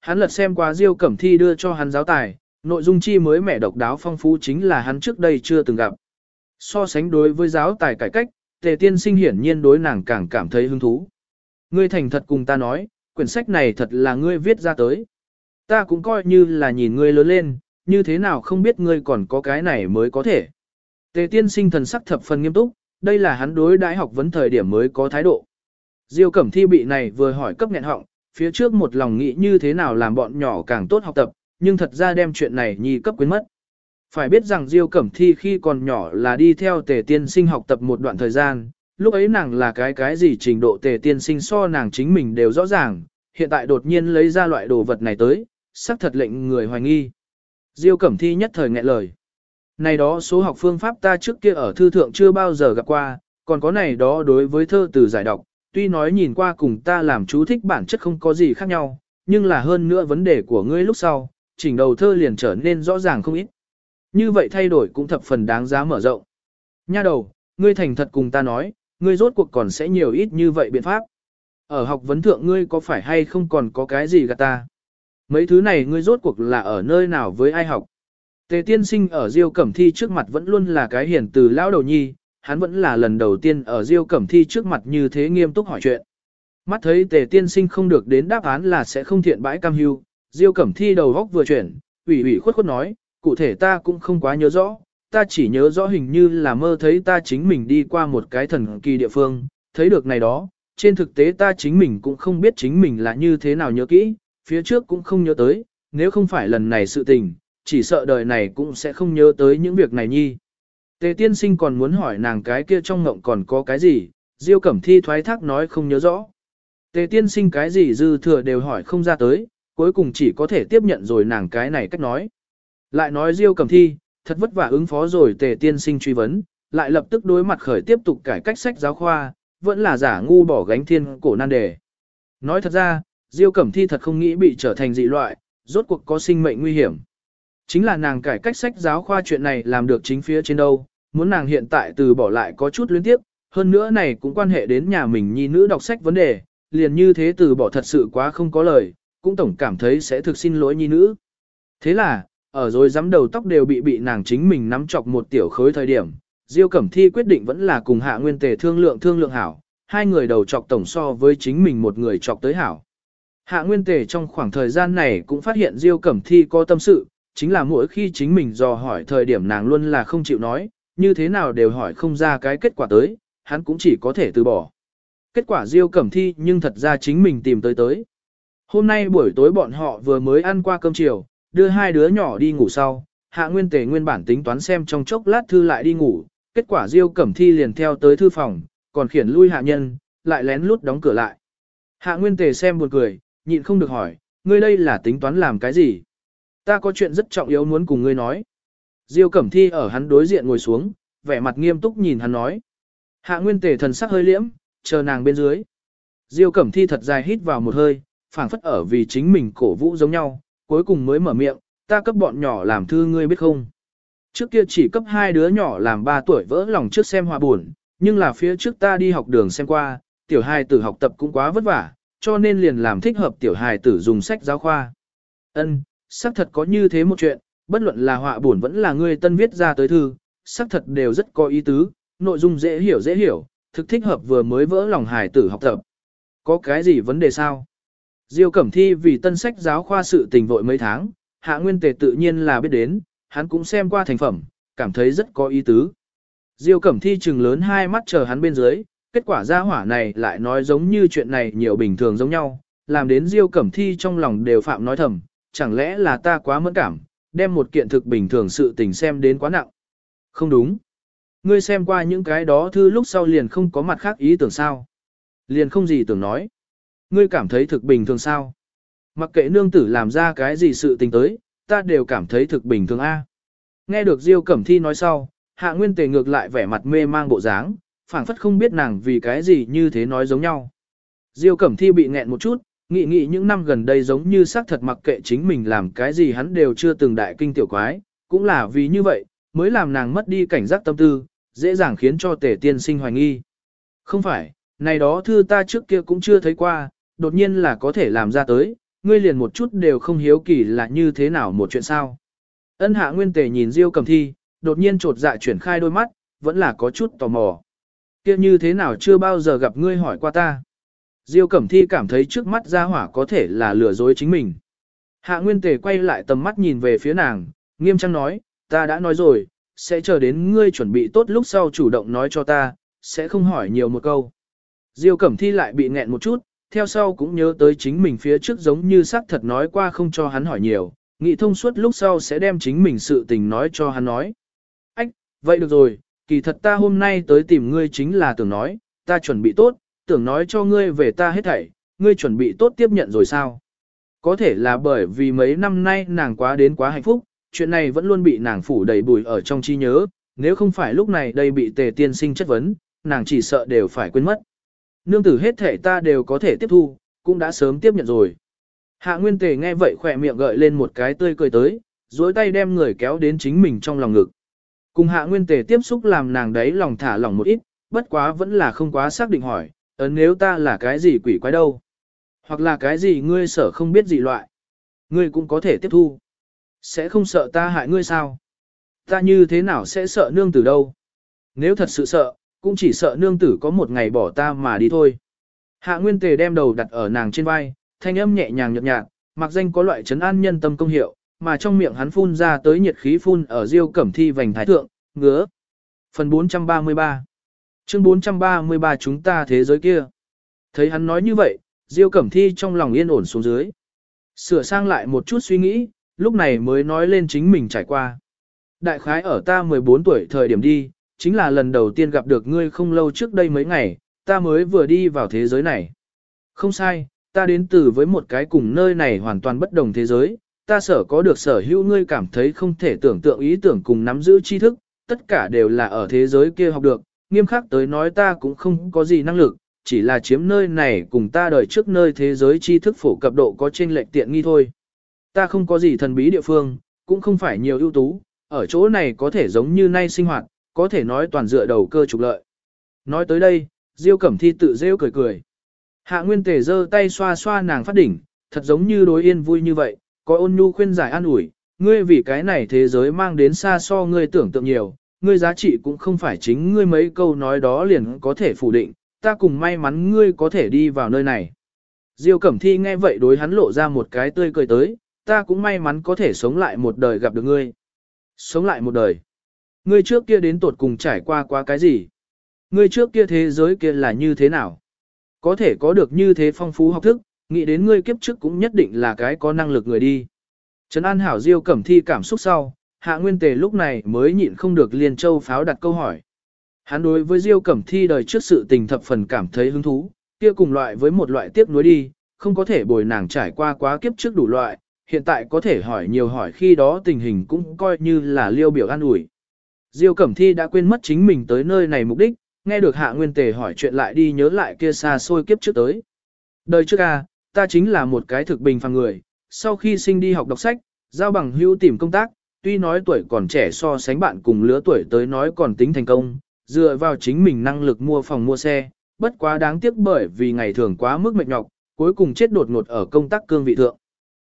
Hắn lật xem qua Diêu Cẩm Thi đưa cho hắn giáo tài, nội dung chi mới mẻ độc đáo phong phú chính là hắn trước đây chưa từng gặp. So sánh đối với giáo tài cải cách, tề tiên sinh hiển nhiên đối nàng càng cảm thấy hứng thú. Ngươi thành thật cùng ta nói, quyển sách này thật là ngươi viết ra tới. Ta cũng coi như là nhìn ngươi lớn lên, như thế nào không biết ngươi còn có cái này mới có thể. Tề tiên sinh thần sắc thập phần nghiêm túc, đây là hắn đối đại học vấn thời điểm mới có thái độ. Diêu Cẩm Thi bị này vừa hỏi cấp nghẹn họng, phía trước một lòng nghĩ như thế nào làm bọn nhỏ càng tốt học tập, nhưng thật ra đem chuyện này nhi cấp quyến mất. Phải biết rằng Diêu Cẩm Thi khi còn nhỏ là đi theo tề tiên sinh học tập một đoạn thời gian, lúc ấy nàng là cái cái gì trình độ tề tiên sinh so nàng chính mình đều rõ ràng, hiện tại đột nhiên lấy ra loại đồ vật này tới, xác thật lệnh người hoài nghi. Diêu Cẩm Thi nhất thời nghẹn lời. Này đó số học phương pháp ta trước kia ở thư thượng chưa bao giờ gặp qua, còn có này đó đối với thơ từ giải đọc, tuy nói nhìn qua cùng ta làm chú thích bản chất không có gì khác nhau, nhưng là hơn nữa vấn đề của ngươi lúc sau, chỉnh đầu thơ liền trở nên rõ ràng không ít. Như vậy thay đổi cũng thập phần đáng giá mở rộng. Nha đầu, ngươi thành thật cùng ta nói, ngươi rốt cuộc còn sẽ nhiều ít như vậy biện pháp. Ở học vấn thượng ngươi có phải hay không còn có cái gì gạt ta? Mấy thứ này ngươi rốt cuộc là ở nơi nào với ai học? Tề tiên sinh ở Diêu Cẩm Thi trước mặt vẫn luôn là cái hiển từ lão đầu nhi, hắn vẫn là lần đầu tiên ở Diêu Cẩm Thi trước mặt như thế nghiêm túc hỏi chuyện. Mắt thấy Tề tiên sinh không được đến đáp án là sẽ không thiện bãi cam hưu, Diêu Cẩm Thi đầu góc vừa chuyển, ủy ủy khuất khuất nói, cụ thể ta cũng không quá nhớ rõ, ta chỉ nhớ rõ hình như là mơ thấy ta chính mình đi qua một cái thần kỳ địa phương, thấy được này đó, trên thực tế ta chính mình cũng không biết chính mình là như thế nào nhớ kỹ, phía trước cũng không nhớ tới, nếu không phải lần này sự tình, chỉ sợ đời này cũng sẽ không nhớ tới những việc này nhi. Tề tiên sinh còn muốn hỏi nàng cái kia trong ngộng còn có cái gì, Diêu Cẩm Thi thoái thác nói không nhớ rõ. Tề tiên sinh cái gì dư thừa đều hỏi không ra tới, cuối cùng chỉ có thể tiếp nhận rồi nàng cái này cách nói. Lại nói Diêu Cẩm Thi, thật vất vả ứng phó rồi tề tiên sinh truy vấn, lại lập tức đối mặt khởi tiếp tục cải cách sách giáo khoa, vẫn là giả ngu bỏ gánh thiên cổ nan đề. Nói thật ra, Diêu Cẩm Thi thật không nghĩ bị trở thành dị loại, rốt cuộc có sinh mệnh nguy hiểm. Chính là nàng cải cách sách giáo khoa chuyện này làm được chính phía trên đâu, muốn nàng hiện tại từ bỏ lại có chút luyến tiếp, hơn nữa này cũng quan hệ đến nhà mình nhi nữ đọc sách vấn đề, liền như thế từ bỏ thật sự quá không có lời, cũng tổng cảm thấy sẽ thực xin lỗi nhi nữ. Thế là, ở rồi dám đầu tóc đều bị bị nàng chính mình nắm chọc một tiểu khối thời điểm, Diêu Cẩm Thi quyết định vẫn là cùng Hạ Nguyên Tề thương lượng thương lượng hảo, hai người đầu chọc tổng so với chính mình một người chọc tới hảo. Hạ Nguyên Tề trong khoảng thời gian này cũng phát hiện Diêu Cẩm Thi có tâm sự, chính là mỗi khi chính mình dò hỏi thời điểm nàng luôn là không chịu nói, như thế nào đều hỏi không ra cái kết quả tới, hắn cũng chỉ có thể từ bỏ. Kết quả Diêu Cẩm Thi nhưng thật ra chính mình tìm tới tới. Hôm nay buổi tối bọn họ vừa mới ăn qua cơm chiều, đưa hai đứa nhỏ đi ngủ sau, hạ nguyên tề nguyên bản tính toán xem trong chốc lát thư lại đi ngủ, kết quả Diêu Cẩm Thi liền theo tới thư phòng, còn khiển lui hạ nhân, lại lén lút đóng cửa lại. Hạ nguyên tề xem buồn cười, nhịn không được hỏi, ngươi đây là tính toán làm cái gì? Ta có chuyện rất trọng yếu muốn cùng ngươi nói. Diêu Cẩm Thi ở hắn đối diện ngồi xuống, vẻ mặt nghiêm túc nhìn hắn nói. Hạ nguyên tề thần sắc hơi liễm, chờ nàng bên dưới. Diêu Cẩm Thi thật dài hít vào một hơi, phảng phất ở vì chính mình cổ vũ giống nhau, cuối cùng mới mở miệng, ta cấp bọn nhỏ làm thư ngươi biết không. Trước kia chỉ cấp hai đứa nhỏ làm ba tuổi vỡ lòng trước xem hòa buồn, nhưng là phía trước ta đi học đường xem qua, tiểu hài tử học tập cũng quá vất vả, cho nên liền làm thích hợp tiểu hài tử dùng sách giáo khoa. Ân, xác thật có như thế một chuyện, bất luận là họa buồn vẫn là ngươi tân viết ra tới thư, xác thật đều rất có ý tứ, nội dung dễ hiểu dễ hiểu, thực thích hợp vừa mới vỡ lòng hài tử học tập. Có cái gì vấn đề sao? Diêu Cẩm Thi vì tân sách giáo khoa sự tình vội mấy tháng, Hạ Nguyên Tề tự nhiên là biết đến, hắn cũng xem qua thành phẩm, cảm thấy rất có ý tứ. Diêu Cẩm Thi chừng lớn hai mắt chờ hắn bên dưới, kết quả ra hỏa này lại nói giống như chuyện này nhiều bình thường giống nhau, làm đến Diêu Cẩm Thi trong lòng đều phạm nói thầm, chẳng lẽ là ta quá mẫn cảm, đem một kiện thực bình thường sự tình xem đến quá nặng. Không đúng. Ngươi xem qua những cái đó thư lúc sau liền không có mặt khác ý tưởng sao. Liền không gì tưởng nói. Ngươi cảm thấy thực bình thường sao? Mặc kệ nương tử làm ra cái gì sự tình tới, ta đều cảm thấy thực bình thường a. Nghe được Diêu Cẩm Thi nói sau, Hạ Nguyên Tề ngược lại vẻ mặt mê mang bộ dáng, phảng phất không biết nàng vì cái gì như thế nói giống nhau. Diêu Cẩm Thi bị nghẹn một chút, nghĩ nghĩ những năm gần đây giống như xác thật mặc kệ chính mình làm cái gì hắn đều chưa từng đại kinh tiểu quái, cũng là vì như vậy, mới làm nàng mất đi cảnh giác tâm tư, dễ dàng khiến cho tể tiên sinh hoài nghi. Không phải, này đó thư ta trước kia cũng chưa thấy qua, đột nhiên là có thể làm ra tới, ngươi liền một chút đều không hiếu kỳ là như thế nào một chuyện sao. Ân hạ nguyên tề nhìn Diêu cầm Thi, đột nhiên trột dạ chuyển khai đôi mắt, vẫn là có chút tò mò. Kia như thế nào chưa bao giờ gặp ngươi hỏi qua ta. Diêu Cẩm Thi cảm thấy trước mắt ra hỏa có thể là lừa dối chính mình. Hạ Nguyên Tề quay lại tầm mắt nhìn về phía nàng, nghiêm trang nói, ta đã nói rồi, sẽ chờ đến ngươi chuẩn bị tốt lúc sau chủ động nói cho ta, sẽ không hỏi nhiều một câu. Diêu Cẩm Thi lại bị nghẹn một chút, theo sau cũng nhớ tới chính mình phía trước giống như xác thật nói qua không cho hắn hỏi nhiều, nghị thông suốt lúc sau sẽ đem chính mình sự tình nói cho hắn nói. Ách, vậy được rồi, kỳ thật ta hôm nay tới tìm ngươi chính là tưởng nói, ta chuẩn bị tốt, tưởng nói cho ngươi về ta hết thảy, ngươi chuẩn bị tốt tiếp nhận rồi sao? Có thể là bởi vì mấy năm nay nàng quá đến quá hạnh phúc, chuyện này vẫn luôn bị nàng phủ đầy bùi ở trong trí nhớ, nếu không phải lúc này đây bị tề tiên sinh chất vấn, nàng chỉ sợ đều phải quên mất. Nương tử hết thể ta đều có thể tiếp thu, cũng đã sớm tiếp nhận rồi. Hạ Nguyên Tề nghe vậy khỏe miệng gợi lên một cái tươi cười tới, duỗi tay đem người kéo đến chính mình trong lòng ngực. Cùng Hạ Nguyên Tề tiếp xúc làm nàng đấy lòng thả lỏng một ít, bất quá vẫn là không quá xác định hỏi, ấn nếu ta là cái gì quỷ quái đâu? Hoặc là cái gì ngươi sở không biết gì loại? Ngươi cũng có thể tiếp thu. Sẽ không sợ ta hại ngươi sao? Ta như thế nào sẽ sợ nương tử đâu? Nếu thật sự sợ, cũng chỉ sợ nương tử có một ngày bỏ ta mà đi thôi. Hạ Nguyên Tề đem đầu đặt ở nàng trên vai, thanh âm nhẹ nhàng nhợt nhạt, mặc danh có loại trấn an nhân tâm công hiệu, mà trong miệng hắn phun ra tới nhiệt khí phun ở diêu cẩm thi vành thái thượng, ngứa. Phần 433 Chương 433 chúng ta thế giới kia. Thấy hắn nói như vậy, diêu cẩm thi trong lòng yên ổn xuống dưới. Sửa sang lại một chút suy nghĩ, lúc này mới nói lên chính mình trải qua. Đại khái ở ta 14 tuổi thời điểm đi, chính là lần đầu tiên gặp được ngươi không lâu trước đây mấy ngày, ta mới vừa đi vào thế giới này. Không sai, ta đến từ với một cái cùng nơi này hoàn toàn bất đồng thế giới, ta sở có được sở hữu ngươi cảm thấy không thể tưởng tượng ý tưởng cùng nắm giữ tri thức, tất cả đều là ở thế giới kia học được, nghiêm khắc tới nói ta cũng không có gì năng lực, chỉ là chiếm nơi này cùng ta đời trước nơi thế giới tri thức phổ cập độ có trên lệch tiện nghi thôi. Ta không có gì thần bí địa phương, cũng không phải nhiều ưu tú, ở chỗ này có thể giống như nay sinh hoạt, có thể nói toàn dựa đầu cơ trục lợi. Nói tới đây, Diêu Cẩm Thi tự rêu cười cười. Hạ Nguyên Tề giơ tay xoa xoa nàng phát đỉnh, thật giống như đối yên vui như vậy, có ôn nhu khuyên giải an ủi, ngươi vì cái này thế giới mang đến xa so ngươi tưởng tượng nhiều, ngươi giá trị cũng không phải chính ngươi mấy câu nói đó liền có thể phủ định, ta cùng may mắn ngươi có thể đi vào nơi này. Diêu Cẩm Thi nghe vậy đối hắn lộ ra một cái tươi cười tới, ta cũng may mắn có thể sống lại một đời gặp được ngươi. Sống lại một đời. Ngươi trước kia đến tột cùng trải qua qua cái gì? Ngươi trước kia thế giới kia là như thế nào? Có thể có được như thế phong phú học thức, nghĩ đến ngươi kiếp trước cũng nhất định là cái có năng lực người đi. Trấn An Hảo Diêu cẩm thi cảm xúc sau, Hạ Nguyên Tề lúc này mới nhịn không được liền châu pháo đặt câu hỏi. Hắn đối với Diêu cẩm thi đời trước sự tình thập phần cảm thấy hứng thú, kia cùng loại với một loại tiếp nối đi, không có thể bồi nàng trải qua quá kiếp trước đủ loại, hiện tại có thể hỏi nhiều hỏi khi đó tình hình cũng coi như là liêu biểu an ủi. Diêu Cẩm Thi đã quên mất chính mình tới nơi này mục đích, nghe được Hạ Nguyên Tề hỏi chuyện lại đi nhớ lại kia xa xôi kiếp trước tới. Đời trước a, ta chính là một cái thực bình phàm người, sau khi sinh đi học đọc sách, giao bằng hữu tìm công tác, tuy nói tuổi còn trẻ so sánh bạn cùng lứa tuổi tới nói còn tính thành công, dựa vào chính mình năng lực mua phòng mua xe, bất quá đáng tiếc bởi vì ngày thường quá mức mệt nhọc, cuối cùng chết đột ngột ở công tác cương vị thượng.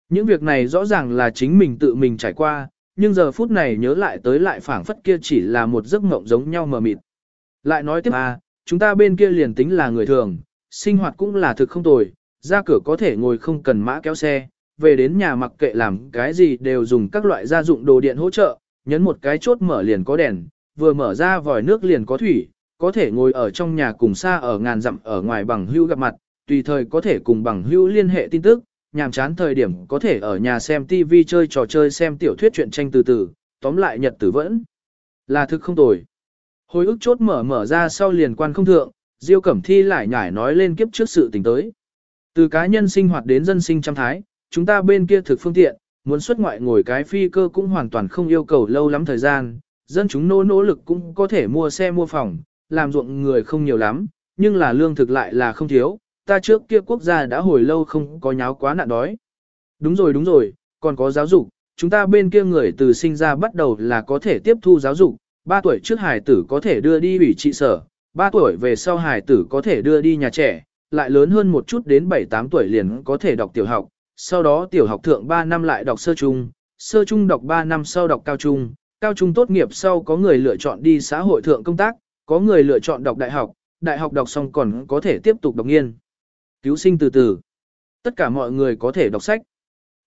Những việc này rõ ràng là chính mình tự mình trải qua, nhưng giờ phút này nhớ lại tới lại phảng phất kia chỉ là một giấc mộng giống nhau mờ mịt. Lại nói tiếp à, chúng ta bên kia liền tính là người thường, sinh hoạt cũng là thực không tồi, ra cửa có thể ngồi không cần mã kéo xe, về đến nhà mặc kệ làm cái gì đều dùng các loại gia dụng đồ điện hỗ trợ, nhấn một cái chốt mở liền có đèn, vừa mở ra vòi nước liền có thủy, có thể ngồi ở trong nhà cùng xa ở ngàn dặm ở ngoài bằng hữu gặp mặt, tùy thời có thể cùng bằng hữu liên hệ tin tức, nhàm chán thời điểm có thể ở nhà xem TV chơi trò chơi xem tiểu thuyết truyện tranh từ từ, tóm lại nhật tử vẫn là thực không tồi. Hồi ức chốt mở mở ra sau liền quan không thượng, Diêu Cẩm Thi lại nhải nói lên kiếp trước sự tình tới. Từ cá nhân sinh hoạt đến dân sinh trăm thái, chúng ta bên kia thực phương tiện, muốn xuất ngoại ngồi cái phi cơ cũng hoàn toàn không yêu cầu lâu lắm thời gian, dân chúng nỗ nỗ lực cũng có thể mua xe mua phòng, làm ruộng người không nhiều lắm, nhưng là lương thực lại là không thiếu, ta trước kia quốc gia đã hồi lâu không có nháo quá nạn đói. Đúng rồi đúng rồi, còn có giáo dục, chúng ta bên kia người từ sinh ra bắt đầu là có thể tiếp thu giáo dục, 3 tuổi trước hải tử có thể đưa đi ủy trị sở, 3 tuổi về sau hải tử có thể đưa đi nhà trẻ, lại lớn hơn một chút đến 7-8 tuổi liền có thể đọc tiểu học, sau đó tiểu học thượng 3 năm lại đọc sơ trung, sơ trung đọc 3 năm sau đọc cao trung, cao trung tốt nghiệp sau có người lựa chọn đi xã hội thượng công tác, có người lựa chọn đọc đại học, đại học đọc xong còn có thể tiếp tục đọc nghiên. Cứu sinh từ từ. Tất cả mọi người có thể đọc sách.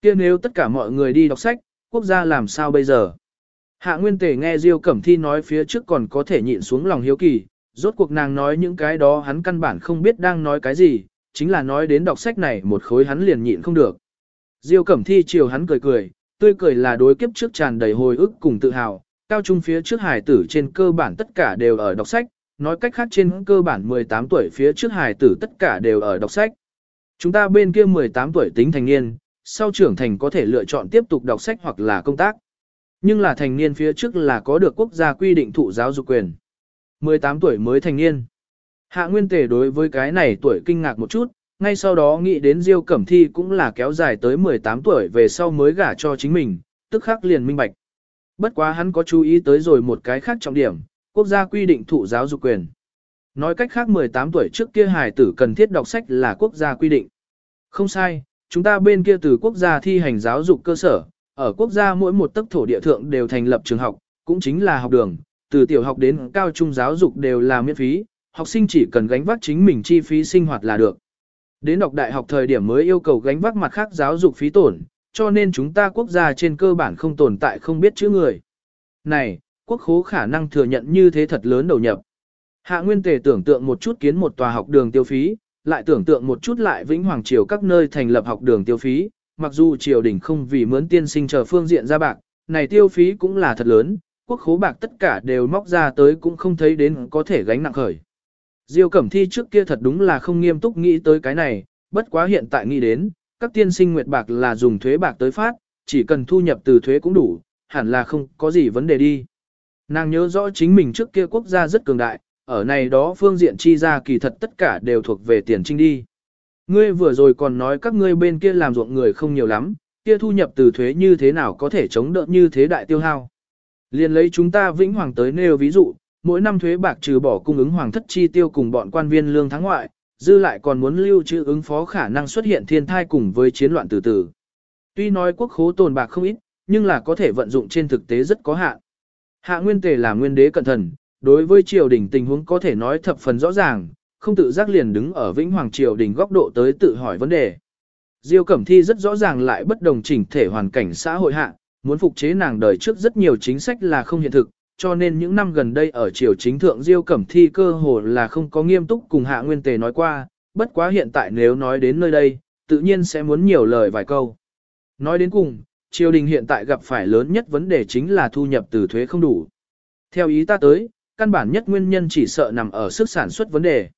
kia nếu tất cả mọi người đi đọc sách, quốc gia làm sao bây giờ? Hạ Nguyên Tề nghe Diêu Cẩm Thi nói phía trước còn có thể nhịn xuống lòng hiếu kỳ, rốt cuộc nàng nói những cái đó hắn căn bản không biết đang nói cái gì, chính là nói đến đọc sách này một khối hắn liền nhịn không được. Diêu Cẩm Thi chiều hắn cười cười, tươi cười là đối kiếp trước tràn đầy hồi ức cùng tự hào, cao trung phía trước hải tử trên cơ bản tất cả đều ở đọc sách, nói cách khác trên cơ bản 18 tuổi phía trước hải tử tất cả đều ở đọc sách. Chúng ta bên kia 18 tuổi tính thành niên, sau trưởng thành có thể lựa chọn tiếp tục đọc sách hoặc là công tác. Nhưng là thành niên phía trước là có được quốc gia quy định thụ giáo dục quyền. 18 tuổi mới thành niên. Hạ Nguyên Tề đối với cái này tuổi kinh ngạc một chút, ngay sau đó nghĩ đến Diêu Cẩm Thi cũng là kéo dài tới 18 tuổi về sau mới gả cho chính mình, tức khắc liền minh bạch. Bất quá hắn có chú ý tới rồi một cái khác trọng điểm, quốc gia quy định thụ giáo dục quyền. Nói cách khác 18 tuổi trước kia hài tử cần thiết đọc sách là quốc gia quy định. Không sai, chúng ta bên kia từ quốc gia thi hành giáo dục cơ sở, ở quốc gia mỗi một tấc thổ địa thượng đều thành lập trường học, cũng chính là học đường, từ tiểu học đến cao trung giáo dục đều là miễn phí, học sinh chỉ cần gánh vác chính mình chi phí sinh hoạt là được. Đến đọc đại học thời điểm mới yêu cầu gánh vác mặt khác giáo dục phí tổn, cho nên chúng ta quốc gia trên cơ bản không tồn tại không biết chữ người. Này, quốc khố khả năng thừa nhận như thế thật lớn đầu nhập. Hạ Nguyên Tề tưởng tượng một chút kiến một tòa học đường tiêu phí, lại tưởng tượng một chút lại Vĩnh Hoàng Triều các nơi thành lập học đường tiêu phí, mặc dù triều đình không vì mướn tiên sinh chờ phương diện ra bạc, này tiêu phí cũng là thật lớn, quốc khố bạc tất cả đều móc ra tới cũng không thấy đến có thể gánh nặng khởi. Diêu Cẩm Thi trước kia thật đúng là không nghiêm túc nghĩ tới cái này, bất quá hiện tại nghĩ đến, các tiên sinh nguyệt bạc là dùng thuế bạc tới phát, chỉ cần thu nhập từ thuế cũng đủ, hẳn là không có gì vấn đề đi. Nàng nhớ rõ chính mình trước kia quốc gia rất cường đại, ở này đó phương diện chi ra kỳ thật tất cả đều thuộc về tiền trinh đi. Ngươi vừa rồi còn nói các ngươi bên kia làm ruộng người không nhiều lắm, kia thu nhập từ thuế như thế nào có thể chống đỡ như thế đại tiêu hao. Liên lấy chúng ta vĩnh hoàng tới nêu ví dụ, mỗi năm thuế bạc trừ bỏ cung ứng hoàng thất chi tiêu cùng bọn quan viên lương tháng ngoại, dư lại còn muốn lưu trữ ứng phó khả năng xuất hiện thiên thai cùng với chiến loạn từ từ. Tuy nói quốc khố tồn bạc không ít, nhưng là có thể vận dụng trên thực tế rất có hạn. Hạ Nguyên Tề là nguyên đế cẩn thận, đối với triều đình tình huống có thể nói thập phần rõ ràng, không tự giác liền đứng ở Vĩnh Hoàng triều đình góc độ tới tự hỏi vấn đề. Diêu Cẩm Thi rất rõ ràng lại bất đồng chỉnh thể hoàn cảnh xã hội hạ, muốn phục chế nàng đời trước rất nhiều chính sách là không hiện thực, cho nên những năm gần đây ở triều chính thượng Diêu Cẩm Thi cơ hồ là không có nghiêm túc cùng Hạ Nguyên Tề nói qua, bất quá hiện tại nếu nói đến nơi đây, tự nhiên sẽ muốn nhiều lời vài câu. Nói đến cùng, triều đình hiện tại gặp phải lớn nhất vấn đề chính là thu nhập từ thuế không đủ. Theo ý ta tới, căn bản nhất nguyên nhân chỉ sợ nằm ở sức sản xuất vấn đề.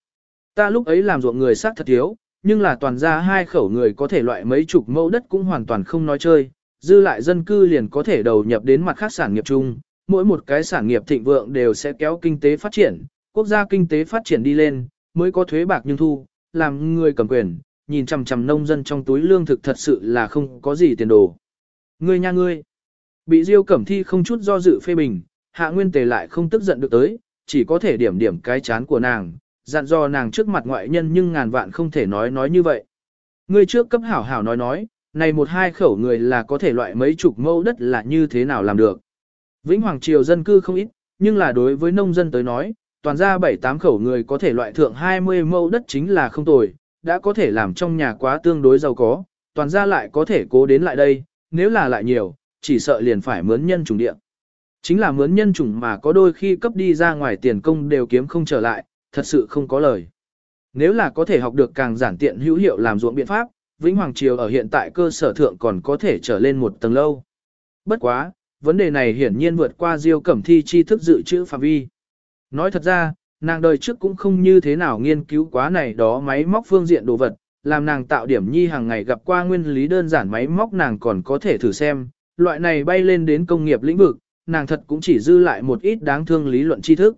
Ta lúc ấy làm ruộng người sát thật thiếu, nhưng là toàn ra hai khẩu người có thể loại mấy chục mẫu đất cũng hoàn toàn không nói chơi, dư lại dân cư liền có thể đầu nhập đến mặt khác sản nghiệp chung, mỗi một cái sản nghiệp thịnh vượng đều sẽ kéo kinh tế phát triển, quốc gia kinh tế phát triển đi lên, mới có thuế bạc nhưng thu, làm người cầm quyền, nhìn chằm chằm nông dân trong túi lương thực thật sự là không có gì tiền đồ. Ngươi nha ngươi, bị Diêu Cẩm Thi không chút do dự phê bình, Hạ Nguyên Tề lại không tức giận được tới, chỉ có thể điểm điểm cái chán của nàng, dặn dò nàng trước mặt ngoại nhân nhưng ngàn vạn không thể nói nói như vậy. Ngươi trước cấp hảo hảo nói nói, này một hai khẩu người là có thể loại mấy chục mẫu đất là như thế nào làm được. Vĩnh Hoàng Triều dân cư không ít, nhưng là đối với nông dân tới nói, toàn ra bảy tám khẩu người có thể loại thượng 20 mẫu đất chính là không tồi, đã có thể làm trong nhà quá tương đối giàu có, toàn ra lại có thể cố đến lại đây, nếu là lại nhiều, chỉ sợ liền phải mướn nhân chủng địa. Chính là mướn nhân chủng mà có đôi khi cấp đi ra ngoài tiền công đều kiếm không trở lại, thật sự không có lời. Nếu là có thể học được càng giản tiện hữu hiệu làm ruộng biện pháp, Vĩnh Hoàng Triều ở hiện tại cơ sở thượng còn có thể trở lên một tầng lâu. Bất quá, vấn đề này hiển nhiên vượt qua Diêu Cẩm Thi tri thức dự trữ phạm vi. Nói thật ra, nàng đời trước cũng không như thế nào nghiên cứu quá này đó máy móc phương diện đồ vật, làm nàng tạo điểm nhi hàng ngày gặp qua nguyên lý đơn giản máy móc nàng còn có thể thử xem, loại này bay lên đến công nghiệp lĩnh vực, nàng thật cũng chỉ dư lại một ít đáng thương lý luận tri thức.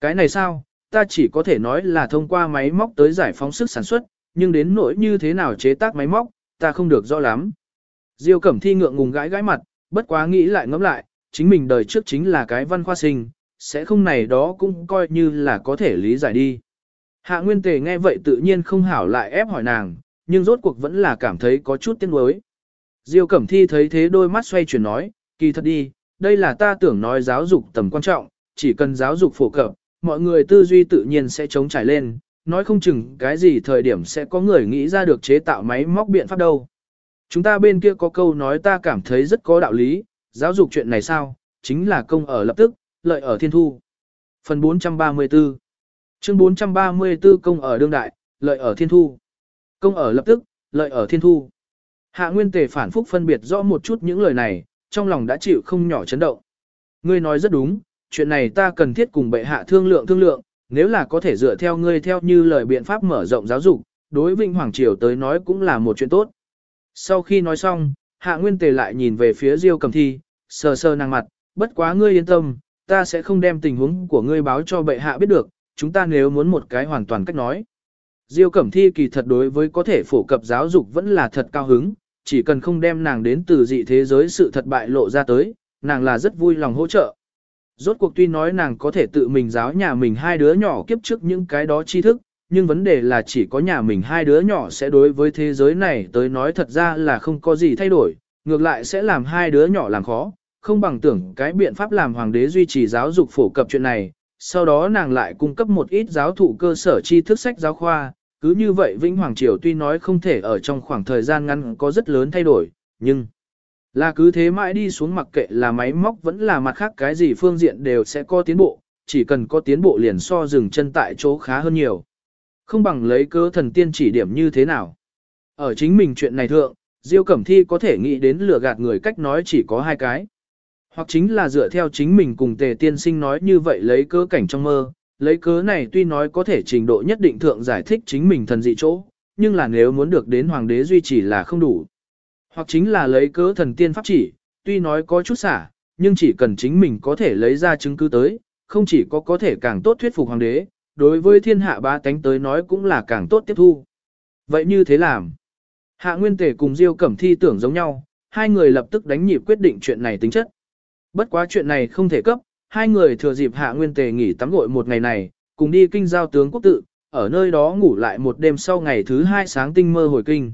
Cái này sao, ta chỉ có thể nói là thông qua máy móc tới giải phóng sức sản xuất, nhưng đến nỗi như thế nào chế tác máy móc, ta không được rõ lắm. Diêu Cẩm Thi ngượng ngùng gãi gãi mặt, bất quá nghĩ lại ngẫm lại, chính mình đời trước chính là cái văn khoa sinh, sẽ không này đó cũng coi như là có thể lý giải đi. Hạ Nguyên Tề nghe vậy tự nhiên không hảo lại ép hỏi nàng, nhưng rốt cuộc vẫn là cảm thấy có chút tiếc nuối. Diêu Cẩm Thi thấy thế đôi mắt xoay chuyển nói, kỳ thật đi, đây là ta tưởng nói giáo dục tầm quan trọng, chỉ cần giáo dục phổ cập, mọi người tư duy tự nhiên sẽ chống trải lên, nói không chừng cái gì thời điểm sẽ có người nghĩ ra được chế tạo máy móc biện pháp đâu. Chúng ta bên kia có câu nói ta cảm thấy rất có đạo lý, giáo dục chuyện này sao, chính là công ở lập tức, lợi ở thiên thu. Phần 434 Chương 434 công ở đương đại, lợi ở thiên thu. Công ở lập tức, lợi ở thiên thu. Hạ Nguyên Tề phản phúc phân biệt rõ một chút những lời này, trong lòng đã chịu không nhỏ chấn động. Ngươi nói rất đúng, chuyện này ta cần thiết cùng bệ hạ thương lượng thương lượng, nếu là có thể dựa theo ngươi theo như lời biện pháp mở rộng giáo dục, đối Vinh Hoàng Triều tới nói cũng là một chuyện tốt. Sau khi nói xong, Hạ Nguyên Tề lại nhìn về phía Diêu Cầm Thi, sờ sờ nàng mặt, bất quá ngươi yên tâm, ta sẽ không đem tình huống của ngươi báo cho bệ hạ biết được, chúng ta nếu muốn một cái hoàn toàn cách nói. Diêu Cẩm Thi kỳ thật đối với có thể phổ cập giáo dục vẫn là thật cao hứng, chỉ cần không đem nàng đến từ dị thế giới sự thật bại lộ ra tới, nàng là rất vui lòng hỗ trợ. Rốt cuộc tuy nói nàng có thể tự mình giáo nhà mình hai đứa nhỏ kiếp trước những cái đó tri thức, nhưng vấn đề là chỉ có nhà mình hai đứa nhỏ sẽ đối với thế giới này tới nói thật ra là không có gì thay đổi, ngược lại sẽ làm hai đứa nhỏ làm khó, không bằng tưởng cái biện pháp làm hoàng đế duy trì giáo dục phổ cập chuyện này, sau đó nàng lại cung cấp một ít giáo thụ cơ sở tri thức sách giáo khoa, cứ như vậy Vĩnh Hoàng Triều tuy nói không thể ở trong khoảng thời gian ngắn có rất lớn thay đổi, nhưng là cứ thế mãi đi xuống mặc kệ là máy móc vẫn là mặt khác cái gì phương diện đều sẽ có tiến bộ, chỉ cần có tiến bộ liền so dừng chân tại chỗ khá hơn nhiều. Không bằng lấy cơ thần tiên chỉ điểm như thế nào. Ở chính mình chuyện này thượng, Diêu Cẩm Thi có thể nghĩ đến lừa gạt người cách nói chỉ có hai cái. Hoặc chính là dựa theo chính mình cùng tề tiên sinh nói như vậy lấy cớ cảnh trong mơ, lấy cớ này tuy nói có thể trình độ nhất định thượng giải thích chính mình thần dị chỗ, nhưng là nếu muốn được đến hoàng đế duy trì là không đủ. Hoặc chính là lấy cớ thần tiên pháp chỉ, tuy nói có chút xả, nhưng chỉ cần chính mình có thể lấy ra chứng cứ tới, không chỉ có có thể càng tốt thuyết phục hoàng đế, đối với thiên hạ ba tánh tới nói cũng là càng tốt tiếp thu. Vậy như thế làm. Hạ Nguyên Tề cùng Diêu Cẩm Thi tưởng giống nhau, hai người lập tức đánh nhịp quyết định chuyện này tính chất. Bất quá chuyện này không thể cấp, hai người thừa dịp Hạ Nguyên Tề nghỉ tắm gội một ngày này, cùng đi kinh giao tướng quốc tự, ở nơi đó ngủ lại một đêm sau ngày thứ hai sáng tinh mơ hồi kinh.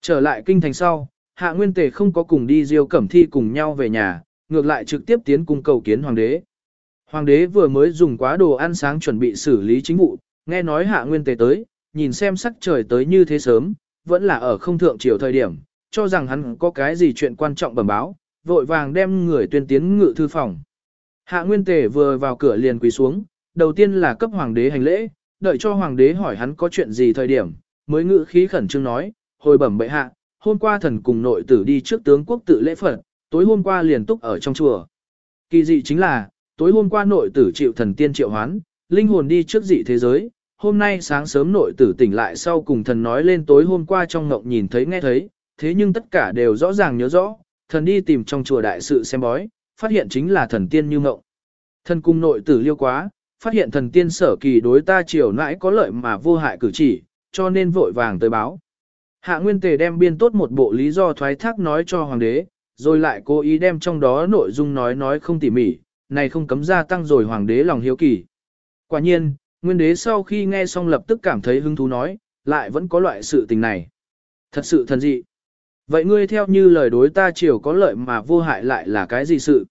Trở lại kinh thành sau, Hạ Nguyên Tề không có cùng đi Diêu Cẩm Thi cùng nhau về nhà, ngược lại trực tiếp tiến cung cầu kiến hoàng đế. Hoàng đế vừa mới dùng quá đồ ăn sáng chuẩn bị xử lý chính vụ, nghe nói Hạ Nguyên Tề tới, nhìn xem sắc trời tới như thế sớm, vẫn là ở không thượng chiều thời điểm, cho rằng hắn có cái gì chuyện quan trọng bẩm báo, vội vàng đem người tuyên tiến ngự thư phòng. Hạ Nguyên Tề vừa vào cửa liền quỳ xuống, đầu tiên là cấp hoàng đế hành lễ, đợi cho hoàng đế hỏi hắn có chuyện gì thời điểm, mới ngự khí khẩn trương nói, hồi bẩm bệ hạ, hôm qua thần cùng nội tử đi trước tướng quốc tự lễ Phật, tối hôm qua liền túc ở trong chùa. Kỳ dị chính là, tối hôm qua nội tử chịu thần tiên triệu hoán, linh hồn đi trước dị thế giới, hôm nay sáng sớm nội tử tỉnh lại sau cùng thần nói lên tối hôm qua trong ngộng nhìn thấy nghe thấy, thế nhưng tất cả đều rõ ràng nhớ rõ, thần đi tìm trong chùa đại sự xem bói, phát hiện chính là thần tiên như ngộng. Thần cung nội tử liêu quá, phát hiện thần tiên sở kỳ đối ta triều nãi có lợi mà vô hại cử chỉ, cho nên vội vàng tới báo. Hạ Nguyên Tề đem biên tốt một bộ lý do thoái thác nói cho hoàng đế, rồi lại cố ý đem trong đó nội dung nói nói không tỉ mỉ, này không cấm gia tăng rồi hoàng đế lòng hiếu kỳ. Quả nhiên, nguyên đế sau khi nghe xong lập tức cảm thấy hứng thú nói, lại vẫn có loại sự tình này. Thật sự thần dị. Vậy ngươi theo như lời đối ta triều có lợi mà vô hại lại là cái gì sự?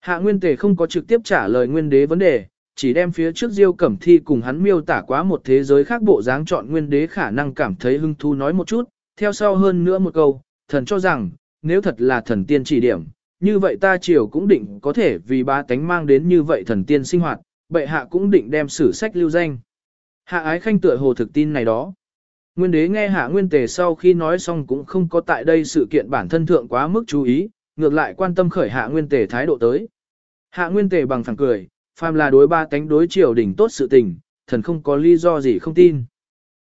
Hạ Nguyên Tề không có trực tiếp trả lời nguyên đế vấn đề, chỉ đem phía trước Diêu Cẩm Thi cùng hắn miêu tả quá một thế giới khác bộ dáng chọn nguyên đế khả năng cảm thấy hứng thú nói một chút, theo sau hơn nữa một câu, thần cho rằng, nếu thật là thần tiên chỉ điểm, như vậy ta triều cũng định có thể vì ba tánh mang đến như vậy thần tiên sinh hoạt, bệ hạ cũng định đem sử sách lưu danh. Hạ ái khanh tựa hồ thực tin này đó. Nguyên đế nghe hạ nguyên tề sau khi nói xong cũng không có tại đây sự kiện bản thân thượng quá mức chú ý, ngược lại quan tâm khởi hạ nguyên tề thái độ tới. Hạ nguyên tề bằng phẳng cười, phàm là đối ba tánh đối triều đỉnh tốt sự tình, thần không có lý do gì không tin.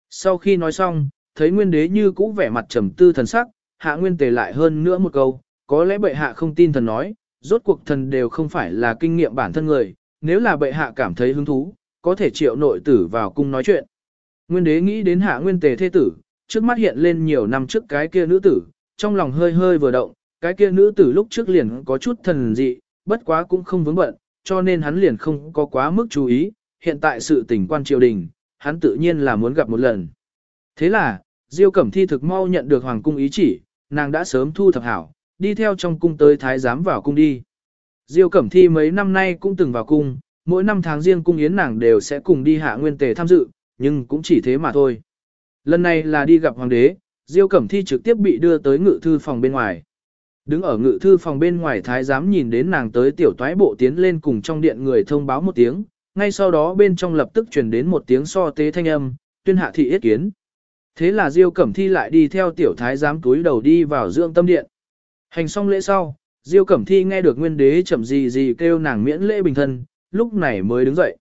Sau khi nói xong, thấy nguyên đế như cũ vẻ mặt trầm tư thần sắc, hạ nguyên tề lại hơn nữa một câu, có lẽ bệ hạ không tin thần nói, rốt cuộc thần đều không phải là kinh nghiệm bản thân người, nếu là bệ hạ cảm thấy hứng thú, có thể triệu nội tử vào cung nói chuyện. Nguyên đế nghĩ đến hạ nguyên tề thế tử, trước mắt hiện lên nhiều năm trước cái kia nữ tử, trong lòng hơi hơi vừa động, cái kia nữ tử lúc trước liền có chút thần dị, bất quá cũng không vướng bận, cho nên hắn liền không có quá mức chú ý, hiện tại sự tình quan triều đình, hắn tự nhiên là muốn gặp một lần. Thế là, Diêu Cẩm Thi thực mau nhận được hoàng cung ý chỉ, nàng đã sớm thu thập hảo, đi theo trong cung tới thái giám vào cung đi. Diêu Cẩm Thi mấy năm nay cũng từng vào cung, mỗi năm tháng riêng cung yến nàng đều sẽ cùng đi hạ nguyên tề tham dự, nhưng cũng chỉ thế mà thôi. Lần này là đi gặp hoàng đế, Diêu Cẩm Thi trực tiếp bị đưa tới ngự thư phòng bên ngoài. Đứng ở ngự thư phòng bên ngoài thái giám nhìn đến nàng tới tiểu toái bộ tiến lên cùng trong điện người thông báo một tiếng, ngay sau đó bên trong lập tức truyền đến một tiếng so tế thanh âm, tuyên hạ thị yết kiến. Thế là Diêu Cẩm Thi lại đi theo tiểu thái giám túi đầu đi vào dưỡng tâm điện. Hành xong lễ sau, Diêu Cẩm Thi nghe được nguyên đế chậm gì gì kêu nàng miễn lễ bình thân, lúc này mới đứng dậy.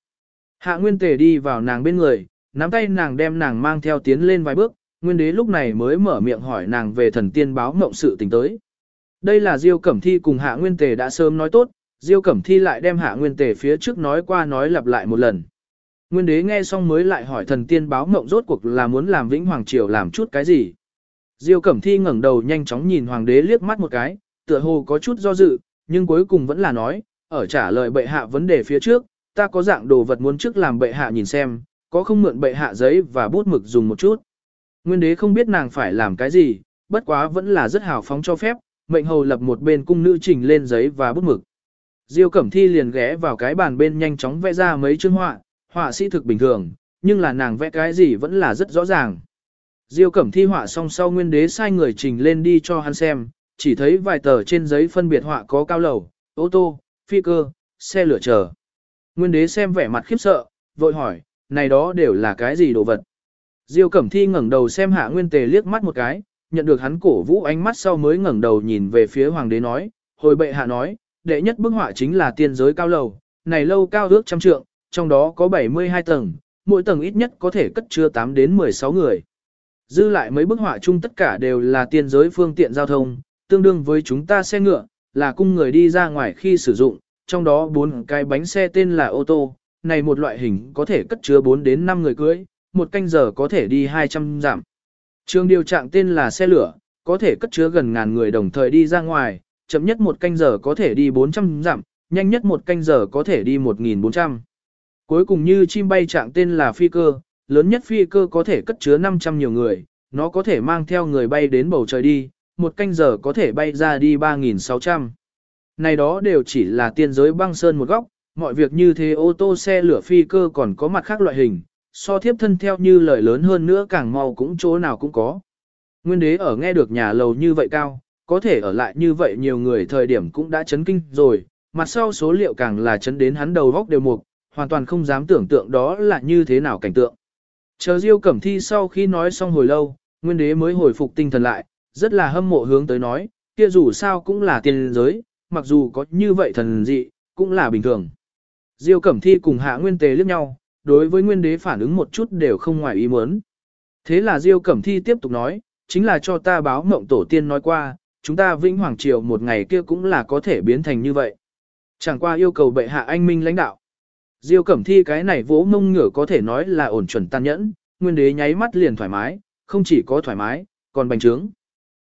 Hạ Nguyên Tề đi vào nàng bên người, nắm tay nàng đem nàng mang theo tiến lên vài bước, Nguyên đế lúc này mới mở miệng hỏi nàng về thần tiên báo mộng sự tình tới. Đây là Diêu Cẩm Thi cùng Hạ Nguyên Tề đã sớm nói tốt, Diêu Cẩm Thi lại đem Hạ Nguyên Tề phía trước nói qua nói lặp lại một lần. Nguyên đế nghe xong mới lại hỏi thần tiên báo mộng rốt cuộc là muốn làm Vĩnh Hoàng Triều làm chút cái gì. Diêu Cẩm Thi ngẩng đầu nhanh chóng nhìn Hoàng đế liếc mắt một cái, tựa hồ có chút do dự, nhưng cuối cùng vẫn là nói, ở trả lời bệ hạ vấn đề phía trước, ta có dạng đồ vật muốn trước làm bệ hạ nhìn xem, có không mượn bệ hạ giấy và bút mực dùng một chút. Nguyên đế không biết nàng phải làm cái gì, bất quá vẫn là rất hào phóng cho phép, mệnh hầu lập một bên cung nữ trình lên giấy và bút mực. Diêu Cẩm Thi liền ghé vào cái bàn bên nhanh chóng vẽ ra mấy chương họa, họa sĩ thực bình thường, nhưng là nàng vẽ cái gì vẫn là rất rõ ràng. Diêu Cẩm Thi họa xong sau nguyên đế sai người trình lên đi cho hắn xem, chỉ thấy vài tờ trên giấy phân biệt họa có cao lầu, ô tô, phi cơ, xe lửa chờ. Nguyên đế xem vẻ mặt khiếp sợ, vội hỏi, này đó đều là cái gì đồ vật? Diêu Cẩm Thi ngẩng đầu xem Hạ Nguyên Tề liếc mắt một cái, nhận được hắn cổ vũ ánh mắt sau mới ngẩng đầu nhìn về phía hoàng đế nói, hồi bệ hạ nói, đệ nhất bức họa chính là tiên giới cao lầu, này lâu cao ước trăm trượng, trong đó có 72 tầng, mỗi tầng ít nhất có thể cất chứa 8 đến 16 người. Dư lại mấy bức họa chung tất cả đều là tiên giới phương tiện giao thông, tương đương với chúng ta xe ngựa, là cung người đi ra ngoài khi sử dụng, trong đó bốn cái bánh xe tên là ô tô, này một loại hình có thể cất chứa 4 đến 5 người cưỡi, một canh giờ có thể đi 200 giảm. Trường điều trạng tên là xe lửa, có thể cất chứa gần ngàn người đồng thời đi ra ngoài, chậm nhất một canh giờ có thể đi 400 giảm, nhanh nhất một canh giờ có thể đi 1.400. Cuối cùng như chim bay trạng tên là phi cơ, lớn nhất phi cơ có thể cất chứa 500 nhiều người, nó có thể mang theo người bay đến bầu trời đi, một canh giờ có thể bay ra đi 3.600. Này đó đều chỉ là tiên giới băng sơn một góc, mọi việc như thế ô tô xe lửa phi cơ còn có mặt khác loại hình, so thiếp thân theo như lời lớn hơn nữa càng mau cũng chỗ nào cũng có. Nguyên đế ở nghe được nhà lầu như vậy cao, có thể ở lại như vậy nhiều người thời điểm cũng đã chấn kinh rồi, mặt sau số liệu càng là chấn đến hắn đầu góc đều mục, hoàn toàn không dám tưởng tượng đó là như thế nào cảnh tượng. Chờ Diêu Cẩm Thi sau khi nói xong hồi lâu, Nguyên đế mới hồi phục tinh thần lại, rất là hâm mộ hướng tới nói, kia dù sao cũng là tiên giới, mặc dù có như vậy thần dị, cũng là bình thường. Diêu Cẩm Thi cùng Hạ Nguyên Tề liếc nhau, đối với nguyên đế phản ứng một chút đều không ngoài ý muốn. Thế là Diêu Cẩm Thi tiếp tục nói, chính là cho ta báo mộng tổ tiên nói qua, chúng ta vĩnh hoàng triều một ngày kia cũng là có thể biến thành như vậy. Chẳng qua yêu cầu bệ hạ anh minh lãnh đạo. Diêu Cẩm Thi cái này vỗ mông ngửa có thể nói là ổn chuẩn tàn nhẫn, nguyên đế nháy mắt liền thoải mái, không chỉ có thoải mái, còn bành trướng.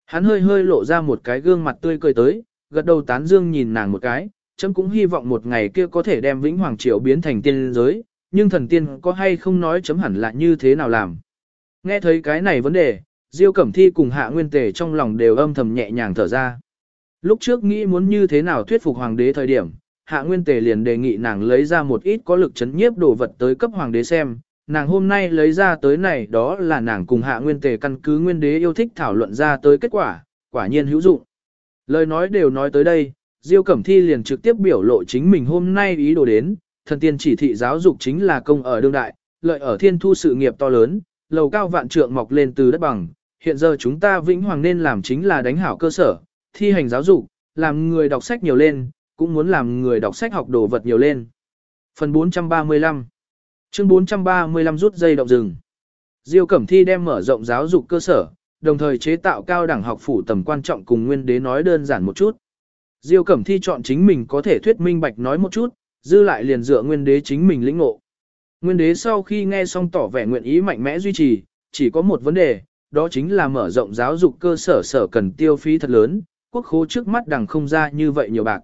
Hắn hơi hơi lộ ra một cái gương mặt tươi cười tới, gật đầu tán dương nhìn nàng một cái, chấm cũng hy vọng một ngày kia có thể đem vĩnh hoàng triều biến thành tiên giới, nhưng thần tiên có hay không nói chấm hẳn là như thế nào làm. Nghe thấy cái này vấn đề, Diêu Cẩm Thi cùng Hạ Nguyên Tề trong lòng đều âm thầm nhẹ nhàng thở ra. Lúc trước nghĩ muốn như thế nào thuyết phục hoàng đế thời điểm, Hạ Nguyên Tề liền đề nghị nàng lấy ra một ít có lực chấn nhiếp đồ vật tới cấp hoàng đế xem. Nàng hôm nay lấy ra tới này đó là nàng cùng Hạ Nguyên Tề căn cứ Nguyên đế yêu thích thảo luận ra tới kết quả, quả nhiên hữu dụng. Lời nói đều nói tới đây, Diêu Cẩm Thi liền trực tiếp biểu lộ chính mình hôm nay ý đồ đến, thần tiên chỉ thị giáo dục chính là công ở đương đại, lợi ở thiên thu sự nghiệp to lớn, lầu cao vạn trượng mọc lên từ đất bằng. Hiện giờ chúng ta vĩnh hoàng nên làm chính là đánh hảo cơ sở, thi hành giáo dục, làm người đọc sách nhiều lên, cũng muốn làm người đọc sách học đồ vật nhiều lên. Phần 435 Chương 435 rút dây động rừng Diêu Cẩm Thi đem mở rộng giáo dục cơ sở, đồng thời chế tạo cao đẳng học phủ tầm quan trọng cùng nguyên đế nói đơn giản một chút. Diêu Cẩm Thi chọn chính mình có thể thuyết minh bạch nói một chút, dư lại liền dựa nguyên đế chính mình lĩnh ngộ. Nguyên đế sau khi nghe xong tỏ vẻ nguyện ý mạnh mẽ duy trì, chỉ có một vấn đề, đó chính là mở rộng giáo dục cơ sở sở cần tiêu phí thật lớn, quốc khố trước mắt đằng không ra như vậy nhiều bạc.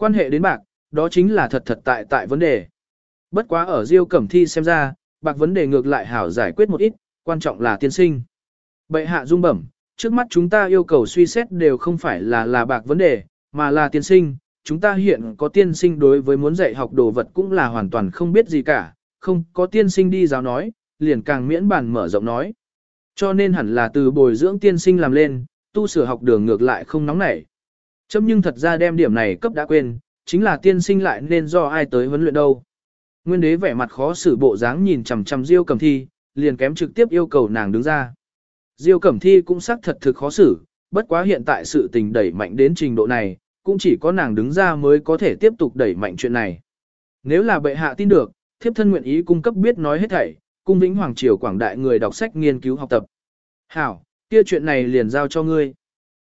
Quan hệ đến bạc, đó chính là thật thật tại tại vấn đề. Bất quá ở Diêu Cẩm Thi xem ra, bạc vấn đề ngược lại hảo giải quyết một ít, quan trọng là tiên sinh. Bệ hạ dung bẩm, trước mắt chúng ta yêu cầu suy xét đều không phải là là bạc vấn đề, mà là tiên sinh. Chúng ta hiện có tiên sinh đối với muốn dạy học đồ vật cũng là hoàn toàn không biết gì cả, không có tiên sinh đi giáo nói, liền càng miễn bàn mở rộng nói. Cho nên hẳn là từ bồi dưỡng tiên sinh làm lên, tu sửa học đường ngược lại không nóng nảy. Chấm nhưng thật ra đem điểm này cấp đã quên, chính là tiên sinh lại nên do ai tới huấn luyện đâu. Nguyên đế vẻ mặt khó xử bộ dáng nhìn chằm chằm Diêu Cẩm Thi, liền kém trực tiếp yêu cầu nàng đứng ra. Diêu Cẩm Thi cũng xác thật thực khó xử, bất quá hiện tại sự tình đẩy mạnh đến trình độ này, cũng chỉ có nàng đứng ra mới có thể tiếp tục đẩy mạnh chuyện này. Nếu là bệ hạ tin được, thiếp thân nguyện ý cung cấp biết nói hết thảy, cung vĩnh hoàng triều quảng đại người đọc sách nghiên cứu học tập. Hảo, kia chuyện này liền giao cho ngươi.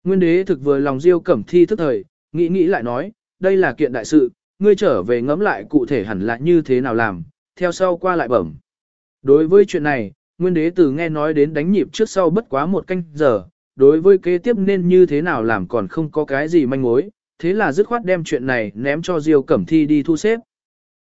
Nguyên đế thực vừa lòng Diêu Cẩm Thi thức thời, nghĩ nghĩ lại nói, đây là kiện đại sự, ngươi trở về ngẫm lại cụ thể hẳn là như thế nào làm, theo sau qua lại bẩm. Đối với chuyện này, Nguyên đế từ nghe nói đến đánh nhịp trước sau bất quá một canh giờ, đối với kế tiếp nên như thế nào làm còn không có cái gì manh mối, thế là dứt khoát đem chuyện này ném cho Diêu Cẩm Thi đi thu xếp.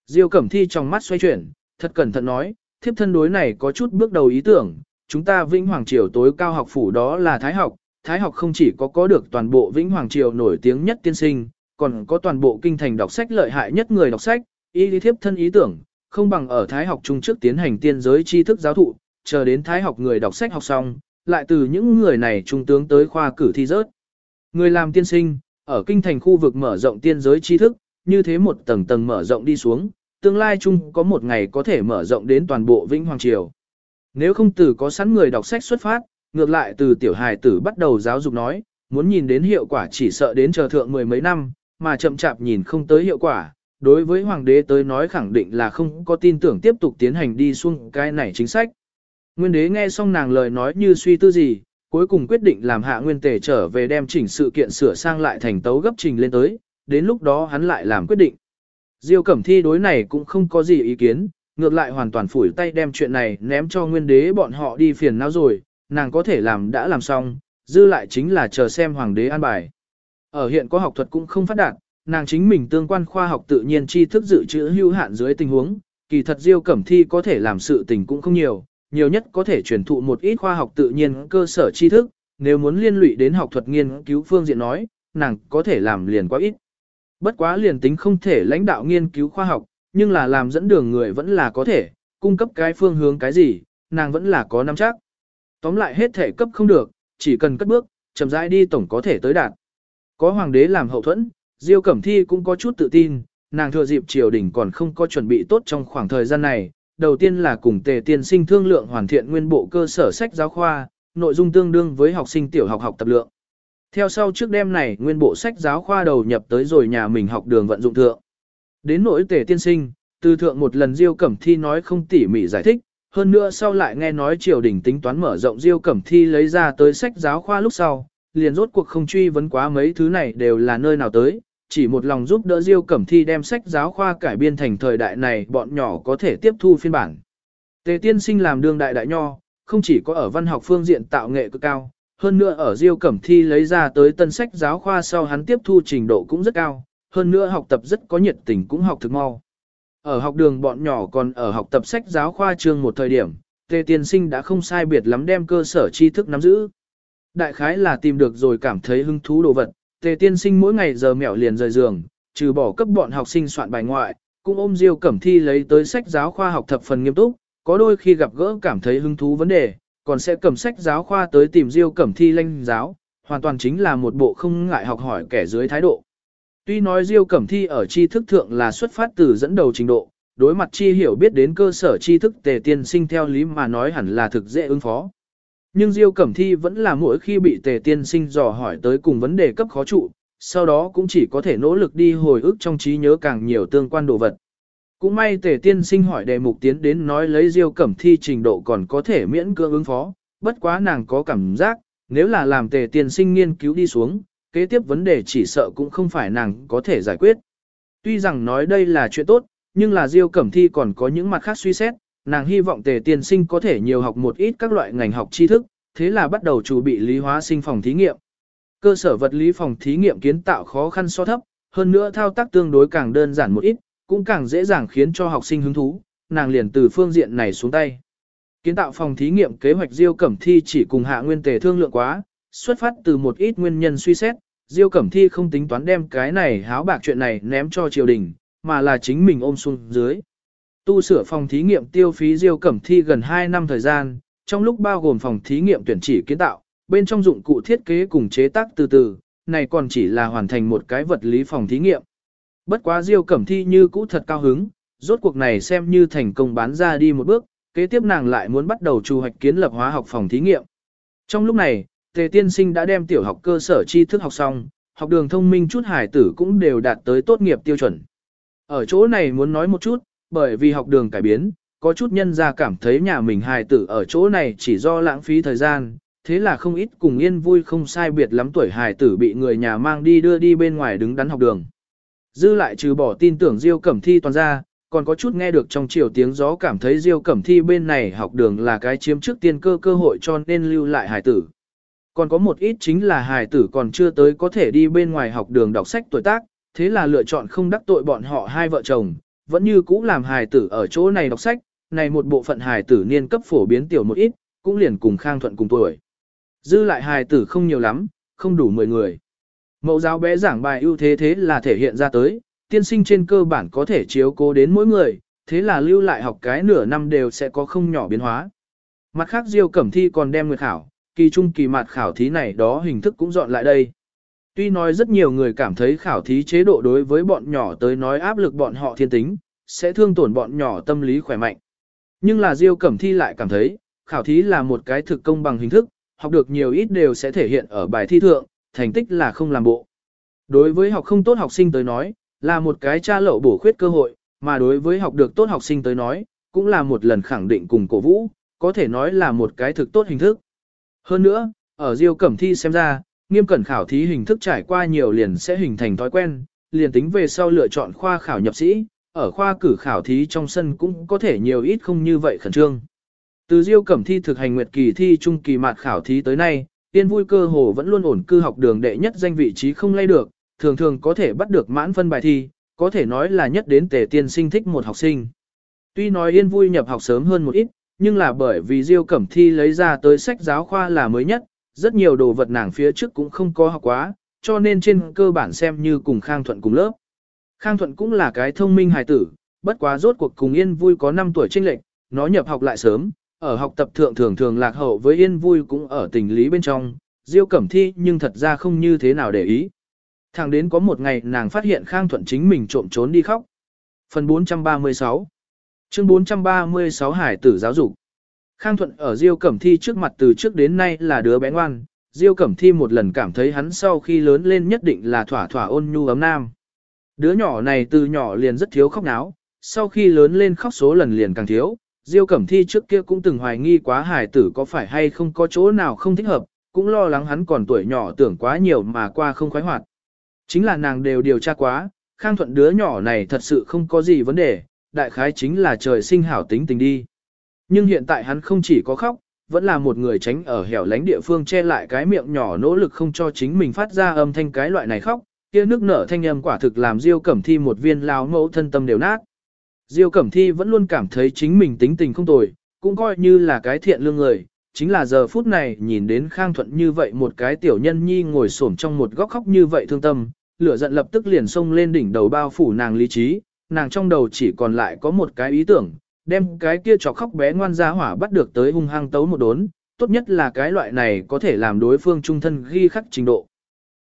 Diêu Cẩm Thi trong mắt xoay chuyển, thật cẩn thận nói, thiếp thân đối này có chút bước đầu ý tưởng, chúng ta Vĩnh Hoàng Triều tối cao học phủ đó là Thái học, Thái học không chỉ có có được toàn bộ Vĩnh Hoàng Triều nổi tiếng nhất tiên sinh, còn có toàn bộ kinh thành đọc sách lợi hại nhất người đọc sách, ý lý thiếp thân ý tưởng, không bằng ở Thái học trung trước tiến hành tiên giới tri thức giáo thụ, chờ đến Thái học người đọc sách học xong, lại từ những người này trung tướng tới khoa cử thi rớt. Người làm tiên sinh, ở kinh thành khu vực mở rộng tiên giới tri thức, như thế một tầng tầng mở rộng đi xuống, tương lai chung có một ngày có thể mở rộng đến toàn bộ Vĩnh Hoàng Triều. Nếu không từ có sẵn người đọc sách xuất phát, ngược lại từ tiểu hài tử bắt đầu giáo dục nói, muốn nhìn đến hiệu quả chỉ sợ đến chờ thượng mười mấy năm, mà chậm chạp nhìn không tới hiệu quả. Đối với hoàng đế tới nói khẳng định là không có tin tưởng tiếp tục tiến hành đi xuống cái này chính sách. Nguyên đế nghe xong nàng lời nói như suy tư gì, cuối cùng quyết định làm hạ nguyên tề trở về đem chỉnh sự kiện sửa sang lại thành tấu gấp trình lên tới, đến lúc đó hắn lại làm quyết định. Diêu Cẩm Thi đối này cũng không có gì ý kiến, ngược lại hoàn toàn phủi tay đem chuyện này ném cho nguyên đế bọn họ đi phiền não rồi, nàng có thể làm đã làm xong, dư lại chính là chờ xem hoàng đế an bài. Ở hiện có học thuật cũng không phát đạt, nàng chính mình tương quan khoa học tự nhiên tri thức dự trữ hữu hạn dưới tình huống, kỳ thật Diêu Cẩm Thi có thể làm sự tình cũng không nhiều, nhiều nhất có thể truyền thụ một ít khoa học tự nhiên cơ sở tri thức, nếu muốn liên lụy đến học thuật nghiên cứu phương diện nói, nàng có thể làm liền quá ít. Bất quá liền tính không thể lãnh đạo nghiên cứu khoa học, nhưng là làm dẫn đường người vẫn là có thể, cung cấp cái phương hướng cái gì, nàng vẫn là có nắm chắc. Tóm lại hết thể cấp không được, chỉ cần cất bước, chậm rãi đi tổng có thể tới đạt. Có hoàng đế làm hậu thuẫn, Diêu Cẩm Thi cũng có chút tự tin, nàng thừa dịp triều đình còn không có chuẩn bị tốt trong khoảng thời gian này, đầu tiên là cùng tề tiên sinh thương lượng hoàn thiện nguyên bộ cơ sở sách giáo khoa, nội dung tương đương với học sinh tiểu học học tập lượng. Theo sau trước đêm này nguyên bộ sách giáo khoa đầu nhập tới rồi nhà mình học đường vận dụng thượng. Đến nỗi tề tiên sinh, từ thượng một lần Diêu Cẩm Thi nói không tỉ mỉ giải thích, hơn nữa sau lại nghe nói triều đình tính toán mở rộng Diêu Cẩm Thi lấy ra tới sách giáo khoa lúc sau, liền rốt cuộc không truy vấn quá mấy thứ này đều là nơi nào tới, chỉ một lòng giúp đỡ Diêu Cẩm Thi đem sách giáo khoa cải biên thành thời đại này bọn nhỏ có thể tiếp thu phiên bản. Tề tiên sinh làm đương đại đại nho, không chỉ có ở văn học phương diện tạo nghệ cực cao, hơn nữa ở Diêu Cẩm Thi lấy ra tới tân sách giáo khoa sau hắn tiếp thu trình độ cũng rất cao, hơn nữa học tập rất có nhiệt tình cũng học thực mau. Ở học đường bọn nhỏ còn ở học tập sách giáo khoa trường một thời điểm, Tề tiên sinh đã không sai biệt lắm đem cơ sở tri thức nắm giữ. Đại khái là tìm được rồi cảm thấy hứng thú đồ vật, Tề tiên sinh mỗi ngày giờ mẹo liền rời giường, trừ bỏ cấp bọn học sinh soạn bài ngoại, cũng ôm Diêu Cẩm Thi lấy tới sách giáo khoa học thập phần nghiêm túc, có đôi khi gặp gỡ cảm thấy hứng thú vấn đề, còn sẽ cầm sách giáo khoa tới tìm Diêu Cẩm Thi lanh giáo, hoàn toàn chính là một bộ không ngại học hỏi kẻ dưới thái độ. Tuy nói Diêu Cẩm Thi ở tri thức thượng là xuất phát từ dẫn đầu trình độ, đối mặt chi hiểu biết đến cơ sở tri thức tề tiên sinh theo lý mà nói hẳn là thực dễ ứng phó. Nhưng Diêu Cẩm Thi vẫn là mỗi khi bị tề tiên sinh dò hỏi tới cùng vấn đề cấp khó trụ, sau đó cũng chỉ có thể nỗ lực đi hồi ức trong trí nhớ càng nhiều tương quan đồ vật. Cũng may tề tiên sinh hỏi đề mục tiến đến nói lấy Diêu Cẩm Thi trình độ còn có thể miễn cưỡng ứng phó, bất quá nàng có cảm giác, nếu là làm tề tiên sinh nghiên cứu đi xuống, kế tiếp vấn đề chỉ sợ cũng không phải nàng có thể giải quyết. Tuy rằng nói đây là chuyện tốt, nhưng là Diêu Cẩm Thi còn có những mặt khác suy xét, nàng hy vọng tề tiên sinh có thể nhiều học một ít các loại ngành học tri thức, thế là bắt đầu chuẩn bị lý hóa sinh phòng thí nghiệm. Cơ sở vật lý phòng thí nghiệm kiến tạo khó khăn so thấp, hơn nữa thao tác tương đối càng đơn giản một ít, cũng càng dễ dàng khiến cho học sinh hứng thú, nàng liền từ phương diện này xuống tay. Kiến tạo phòng thí nghiệm kế hoạch Diêu Cẩm Thi chỉ cùng Hạ Nguyên Tề thương lượng quá, xuất phát từ một ít nguyên nhân suy xét, Diêu Cẩm Thi không tính toán đem cái này háo bạc chuyện này ném cho triều đình, mà là chính mình ôm xuống dưới. Tu sửa phòng thí nghiệm tiêu phí Diêu Cẩm Thi gần 2 năm thời gian, trong lúc bao gồm phòng thí nghiệm tuyển chỉ kiến tạo, bên trong dụng cụ thiết kế cùng chế tác từ từ, này còn chỉ là hoàn thành một cái vật lý phòng thí nghiệm. Bất quá Diêu Cẩm Thi như cũ thật cao hứng, rốt cuộc này xem như thành công bán ra đi một bước, kế tiếp nàng lại muốn bắt đầu chu hoạch kiến lập hóa học phòng thí nghiệm. Trong lúc này, Tề Tiên Sinh đã đem tiểu học cơ sở tri thức học xong, học đường thông minh chút hải tử cũng đều đạt tới tốt nghiệp tiêu chuẩn. Ở chỗ này muốn nói một chút, bởi vì học đường cải biến, có chút nhân ra cảm thấy nhà mình hài tử ở chỗ này chỉ do lãng phí thời gian, thế là không ít cùng yên vui không sai biệt lắm tuổi hài tử bị người nhà mang đi đưa đi bên ngoài đứng đắn học đường. Dư lại trừ bỏ tin tưởng Diêu Cẩm Thi toàn ra, còn có chút nghe được trong chiều tiếng gió cảm thấy Diêu Cẩm Thi bên này học đường là cái chiếm trước tiên cơ cơ hội cho nên lưu lại hài tử. Còn có một ít chính là hài tử còn chưa tới có thể đi bên ngoài học đường đọc sách tuổi tác, thế là lựa chọn không đắc tội bọn họ hai vợ chồng, vẫn như cũ làm hài tử ở chỗ này đọc sách, này một bộ phận hài tử niên cấp phổ biến tiểu một ít, cũng liền cùng Khang Thuận cùng tuổi. Dư lại hài tử không nhiều lắm, không đủ 10 người. Mẫu giáo bé giảng bài ưu thế thế là thể hiện ra tới, tiên sinh trên cơ bản có thể chiếu cố đến mỗi người, thế là lưu lại học cái nửa năm đều sẽ có không nhỏ biến hóa. Mặt khác Diêu Cẩm Thi còn đem nguyệt khảo, kỳ trung kỳ mặt khảo thí này đó hình thức cũng dọn lại đây. Tuy nói rất nhiều người cảm thấy khảo thí chế độ đối với bọn nhỏ tới nói áp lực bọn họ thiên tính, sẽ thương tổn bọn nhỏ tâm lý khỏe mạnh. Nhưng là Diêu Cẩm Thi lại cảm thấy, khảo thí là một cái thực công bằng hình thức, học được nhiều ít đều sẽ thể hiện ở bài thi thượng, thành tích là không làm bộ. Đối với học không tốt học sinh tới nói, là một cái tra lậu bổ khuyết cơ hội, mà đối với học được tốt học sinh tới nói, cũng là một lần khẳng định cùng cổ vũ, có thể nói là một cái thực tốt hình thức. Hơn nữa, ở Diêu Cẩm Thi xem ra, nghiêm cẩn khảo thí hình thức trải qua nhiều liền sẽ hình thành thói quen, liền tính về sau lựa chọn khoa khảo nhập sĩ, ở khoa cử khảo thí trong sân cũng có thể nhiều ít không như vậy khẩn trương. Từ Diêu Cẩm Thi thực hành nguyệt kỳ thi trung kỳ mạt khảo thí tới nay, Tiên vui cơ hồ vẫn luôn ổn cư học đường đệ nhất danh vị trí không lay được, thường thường có thể bắt được mãn phân bài thi, có thể nói là nhất đến tề tiên sinh thích một học sinh. Tuy nói Yên vui nhập học sớm hơn một ít, nhưng là bởi vì Diêu Cẩm Thi lấy ra tới sách giáo khoa là mới nhất, rất nhiều đồ vật nàng phía trước cũng không có học quá, cho nên trên cơ bản xem như cùng Khang Thuận cùng lớp. Khang Thuận cũng là cái thông minh hài tử, bất quá rốt cuộc cùng Yên vui có 5 tuổi chênh lệch, nó nhập học lại sớm, ở học tập thượng thường thường lạc hậu với Yên vui cũng ở tình lý bên trong, Diêu Cẩm Thi nhưng thật ra không như thế nào để ý. Thẳng đến có một ngày nàng phát hiện Khang Thuận chính mình trộm trốn đi khóc. Phần 436 Chương 436 Hải tử giáo dục Khang Thuận ở Diêu Cẩm Thi trước mặt từ trước đến nay là đứa bé ngoan, Diêu Cẩm Thi một lần cảm thấy hắn sau khi lớn lên nhất định là thỏa thỏa ôn nhu ấm nam. Đứa nhỏ này từ nhỏ liền rất thiếu khóc náo, sau khi lớn lên khóc số lần liền càng thiếu. Diêu Cẩm Thi trước kia cũng từng hoài nghi quá hải tử có phải hay không có chỗ nào không thích hợp, cũng lo lắng hắn còn tuổi nhỏ tưởng quá nhiều mà qua không khoái hoạt. Chính là nàng đều điều tra quá, Khang Thuận đứa nhỏ này thật sự không có gì vấn đề, đại khái chính là trời sinh hảo tính tình đi. Nhưng hiện tại hắn không chỉ có khóc, vẫn là một người tránh ở hẻo lánh địa phương che lại cái miệng nhỏ nỗ lực không cho chính mình phát ra âm thanh cái loại này khóc, kia nước nở thanh âm quả thực làm Diêu Cẩm Thi một viên lao mẫu thân tâm đều nát. Diêu Cẩm Thi vẫn luôn cảm thấy chính mình tính tình không tồi, cũng coi như là cái thiện lương người, chính là giờ phút này nhìn đến Khang Thuận như vậy một cái tiểu nhân nhi ngồi xổm trong một góc khóc như vậy thương tâm, lửa giận lập tức liền xông lên đỉnh đầu bao phủ nàng lý trí, nàng trong đầu chỉ còn lại có một cái ý tưởng, đem cái kia chọc khóc bé ngoan ra hỏa bắt được tới hung hăng tấu một đốn, tốt nhất là cái loại này có thể làm đối phương trung thân ghi khắc trình độ.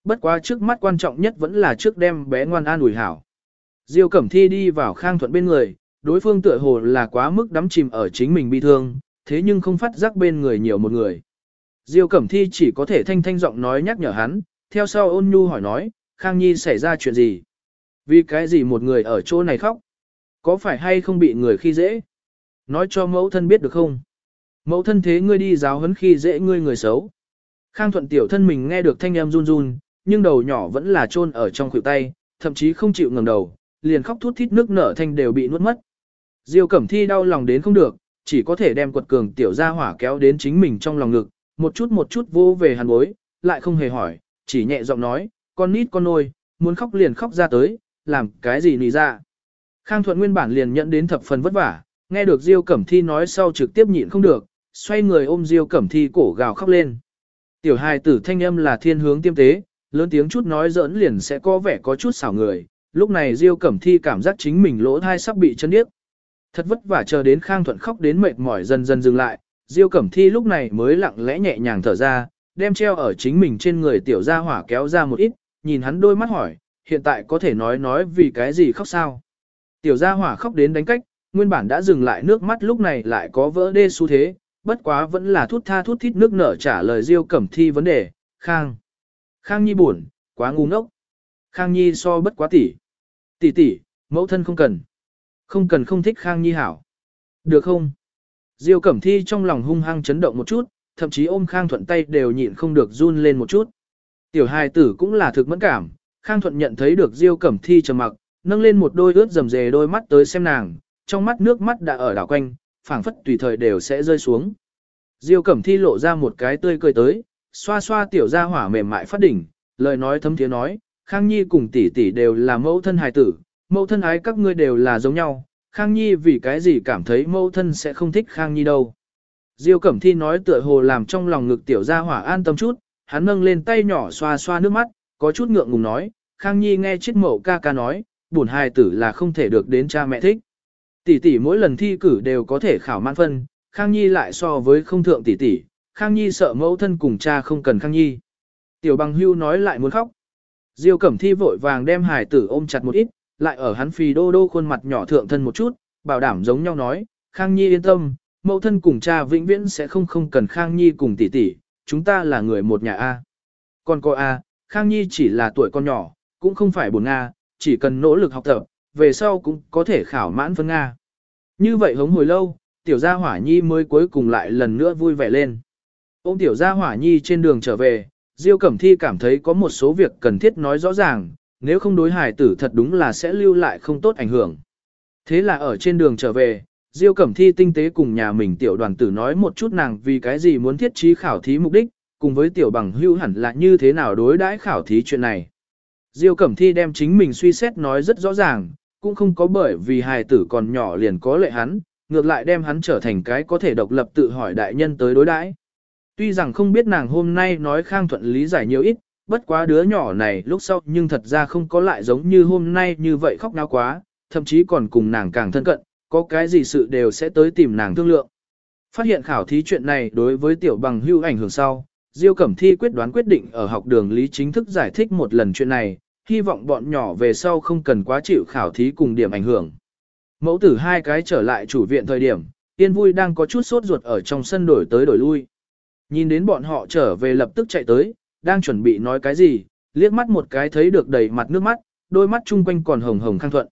Bất quá trước mắt quan trọng nhất vẫn là trước đem bé ngoan an ủi hảo. Diêu Cẩm Thi đi vào Khang Thuận bên người, đối phương tựa hồ là quá mức đắm chìm ở chính mình bi thương, thế nhưng không phát giác bên người nhiều một người. Diêu Cẩm Thi chỉ có thể thanh thanh giọng nói nhắc nhở hắn, theo sau ôn nhu hỏi nói, Khang Nhi xảy ra chuyện gì? Vì cái gì một người ở chỗ này khóc? Có phải hay không bị người khi dễ? Nói cho mẫu thân biết được không? Mẫu thân thế ngươi đi giáo huấn khi dễ ngươi người xấu. Khang thuận tiểu thân mình nghe được thanh em run run, nhưng đầu nhỏ vẫn là chôn ở trong khuỷu tay, thậm chí không chịu ngẩng đầu, liền khóc thút thít nước nở thanh đều bị nuốt mất. Diêu Cẩm Thi đau lòng đến không được, chỉ có thể đem quật cường tiểu gia hỏa kéo đến chính mình trong lòng ngực, một chút một chút vô về hàn bối, lại không hề hỏi, chỉ nhẹ giọng nói, con nít con nôi, muốn khóc liền khóc ra tới, làm cái gì nì ra. Khang Thuận nguyên bản liền nhận đến thập phần vất vả, Nghe được Diêu Cẩm Thi nói sau trực tiếp nhịn không được, xoay người ôm Diêu Cẩm Thi cổ gào khóc lên. Tiểu hài tử thanh âm là thiên hướng tiêm tế, lớn tiếng chút nói giỡn liền sẽ có vẻ có chút xảo người. Lúc này Diêu Cẩm Thi cảm giác chính mình lỗ thai sắp bị chân điếc. Thật vất vả chờ đến Khang Thuận khóc đến mệt mỏi dần dần dừng lại, Diêu Cẩm Thi lúc này mới lặng lẽ nhẹ nhàng thở ra, đem treo ở chính mình trên người tiểu gia hỏa kéo ra một ít, nhìn hắn đôi mắt hỏi, hiện tại có thể nói nói vì cái gì khóc sao. Tiểu gia hỏa khóc đến đánh cách, nguyên bản đã dừng lại nước mắt lúc này lại có vỡ đê xu thế, bất quá vẫn là thút tha thút thít nước nở trả lời Diêu Cẩm Thi vấn đề, Khang. Khang Nhi buồn, quá ngu ngốc. Khang Nhi so bất quá tỷ. Tỷ tỷ, mẫu thân không cần. Không cần không thích Khang Nhi hảo. Được không? Diêu Cẩm Thi trong lòng hung hăng chấn động một chút, thậm chí ôm Khang Thuận tay đều nhịn không được run lên một chút. Tiểu hài tử cũng là thực mẫn cảm, Khang Thuận nhận thấy được Diêu Cẩm Thi trầm mặc, nâng lên một đôi ướt rầm rề đôi mắt tới xem nàng, trong mắt nước mắt đã ở đảo quanh, phảng phất tùy thời đều sẽ rơi xuống. Diêu Cẩm Thi lộ ra một cái tươi cười tới, xoa xoa tiểu gia hỏa mềm mại phát đỉnh, lời nói thấm thiế nói, Khang Nhi cùng tỷ tỷ đều là mẫu thân hài tử, mẫu thân ái các ngươi đều là giống nhau, Khang Nhi vì cái gì cảm thấy mẫu thân sẽ không thích Khang Nhi đâu. Diêu Cẩm Thi nói tựa hồ làm trong lòng ngực tiểu gia hỏa an tâm chút, hắn nâng lên tay nhỏ xoa xoa nước mắt, có chút ngượng ngùng nói, Khang Nhi nghe chết mẫu ca ca nói, buồn hài tử là không thể được đến cha mẹ thích. Tỷ tỷ mỗi lần thi cử đều có thể khảo mãn phân, Khang Nhi lại so với không thượng tỷ tỷ, Khang Nhi sợ mẫu thân cùng cha không cần Khang Nhi. Tiểu bằng hưu nói lại muốn khóc. Diêu Cẩm Thi vội vàng đem hài tử ôm chặt một ít, lại ở hắn phì đô đô khuôn mặt nhỏ thượng thân một chút, bảo đảm giống nhau nói, Khang Nhi yên tâm, mẫu thân cùng cha vĩnh viễn sẽ không không cần Khang Nhi cùng tỷ tỷ, chúng ta là người một nhà A. Còn cô A, Khang Nhi chỉ là tuổi con nhỏ, cũng không phải buồn Nga, chỉ cần nỗ lực học tập, về sau cũng có thể khảo mãn phân Nga. Như vậy hống hồi lâu, tiểu gia hỏa nhi mới cuối cùng lại lần nữa vui vẻ lên. Ông tiểu gia hỏa nhi trên đường trở về, Diêu Cẩm Thi cảm thấy có một số việc cần thiết nói rõ ràng, nếu không đối hài tử thật đúng là sẽ lưu lại không tốt ảnh hưởng. Thế là ở trên đường trở về, Diêu Cẩm Thi tinh tế cùng nhà mình tiểu đoàn tử nói một chút nàng vì cái gì muốn thiết trí khảo thí mục đích, cùng với tiểu bằng hưu hẳn là như thế nào đối đãi khảo thí chuyện này. Diêu Cẩm Thi đem chính mình suy xét nói rất rõ ràng, cũng không có bởi vì hài tử còn nhỏ liền có lệ hắn, ngược lại đem hắn trở thành cái có thể độc lập tự hỏi đại nhân tới đối đãi. Tuy rằng không biết nàng hôm nay nói khang thuận lý giải nhiều ít, bất quá đứa nhỏ này lúc sau nhưng thật ra không có lại giống như hôm nay như vậy khóc náo quá, thậm chí còn cùng nàng càng thân cận, có cái gì sự đều sẽ tới tìm nàng thương lượng. Phát hiện khảo thí chuyện này đối với tiểu bằng hưu ảnh hưởng sau, Diêu Cẩm Thi quyết đoán quyết định ở học đường lý chính thức giải thích một lần chuyện này, hy vọng bọn nhỏ về sau không cần quá chịu khảo thí cùng điểm ảnh hưởng. Mẫu tử hai cái trở lại chủ viện thời điểm, Yên vui đang có chút sốt ruột ở trong sân đổi tới đổi lui. Nhìn đến bọn họ trở về lập tức chạy tới, đang chuẩn bị nói cái gì, liếc mắt một cái thấy được đầy mặt nước mắt, đôi mắt chung quanh còn hồng hồng khang thuận.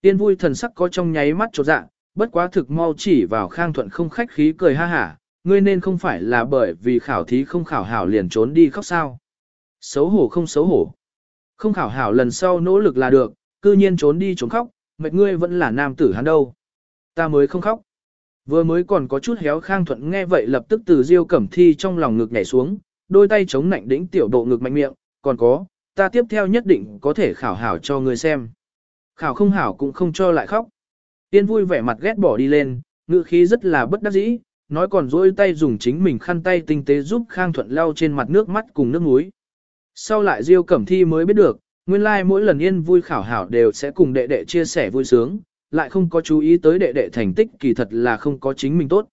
Yên vui thần sắc có trong nháy mắt chột dạ, bất quá thực mau chỉ vào khang thuận không khách khí cười ha hả, ngươi nên không phải là bởi vì khảo thí không khảo hảo liền trốn đi khóc sao. Xấu hổ không xấu hổ. Không khảo hảo lần sau nỗ lực là được, cư nhiên trốn đi trốn khóc, mệt ngươi vẫn là nam tử hắn đâu. Ta mới không khóc. Vừa mới còn có chút héo khang thuận nghe vậy lập tức từ diêu cẩm thi trong lòng ngực nhảy xuống, đôi tay chống nạnh đỉnh tiểu độ ngực mạnh miệng, còn có, ta tiếp theo nhất định có thể khảo hảo cho ngươi xem. Khảo không hảo cũng không cho lại khóc. Tiên vui vẻ mặt ghét bỏ đi lên, ngữ khí rất là bất đắc dĩ, nói còn dỗi tay dùng chính mình khăn tay tinh tế giúp Khang Thuận lau trên mặt nước mắt cùng nước muối. Sau lại Diêu Cẩm Thi mới biết được, nguyên lai like mỗi lần yên vui khảo hảo đều sẽ cùng đệ đệ chia sẻ vui sướng, lại không có chú ý tới đệ đệ thành tích kỳ thật là không có chính mình tốt.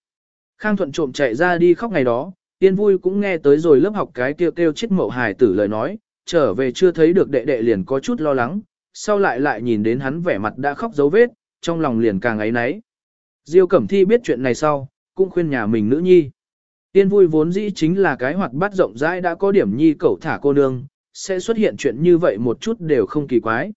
Khang Thuận trộm chạy ra đi khóc ngày đó, yên vui cũng nghe tới rồi lớp học cái kêu kêu chết mậu hài tử lời nói, trở về chưa thấy được đệ đệ liền có chút lo lắng, sau lại lại nhìn đến hắn vẻ mặt đã khóc dấu vết, trong lòng liền càng ấy náy. Diêu Cẩm Thi biết chuyện này sau, cũng khuyên nhà mình nữ nhi. Tiên vui vốn dĩ chính là cái hoạt bát rộng rãi đã có điểm nhi cậu thả cô nương, sẽ xuất hiện chuyện như vậy một chút đều không kỳ quái.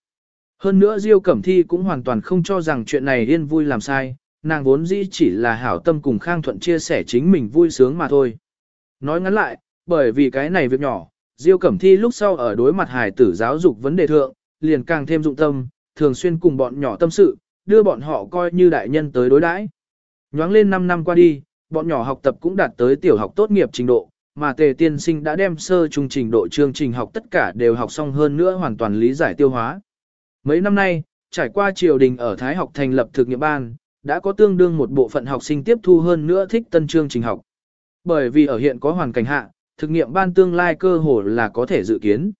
Hơn nữa Diêu Cẩm Thi cũng hoàn toàn không cho rằng chuyện này yên vui làm sai, nàng vốn dĩ chỉ là hảo tâm cùng Khang Thuận chia sẻ chính mình vui sướng mà thôi. Nói ngắn lại, bởi vì cái này việc nhỏ, Diêu Cẩm Thi lúc sau ở đối mặt hài tử giáo dục vấn đề thượng, liền càng thêm dụng tâm, thường xuyên cùng bọn nhỏ tâm sự, đưa bọn họ coi như đại nhân tới đối đãi. Nhoáng lên 5 năm qua đi, bọn nhỏ học tập cũng đạt tới tiểu học tốt nghiệp trình độ, mà tề tiên sinh đã đem sơ trung trình độ chương trình học tất cả đều học xong hơn nữa hoàn toàn lý giải tiêu hóa. Mấy năm nay, trải qua triều đình ở Thái học thành lập thực nghiệm ban, đã có tương đương một bộ phận học sinh tiếp thu hơn nữa thích tân chương trình học. Bởi vì ở hiện có hoàn cảnh hạ, thực nghiệm ban tương lai cơ hồ là có thể dự kiến.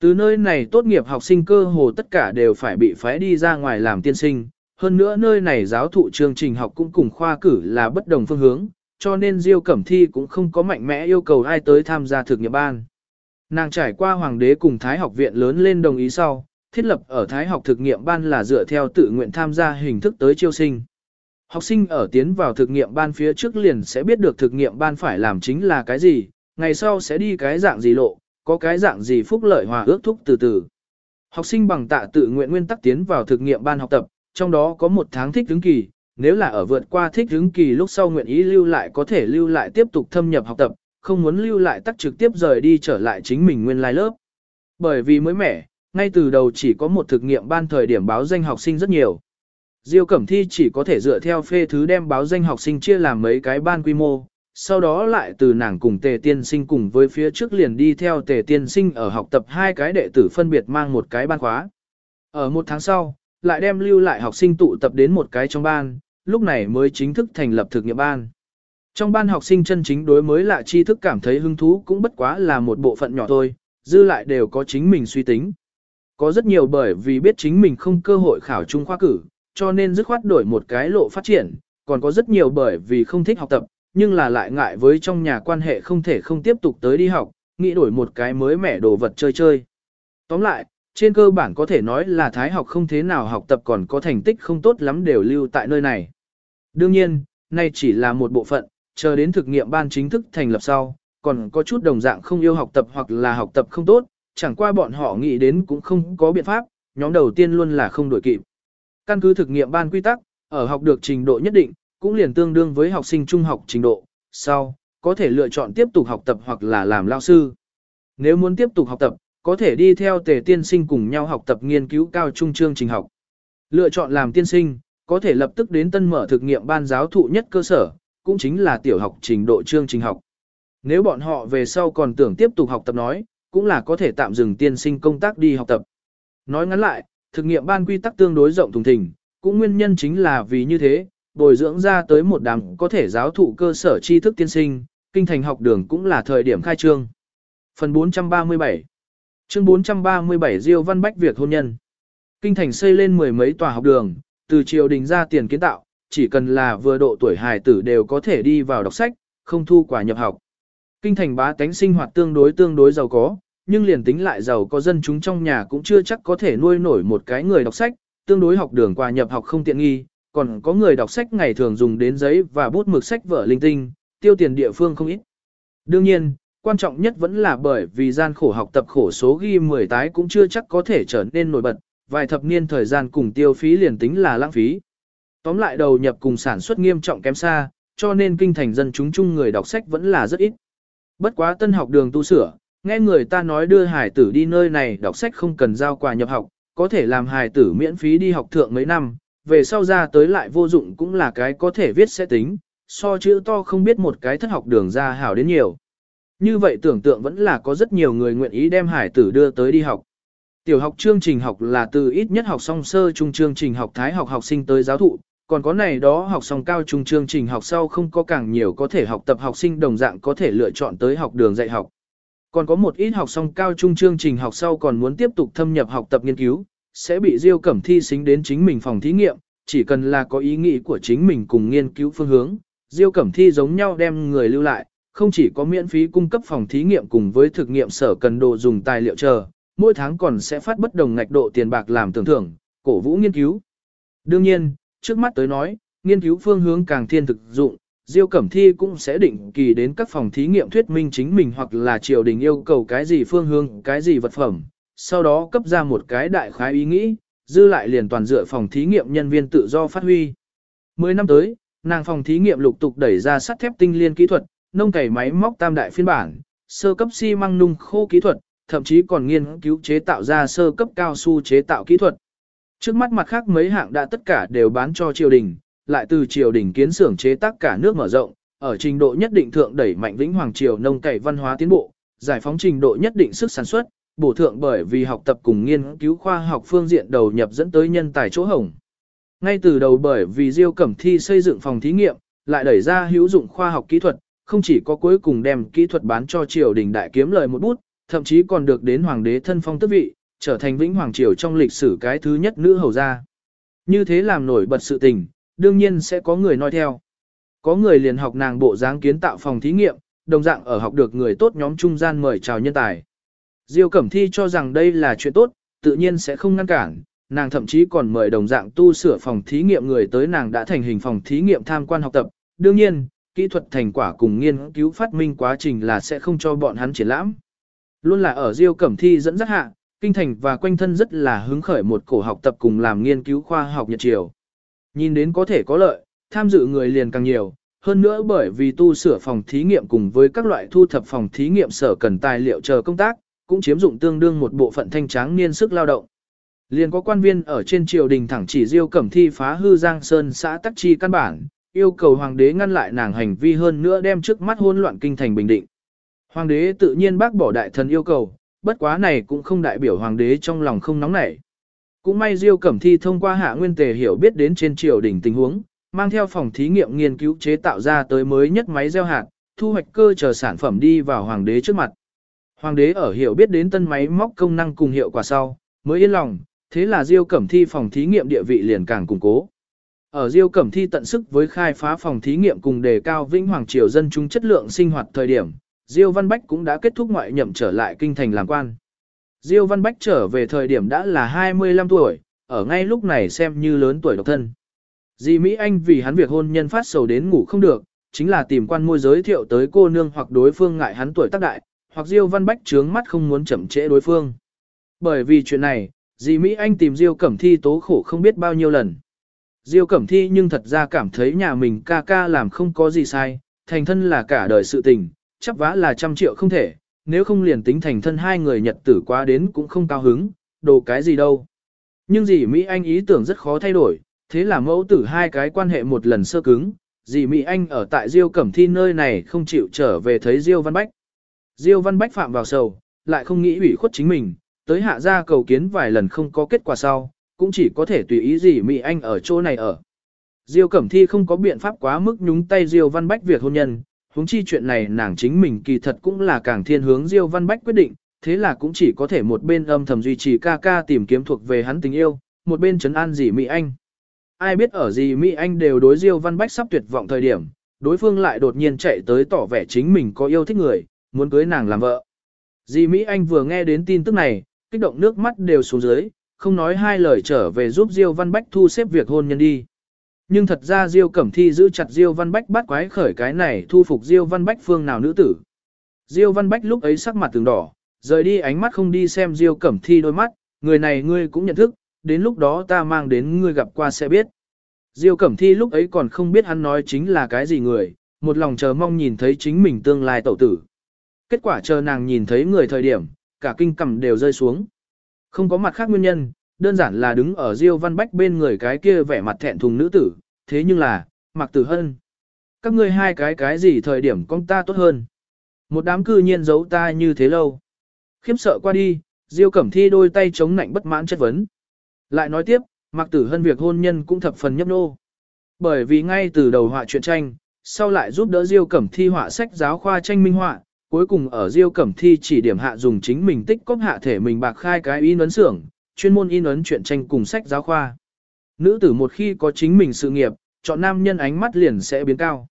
Từ nơi này tốt nghiệp học sinh cơ hồ tất cả đều phải bị phái đi ra ngoài làm tiên sinh, hơn nữa nơi này giáo thụ chương trình học cũng cùng khoa cử là bất đồng phương hướng, cho nên Diêu Cẩm Thi cũng không có mạnh mẽ yêu cầu ai tới tham gia thực nghiệm ban. Nàng trải qua hoàng đế cùng Thái học viện lớn lên đồng ý sau, thiết lập ở Thái học thực nghiệm ban là dựa theo tự nguyện tham gia hình thức tới chiêu sinh. Học sinh ở tiến vào thực nghiệm ban phía trước liền sẽ biết được thực nghiệm ban phải làm chính là cái gì, ngày sau sẽ đi cái dạng gì lộ, có cái dạng gì phúc lợi hòa ước thúc từ từ. Học sinh bằng tạ tự nguyện nguyên tắc tiến vào thực nghiệm ban học tập, trong đó có một tháng thích ứng kỳ, nếu là ở vượt qua thích ứng kỳ lúc sau nguyện ý lưu lại có thể lưu lại tiếp tục thâm nhập học tập, không muốn lưu lại tắt trực tiếp rời đi trở lại chính mình nguyên lai lớp. Bởi vì mới mẻ, ngay từ đầu chỉ có một thực nghiệm ban thời điểm báo danh học sinh rất nhiều. Diêu Cẩm Thi chỉ có thể dựa theo phê thứ đem báo danh học sinh chia làm mấy cái ban quy mô, sau đó lại từ nàng cùng tề tiên sinh cùng với phía trước liền đi theo tề tiên sinh ở học tập hai cái đệ tử phân biệt mang một cái ban khóa. Ở một tháng sau, lại đem lưu lại học sinh tụ tập đến một cái trong ban, lúc này mới chính thức thành lập thực nghiệm ban. Trong ban học sinh chân chính đối mới lạ tri thức cảm thấy hứng thú cũng bất quá là một bộ phận nhỏ thôi, dư lại đều có chính mình suy tính. Có rất nhiều bởi vì biết chính mình không cơ hội khảo trung khoa cử, cho nên dứt khoát đổi một cái lộ phát triển, còn có rất nhiều bởi vì không thích học tập, nhưng là lại ngại với trong nhà quan hệ không thể không tiếp tục tới đi học, nghĩ đổi một cái mới mẻ đồ vật chơi chơi. Tóm lại, trên cơ bản có thể nói là thái học không thế nào học tập còn có thành tích không tốt lắm đều lưu tại nơi này. Đương nhiên, nay chỉ là một bộ phận, chờ đến thực nghiệm ban chính thức thành lập sau, còn có chút đồng dạng không yêu học tập hoặc là học tập không tốt, chẳng qua bọn họ nghĩ đến cũng không có biện pháp, nhóm đầu tiên luôn là không đổi kịp. Căn cứ thực nghiệm ban quy tắc, ở học được trình độ nhất định, cũng liền tương đương với học sinh trung học trình độ, sau, có thể lựa chọn tiếp tục học tập hoặc là làm lao sư. Nếu muốn tiếp tục học tập, có thể đi theo tề tiên sinh cùng nhau học tập nghiên cứu cao trung chương trình học. Lựa chọn làm tiên sinh, có thể lập tức đến tân mở thực nghiệm ban giáo thụ nhất cơ sở, cũng chính là tiểu học trình độ chương trình học. Nếu bọn họ về sau còn tưởng tiếp tục học tập nói, cũng là có thể tạm dừng tiên sinh công tác đi học tập. Nói ngắn lại, thực nghiệm ban quy tắc tương đối rộng thùng thình, cũng nguyên nhân chính là vì như thế, bồi dưỡng ra tới một đám có thể giáo thụ cơ sở tri thức tiên sinh, kinh thành học đường cũng là thời điểm khai trương. Phần 437 Chương 437 Diêu Văn Bách việc hôn nhân Kinh thành xây lên mười mấy tòa học đường, từ triều đình ra tiền kiến tạo, chỉ cần là vừa độ tuổi hài tử đều có thể đi vào đọc sách, không thu quả nhập học. Kinh thành bá tánh sinh hoạt tương đối tương đối giàu có, nhưng liền tính lại giàu có dân chúng trong nhà cũng chưa chắc có thể nuôi nổi một cái người đọc sách, tương đối học đường quà nhập học không tiện nghi, còn có người đọc sách ngày thường dùng đến giấy và bút mực sách vở linh tinh, tiêu tiền địa phương không ít. Đương nhiên, quan trọng nhất vẫn là bởi vì gian khổ học tập khổ số ghi 10 tái cũng chưa chắc có thể trở nên nổi bật, vài thập niên thời gian cùng tiêu phí liền tính là lãng phí. Tóm lại đầu nhập cùng sản xuất nghiêm trọng kém xa, cho nên kinh thành dân chúng chung người đọc sách vẫn là rất ít. Bất quá tân học đường tu sửa, nghe người ta nói đưa hải tử đi nơi này đọc sách không cần giao quà nhập học, có thể làm hải tử miễn phí đi học thượng mấy năm, về sau ra tới lại vô dụng cũng là cái có thể viết sẽ tính, so chữ to không biết một cái thất học đường ra hảo đến nhiều. Như vậy tưởng tượng vẫn là có rất nhiều người nguyện ý đem hải tử đưa tới đi học. Tiểu học chương trình học là từ ít nhất học song sơ trung chương trình học thái học học sinh tới giáo thụ, còn có này đó học xong cao trung chương trình học sau không có càng nhiều có thể học tập học sinh đồng dạng có thể lựa chọn tới học đường dạy học. Còn có một ít học xong cao trung chương trình học sau còn muốn tiếp tục thâm nhập học tập nghiên cứu, sẽ bị Diêu Cẩm Thi xính đến chính mình phòng thí nghiệm, chỉ cần là có ý nghĩ của chính mình cùng nghiên cứu phương hướng, Diêu Cẩm Thi giống nhau đem người lưu lại, không chỉ có miễn phí cung cấp phòng thí nghiệm cùng với thực nghiệm sở cần đồ dùng tài liệu chờ, mỗi tháng còn sẽ phát bất đồng ngạch độ tiền bạc làm tưởng thưởng, cổ vũ nghiên cứu. Đương nhiên, trước mắt tới nói, nghiên cứu phương hướng càng thiên thực dụng, Diêu Cẩm Thi cũng sẽ định kỳ đến các phòng thí nghiệm thuyết minh chính mình hoặc là triều đình yêu cầu cái gì phương hướng, cái gì vật phẩm, sau đó cấp ra một cái đại khái ý nghĩ, dư lại liền toàn dựa phòng thí nghiệm nhân viên tự do phát huy. Mười năm tới, nàng phòng thí nghiệm lục tục đẩy ra sắt thép tinh liên kỹ thuật, nông cày máy móc tam đại phiên bản, sơ cấp xi măng nung khô kỹ thuật, thậm chí còn nghiên cứu chế tạo ra sơ cấp cao su chế tạo kỹ thuật. Trước mắt mặt khác mấy hạng đã tất cả đều bán cho triều đình, lại từ triều đình kiến xưởng chế tác cả nước mở rộng, ở trình độ nhất định thượng đẩy mạnh vĩnh hoàng triều nông cày văn hóa tiến bộ, giải phóng trình độ nhất định sức sản xuất, bổ thượng bởi vì học tập cùng nghiên cứu khoa học phương diện đầu nhập dẫn tới nhân tài chỗ hồng. Ngay từ đầu bởi vì Diêu Cẩm Thi xây dựng phòng thí nghiệm, lại đẩy ra hữu dụng khoa học kỹ thuật, không chỉ có cuối cùng đem kỹ thuật bán cho triều đình đại kiếm lời một bút, thậm chí còn được đến hoàng đế thân phong tước vị, trở thành vĩnh hoàng triều trong lịch sử cái thứ nhất nữ hầu gia. Như thế làm nổi bật sự tình, đương nhiên sẽ có người nói theo. Có người liền học nàng bộ dáng kiến tạo phòng thí nghiệm, đồng dạng ở học được người tốt nhóm trung gian mời chào nhân tài. Diêu Cẩm Thi cho rằng đây là chuyện tốt, tự nhiên sẽ không ngăn cản, nàng thậm chí còn mời đồng dạng tu sửa phòng thí nghiệm người tới nàng đã thành hình phòng thí nghiệm tham quan học tập. Đương nhiên, kỹ thuật thành quả cùng nghiên cứu phát minh quá trình là sẽ không cho bọn hắn triển lãm. Luôn là ở Diêu Cẩm Thi dẫn dắt hạ, kinh thành và quanh thân rất là hứng khởi một cổ học tập cùng làm nghiên cứu khoa học nhật triều. Nhìn đến có thể có lợi, tham dự người liền càng nhiều, hơn nữa bởi vì tu sửa phòng thí nghiệm cùng với các loại thu thập phòng thí nghiệm sở cần tài liệu chờ công tác, cũng chiếm dụng tương đương một bộ phận thanh tráng niên sức lao động. Liền có quan viên ở trên triều đình thẳng chỉ Diêu Cẩm Thi phá hư Giang Sơn xã Tắc Chi căn bản, yêu cầu hoàng đế ngăn lại nàng hành vi hơn nữa đem trước mắt hỗn loạn kinh thành bình định. Hoàng đế tự nhiên bác bỏ đại thần yêu cầu, bất quá này cũng không đại biểu hoàng đế trong lòng không nóng nảy. Cũng may Diêu Cẩm Thi thông qua hạ nguyên tề hiểu biết đến trên triều đỉnh tình huống, mang theo phòng thí nghiệm nghiên cứu chế tạo ra tới mới nhất máy gieo hạt, thu hoạch cơ chờ sản phẩm đi vào hoàng đế trước mặt. Hoàng đế ở hiểu biết đến tân máy móc công năng cùng hiệu quả sau, mới yên lòng, thế là Diêu Cẩm Thi phòng thí nghiệm địa vị liền càng củng cố. Ở Diêu Cẩm Thi tận sức với khai phá phòng thí nghiệm cùng đề cao vĩnh hoàng triều dân chúng chất lượng sinh hoạt thời điểm, Diêu Văn Bách cũng đã kết thúc ngoại nhậm trở lại kinh thành làm quan. Diêu Văn Bách trở về thời điểm đã là 25 tuổi, ở ngay lúc này xem như lớn tuổi độc thân. Di Mỹ Anh vì hắn việc hôn nhân phát sầu đến ngủ không được, chính là tìm quan môi giới thiệu tới cô nương hoặc đối phương ngại hắn tuổi tác đại, hoặc Diêu Văn Bách trướng mắt không muốn chậm trễ đối phương. Bởi vì chuyện này, Di Mỹ Anh tìm Diêu Cẩm Thi tố khổ không biết bao nhiêu lần. Diêu Cẩm Thi nhưng thật ra cảm thấy nhà mình ca ca làm không có gì sai, thành thân là cả đời sự tình, chấp vá là trăm triệu không thể, nếu không liền tính thành thân hai người nhật tử quá đến cũng không cao hứng, đồ cái gì đâu. Nhưng dì Mỹ Anh ý tưởng rất khó thay đổi, thế là mẫu tử hai cái quan hệ một lần sơ cứng, dì Mỹ Anh ở tại Diêu Cẩm Thi nơi này không chịu trở về thấy Diêu Văn Bách. Diêu Văn Bách phạm vào sầu, lại không nghĩ ủy khuất chính mình, tới hạ gia cầu kiến vài lần không có kết quả sau, cũng chỉ có thể tùy ý gì Mỹ Anh ở chỗ này ở. Diêu Cẩm Thi không có biện pháp quá mức nhúng tay Diêu Văn Bách việc hôn nhân, huống chi chuyện này nàng chính mình kỳ thật cũng là càng thiên hướng Diêu Văn Bách quyết định, thế là cũng chỉ có thể một bên âm thầm duy trì ca ca tìm kiếm thuộc về hắn tình yêu, một bên trấn an dì Mỹ Anh. Ai biết ở gì Mỹ Anh đều đối Diêu Văn Bách sắp tuyệt vọng thời điểm, đối phương lại đột nhiên chạy tới tỏ vẻ chính mình có yêu thích người, muốn cưới nàng làm vợ. Dì Mỹ Anh vừa nghe đến tin tức này, kích động nước mắt đều xuống dưới, không nói hai lời trở về giúp Diêu Văn Bách thu xếp việc hôn nhân đi. Nhưng thật ra Diêu Cẩm Thi giữ chặt Diêu Văn Bách bắt quái khởi cái này thu phục Diêu Văn Bách phương nào nữ tử. Diêu Văn Bách lúc ấy sắc mặt từng đỏ, rời đi ánh mắt không đi xem Diêu Cẩm Thi đôi mắt, người này ngươi cũng nhận thức, đến lúc đó ta mang đến ngươi gặp qua sẽ biết. Diêu Cẩm Thi lúc ấy còn không biết hắn nói chính là cái gì người, một lòng chờ mong nhìn thấy chính mình tương lai tẩu tử. Kết quả chờ nàng nhìn thấy người thời điểm, cả kinh cầm đều rơi xuống. Không có mặt khác nguyên nhân, đơn giản là đứng ở Diêu Văn Bách bên người cái kia vẻ mặt thẹn thùng nữ tử, thế nhưng là, Mạc Tử Hân. Các ngươi hai cái cái gì thời điểm con ta tốt hơn. Một đám cư nhiên giấu ta như thế lâu. Khiếm sợ qua đi, Diêu Cẩm Thi đôi tay chống nạnh bất mãn chất vấn. Lại nói tiếp, Mạc Tử Hân việc hôn nhân cũng thập phần nhấp nô. Bởi vì ngay từ đầu họa truyện tranh, sau lại giúp đỡ Diêu Cẩm Thi họa sách giáo khoa tranh minh họa, cuối cùng ở Diêu Cẩm Thi chỉ điểm hạ dùng chính mình tích cóp hạ thể mình bạc khai cái in ấn xưởng, chuyên môn in ấn truyện tranh cùng sách giáo khoa. Nữ tử một khi có chính mình sự nghiệp, chọn nam nhân ánh mắt liền sẽ biến cao.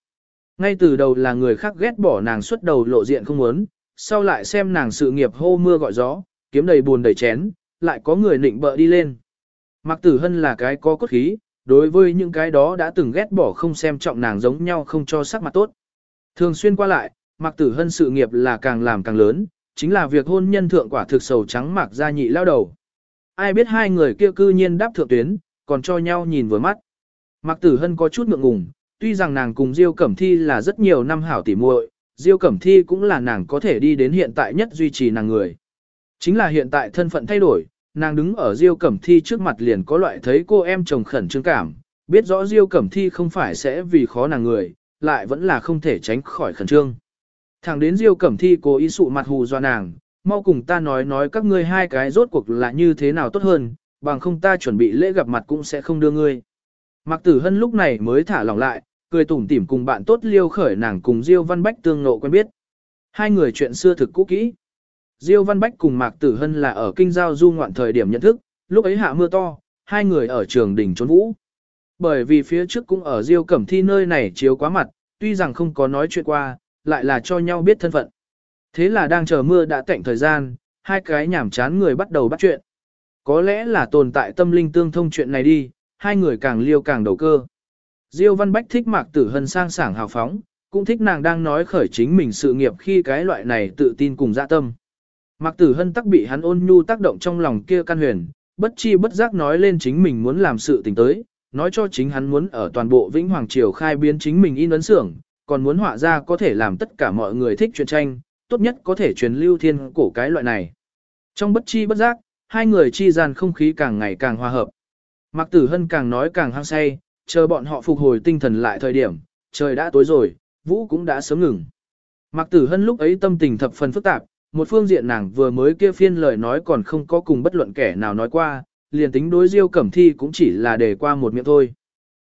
Ngay từ đầu là người khác ghét bỏ nàng xuất đầu lộ diện không muốn, sau lại xem nàng sự nghiệp hô mưa gọi gió, kiếm đầy buồn đầy chén, lại có người nịnh bợ đi lên. Mạc Tử Hân là cái có cốt khí, đối với những cái đó đã từng ghét bỏ không xem trọng nàng giống nhau không cho sắc mặt tốt. Thường xuyên qua lại, Mạc Tử Hân sự nghiệp là càng làm càng lớn, chính là việc hôn nhân thượng quả thực sầu trắng Mạc gia nhị lao đầu. Ai biết hai người kia cư nhiên đáp thượng tuyến, còn cho nhau nhìn vừa mắt. Mạc Tử Hân có chút ngượng ngùng, tuy rằng nàng cùng Diêu Cẩm Thi là rất nhiều năm hảo tỉ muội, Diêu Cẩm Thi cũng là nàng có thể đi đến hiện tại nhất duy trì nàng người. Chính là hiện tại thân phận thay đổi, nàng đứng ở Diêu Cẩm Thi trước mặt liền có loại thấy cô em chồng khẩn trương cảm, biết rõ Diêu Cẩm Thi không phải sẽ vì khó nàng người, lại vẫn là không thể tránh khỏi khẩn trương. Thẳng đến Diêu Cẩm Thi cố ý sụ mặt hù do nàng, mau cùng ta nói nói các ngươi hai cái rốt cuộc là như thế nào tốt hơn, bằng không ta chuẩn bị lễ gặp mặt cũng sẽ không đưa ngươi. Mạc Tử Hân lúc này mới thả lỏng lại, cười tủm tỉm cùng bạn tốt liêu khởi nàng cùng Diêu Văn Bách tương ngộ quen biết. Hai người chuyện xưa thực cũ kỹ. Diêu Văn Bách cùng Mạc Tử Hân là ở kinh giao du ngoạn thời điểm nhận thức, lúc ấy hạ mưa to, hai người ở trường đỉnh trốn vũ. Bởi vì phía trước cũng ở Diêu Cẩm Thi nơi này chiếu quá mặt, tuy rằng không có nói chuyện qua, lại là cho nhau biết thân phận. Thế là đang chờ mưa đã tạnh thời gian, hai cái nhảm chán người bắt đầu bắt chuyện. Có lẽ là tồn tại tâm linh tương thông chuyện này đi, hai người càng liêu càng đầu cơ. Diêu Văn Bách thích Mạc Tử Hân sang sảng hào phóng, cũng thích nàng đang nói khởi chính mình sự nghiệp khi cái loại này tự tin cùng dạ tâm. Mạc Tử Hân tắc bị hắn ôn nhu tác động trong lòng kia căn huyền, bất chi bất giác nói lên chính mình muốn làm sự tình tới, nói cho chính hắn muốn ở toàn bộ Vĩnh Hoàng Triều khai biến chính mình in ấn xưởng, còn muốn họa ra có thể làm tất cả mọi người thích truyện tranh, tốt nhất có thể truyền lưu thiên cổ cái loại này. Trong bất chi bất giác, hai người chi gian không khí càng ngày càng hòa hợp. Mạc Tử Hân càng nói càng hăng say, chờ bọn họ phục hồi tinh thần lại thời điểm, trời đã tối rồi, vũ cũng đã sớm ngừng. Mạc Tử Hân lúc ấy tâm tình thập phần phức tạp, một phương diện nàng vừa mới kia phiên lời nói còn không có cùng bất luận kẻ nào nói qua, liền tính đối Diêu Cẩm Thi cũng chỉ là để qua một miệng thôi.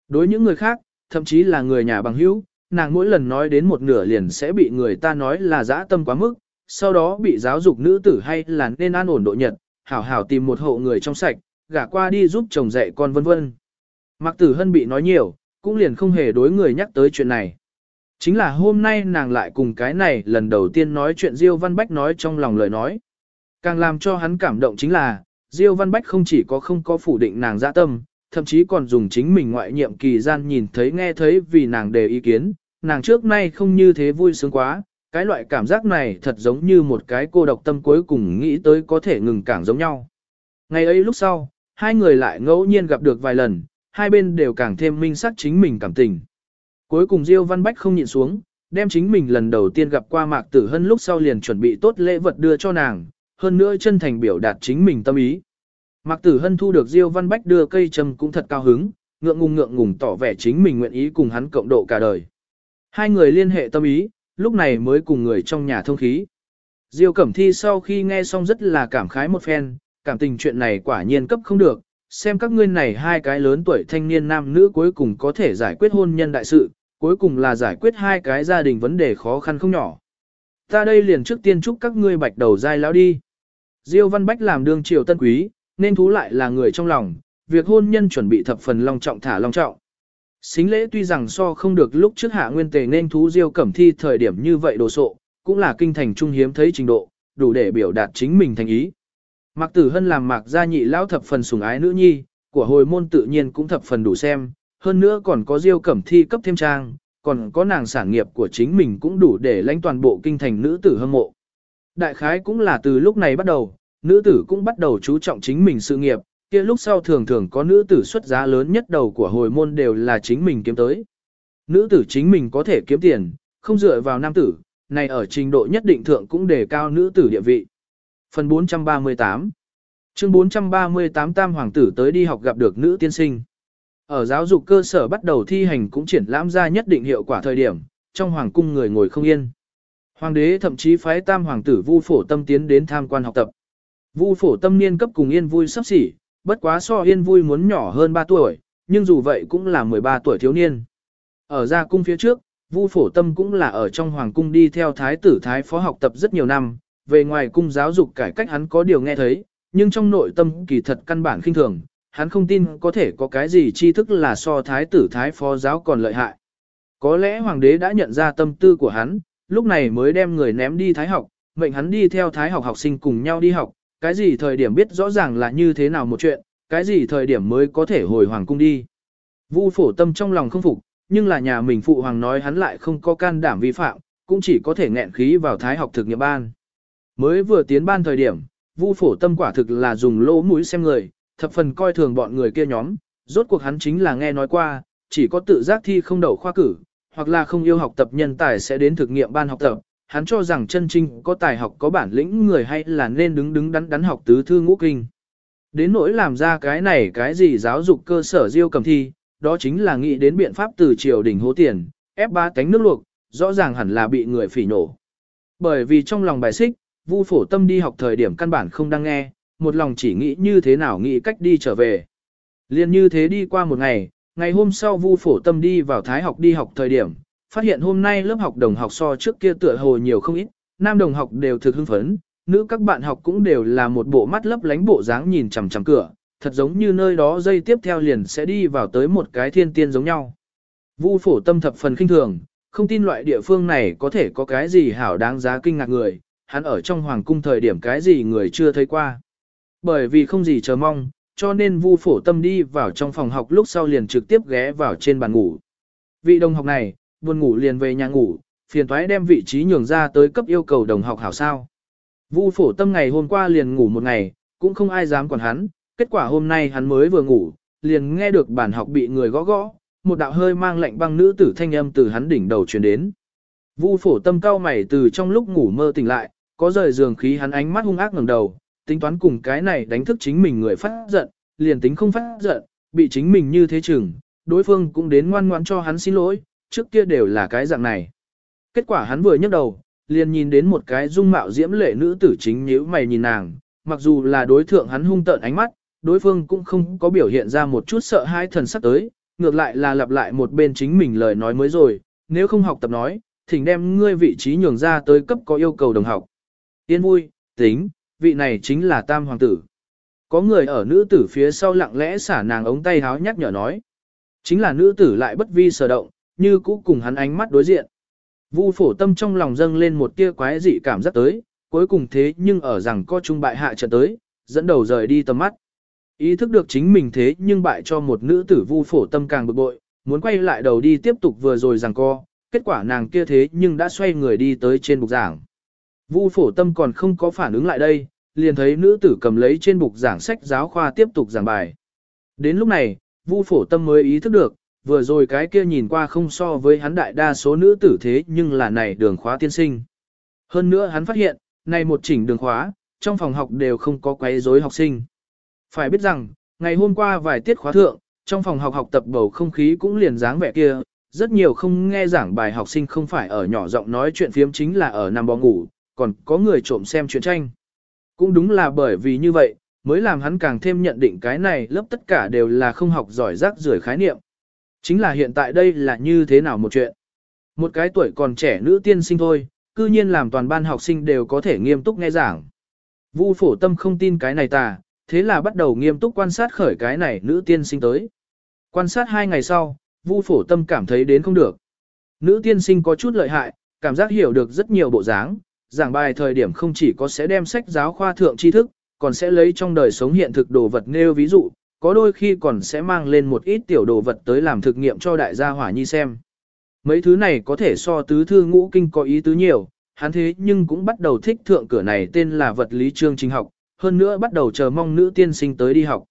Đối những người khác, thậm chí là người nhà bằng hữu, nàng mỗi lần nói đến một nửa liền sẽ bị người ta nói là dã tâm quá mức, sau đó bị giáo dục nữ tử hay là nên an ổn độ nhật, hảo hảo tìm một hộ người trong sạch, gả qua đi giúp chồng dạy con vân vân. Mạc Tử Hân bị nói nhiều, cũng liền không hề đối người nhắc tới chuyện này. Chính là hôm nay nàng lại cùng cái này lần đầu tiên nói chuyện Diêu Văn Bách nói trong lòng lời nói. Càng làm cho hắn cảm động chính là, Diêu Văn Bách không chỉ có không có phủ định nàng dạ tâm, thậm chí còn dùng chính mình ngoại nhiệm kỳ gian nhìn thấy nghe thấy vì nàng đề ý kiến, nàng trước nay không như thế vui sướng quá, cái loại cảm giác này thật giống như một cái cô độc tâm cuối cùng nghĩ tới có thể ngừng cảng giống nhau. Ngày ấy lúc sau, hai người lại ngẫu nhiên gặp được vài lần, hai bên đều càng thêm minh xác chính mình cảm tình. Cuối cùng Diêu Văn Bách không nhịn xuống, đem chính mình lần đầu tiên gặp qua Mạc Tử Hân lúc sau liền chuẩn bị tốt lễ vật đưa cho nàng, hơn nữa chân thành biểu đạt chính mình tâm ý. Mạc Tử Hân thu được Diêu Văn Bách đưa cây trầm cũng thật cao hứng, ngượng ngùng ngượng ngùng tỏ vẻ chính mình nguyện ý cùng hắn cộng độ cả đời. Hai người liên hệ tâm ý, lúc này mới cùng người trong nhà thông khí. Diêu Cẩm Thi sau khi nghe xong rất là cảm khái một phen, cảm tình chuyện này quả nhiên cấp không được, xem các ngươi này hai cái lớn tuổi thanh niên nam nữ cuối cùng có thể giải quyết hôn nhân đại sự, cuối cùng là giải quyết hai cái gia đình vấn đề khó khăn không nhỏ. Ta đây liền trước tiên chúc các ngươi bạch đầu dai lão đi. Diêu Văn Bách làm đương triều tân quý, nên thú lại là người trong lòng, việc hôn nhân chuẩn bị thập phần long trọng thả long trọng. Xính lễ tuy rằng so không được lúc trước hạ nguyên tề nên thú Diêu Cẩm Thi thời điểm như vậy đồ sộ, cũng là kinh thành trung hiếm thấy trình độ, đủ để biểu đạt chính mình thành ý. Mạc Tử Hân làm Mạc gia nhị lão thập phần sủng ái nữ nhi, của hồi môn tự nhiên cũng thập phần đủ xem, hơn nữa còn có Diêu Cẩm Thi cấp thêm trang, còn có nàng sản nghiệp của chính mình cũng đủ để lãnh toàn bộ kinh thành nữ tử hâm mộ. Đại khái cũng là từ lúc này bắt đầu, nữ tử cũng bắt đầu chú trọng chính mình sự nghiệp, kia lúc sau thường thường có nữ tử xuất giá lớn nhất đầu của hồi môn đều là chính mình kiếm tới. Nữ tử chính mình có thể kiếm tiền, không dựa vào nam tử, này ở trình độ nhất định thượng cũng đề cao nữ tử địa vị. Phần 438 Chương 438 Tam Hoàng tử tới đi học gặp được nữ tiên sinh. Ở giáo dục cơ sở bắt đầu thi hành cũng triển lãm ra nhất định hiệu quả thời điểm, trong hoàng cung người ngồi không yên. Hoàng đế thậm chí phái Tam Hoàng tử Vu Phổ Tâm tiến đến tham quan học tập. Vu Phổ Tâm niên cấp cùng Yên Vui sắp xỉ, bất quá so Yên Vui muốn nhỏ hơn 3 tuổi, nhưng dù vậy cũng là 13 tuổi thiếu niên. Ở gia cung phía trước, Vu Phổ Tâm cũng là ở trong hoàng cung đi theo thái tử thái phó học tập rất nhiều năm, về ngoài cung giáo dục cải cách hắn có điều nghe thấy, nhưng trong nội tâm kỳ thật căn bản khinh thường, hắn không tin có thể có cái gì tri thức là so thái tử thái phó giáo còn lợi hại. Có lẽ hoàng đế đã nhận ra tâm tư của hắn, lúc này mới đem người ném đi thái học, mệnh hắn đi theo thái học học sinh cùng nhau đi học, cái gì thời điểm biết rõ ràng là như thế nào một chuyện, cái gì thời điểm mới có thể hồi hoàng cung đi. Vu phổ tâm trong lòng không phục, nhưng là nhà mình phụ hoàng nói hắn lại không có can đảm vi phạm, cũng chỉ có thể nghẹn khí vào thái học thực nghiệm ban. Mới vừa tiến ban thời điểm, Vu phổ tâm quả thực là dùng lỗ mũi xem người, thập phần coi thường bọn người kia nhóm, rốt cuộc hắn chính là nghe nói qua, chỉ có tự giác thi không đậu khoa cử, hoặc là không yêu học tập nhân tài sẽ đến thực nghiệm ban học tập. Hắn cho rằng chân trinh có tài học có bản lĩnh người hay là nên đứng đứng đắn đắn học tứ thư ngũ kinh. Đến nỗi làm ra cái này cái gì giáo dục cơ sở diêu cầm thi, đó chính là nghĩ đến biện pháp từ triều đình hố tiền, ép ba cánh nước luộc, rõ ràng hẳn là bị người phỉ nổ. Bởi vì trong lòng bài xích, Vu phổ tâm đi học thời điểm căn bản không đang nghe, một lòng chỉ nghĩ như thế nào nghĩ cách đi trở về. Liên như thế đi qua một ngày, ngày hôm sau Vu Phổ Tâm đi vào Thái học đi học thời điểm, phát hiện hôm nay lớp học đồng học so trước kia tựa hồ nhiều không ít, nam đồng học đều thực hưng phấn, nữ các bạn học cũng đều là một bộ mắt lấp lánh bộ dáng nhìn chằm chằm cửa, thật giống như nơi đó dây tiếp theo liền sẽ đi vào tới một cái thiên tiên giống nhau. Vu Phổ Tâm thập phần kinh thường, không tin loại địa phương này có thể có cái gì hảo đáng giá kinh ngạc người, hắn ở trong hoàng cung thời điểm cái gì người chưa thấy qua. Bởi vì không gì chờ mong, cho nên Vu Phổ Tâm đi vào trong phòng học lúc sau liền trực tiếp ghé vào trên bàn ngủ. Vị đồng học này, buồn ngủ liền về nhà ngủ, phiền toái đem vị trí nhường ra tới cấp yêu cầu đồng học hảo sao. Vu Phổ Tâm ngày hôm qua liền ngủ một ngày, cũng không ai dám quản hắn, kết quả hôm nay hắn mới vừa ngủ, liền nghe được bản học bị người gõ gõ, một đạo hơi mang lạnh băng nữ tử thanh âm từ hắn đỉnh đầu truyền đến. Vu Phổ Tâm cao mày từ trong lúc ngủ mơ tỉnh lại, có rời giường khí hắn ánh mắt hung ác ngẩng đầu, tính toán cùng cái này đánh thức chính mình người phát giận, liền tính không phát giận, bị chính mình như thế chừng, đối phương cũng đến ngoan ngoãn cho hắn xin lỗi, trước kia đều là cái dạng này. Kết quả hắn vừa nhấc đầu, liền nhìn đến một cái dung mạo diễm lệ nữ tử chính nhíu mày nhìn nàng, mặc dù là đối thượng hắn hung tợn ánh mắt, đối phương cũng không có biểu hiện ra một chút sợ hãi thần sắc tới, ngược lại là lặp lại một bên chính mình lời nói mới rồi, nếu không học tập nói, thỉnh đem ngươi vị trí nhường ra tới cấp có yêu cầu đồng học. Yên vui, tính, vị này chính là tam hoàng tử. Có người ở nữ tử phía sau lặng lẽ xả nàng ống tay háo nhắc nhở nói. Chính là nữ tử lại bất vi sở động, như cũ cùng hắn ánh mắt đối diện. Vu phổ tâm trong lòng dâng lên một tia quái dị cảm giác tới, cuối cùng thế nhưng ở rằng có trung bại hạ trận tới, dẫn đầu rời đi tầm mắt. Ý thức được chính mình thế nhưng bại cho một nữ tử vu phổ tâm càng bực bội, muốn quay lại đầu đi tiếp tục vừa rồi rằng co, kết quả nàng kia thế nhưng đã xoay người đi tới trên bục giảng. Vu phổ tâm còn không có phản ứng lại đây, liền thấy nữ tử cầm lấy trên bục giảng sách giáo khoa tiếp tục giảng bài. Đến lúc này, Vu phổ tâm mới ý thức được, vừa rồi cái kia nhìn qua không so với hắn đại đa số nữ tử thế nhưng là này đường khóa tiên sinh. Hơn nữa hắn phát hiện, này một chỉnh đường khóa, trong phòng học đều không có quấy rối học sinh. Phải biết rằng, ngày hôm qua vài tiết khóa thượng, trong phòng học học tập bầu không khí cũng liền dáng vẻ kia, rất nhiều không nghe giảng bài học sinh không phải ở nhỏ giọng nói chuyện phiếm chính là ở nằm bò ngủ, còn có người trộm xem chuyện tranh. Cũng đúng là bởi vì như vậy, mới làm hắn càng thêm nhận định cái này lớp tất cả đều là không học giỏi rác rưởi khái niệm. Chính là hiện tại đây là như thế nào một chuyện. Một cái tuổi còn trẻ nữ tiên sinh thôi, cư nhiên làm toàn ban học sinh đều có thể nghiêm túc nghe giảng. Vu phổ tâm không tin cái này tà, thế là bắt đầu nghiêm túc quan sát khởi cái này nữ tiên sinh tới. Quan sát hai ngày sau, Vu phổ tâm cảm thấy đến không được. Nữ tiên sinh có chút lợi hại, cảm giác hiểu được rất nhiều bộ dáng, giảng bài thời điểm không chỉ có sẽ đem sách giáo khoa thượng tri thức, còn sẽ lấy trong đời sống hiện thực đồ vật nêu ví dụ, có đôi khi còn sẽ mang lên một ít tiểu đồ vật tới làm thực nghiệm cho đại gia hỏa nhi xem. Mấy thứ này có thể so tứ thư ngũ kinh có ý tứ nhiều, hắn thế nhưng cũng bắt đầu thích thượng cửa này tên là vật lý chương trình học, hơn nữa bắt đầu chờ mong nữ tiên sinh tới đi học.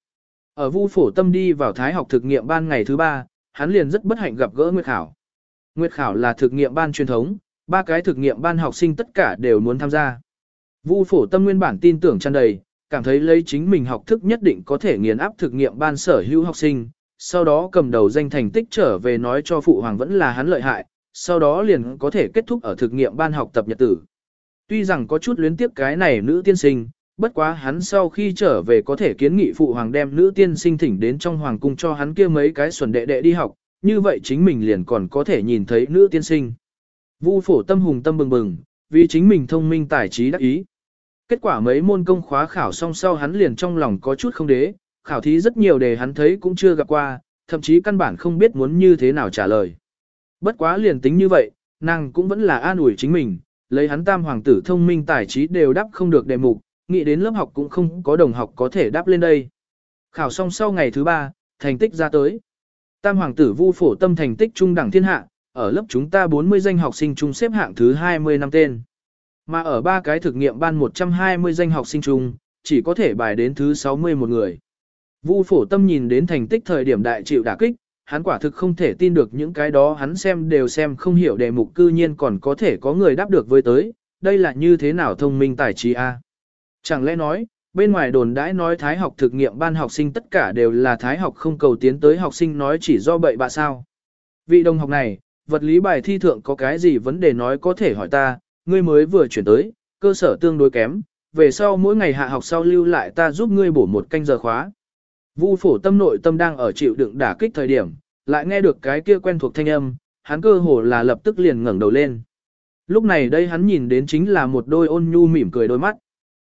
Ở Vu Phổ Tâm đi vào Thái học thực nghiệm ban ngày thứ ba, hắn liền rất bất hạnh gặp gỡ Nguyệt Khảo. Nguyệt Khảo là thực nghiệm ban truyền thống, ba cái thực nghiệm ban học sinh tất cả đều muốn tham gia. Vu Phổ Tâm nguyên bản tin tưởng tràn đầy, cảm thấy lấy chính mình học thức nhất định có thể nghiền áp thực nghiệm ban sở hữu học sinh, sau đó cầm đầu danh thành tích trở về nói cho phụ hoàng vẫn là hắn lợi hại, sau đó liền có thể kết thúc ở thực nghiệm ban học tập nhật tử. Tuy rằng có chút luyến tiếp cái này nữ tiên sinh, bất quá hắn sau khi trở về có thể kiến nghị phụ hoàng đem nữ tiên sinh thỉnh đến trong hoàng cung cho hắn kia mấy cái xuẩn đệ đệ đi học, như vậy chính mình liền còn có thể nhìn thấy nữ tiên sinh. Vu phổ tâm hùng tâm bừng bừng, vì chính mình thông minh tài trí đắc ý. Kết quả mấy môn công khóa khảo xong sau hắn liền trong lòng có chút không đế, khảo thí rất nhiều đề hắn thấy cũng chưa gặp qua, thậm chí căn bản không biết muốn như thế nào trả lời. Bất quá liền tính như vậy, nàng cũng vẫn là an ủi chính mình, lấy hắn tam hoàng tử thông minh tài trí đều đáp không được đề mục, nghĩ đến lớp học cũng không có đồng học có thể đáp lên đây. Khảo xong sau ngày thứ ba, thành tích ra tới. Tam hoàng tử vu phổ tâm thành tích trung đẳng thiên hạ, ở lớp chúng ta 40 danh học sinh chung xếp hạng thứ 20 năm tên. Mà ở ba cái thực nghiệm ban 120 danh học sinh chung, chỉ có thể bài đến thứ 60 một người. Vu phổ tâm nhìn đến thành tích thời điểm đại chịu đả kích, hắn quả thực không thể tin được những cái đó hắn xem đều xem không hiểu đề mục cư nhiên còn có thể có người đáp được với tới, đây là như thế nào thông minh tài trí a? Chẳng lẽ nói, bên ngoài đồn đãi nói thái học thực nghiệm ban học sinh tất cả đều là thái học không cầu tiến tới học sinh nói chỉ do bậy bạ sao? Vị đồng học này, vật lý bài thi thượng có cái gì vấn đề nói có thể hỏi ta, ngươi mới vừa chuyển tới, cơ sở tương đối kém, về sau mỗi ngày hạ học sau lưu lại ta giúp ngươi bổ một canh giờ khóa. Vu phổ tâm nội tâm đang ở chịu đựng đả kích thời điểm, lại nghe được cái kia quen thuộc thanh âm, hắn cơ hồ là lập tức liền ngẩng đầu lên. Lúc này đây hắn nhìn đến chính là một đôi ôn nhu mỉm cười đôi mắt.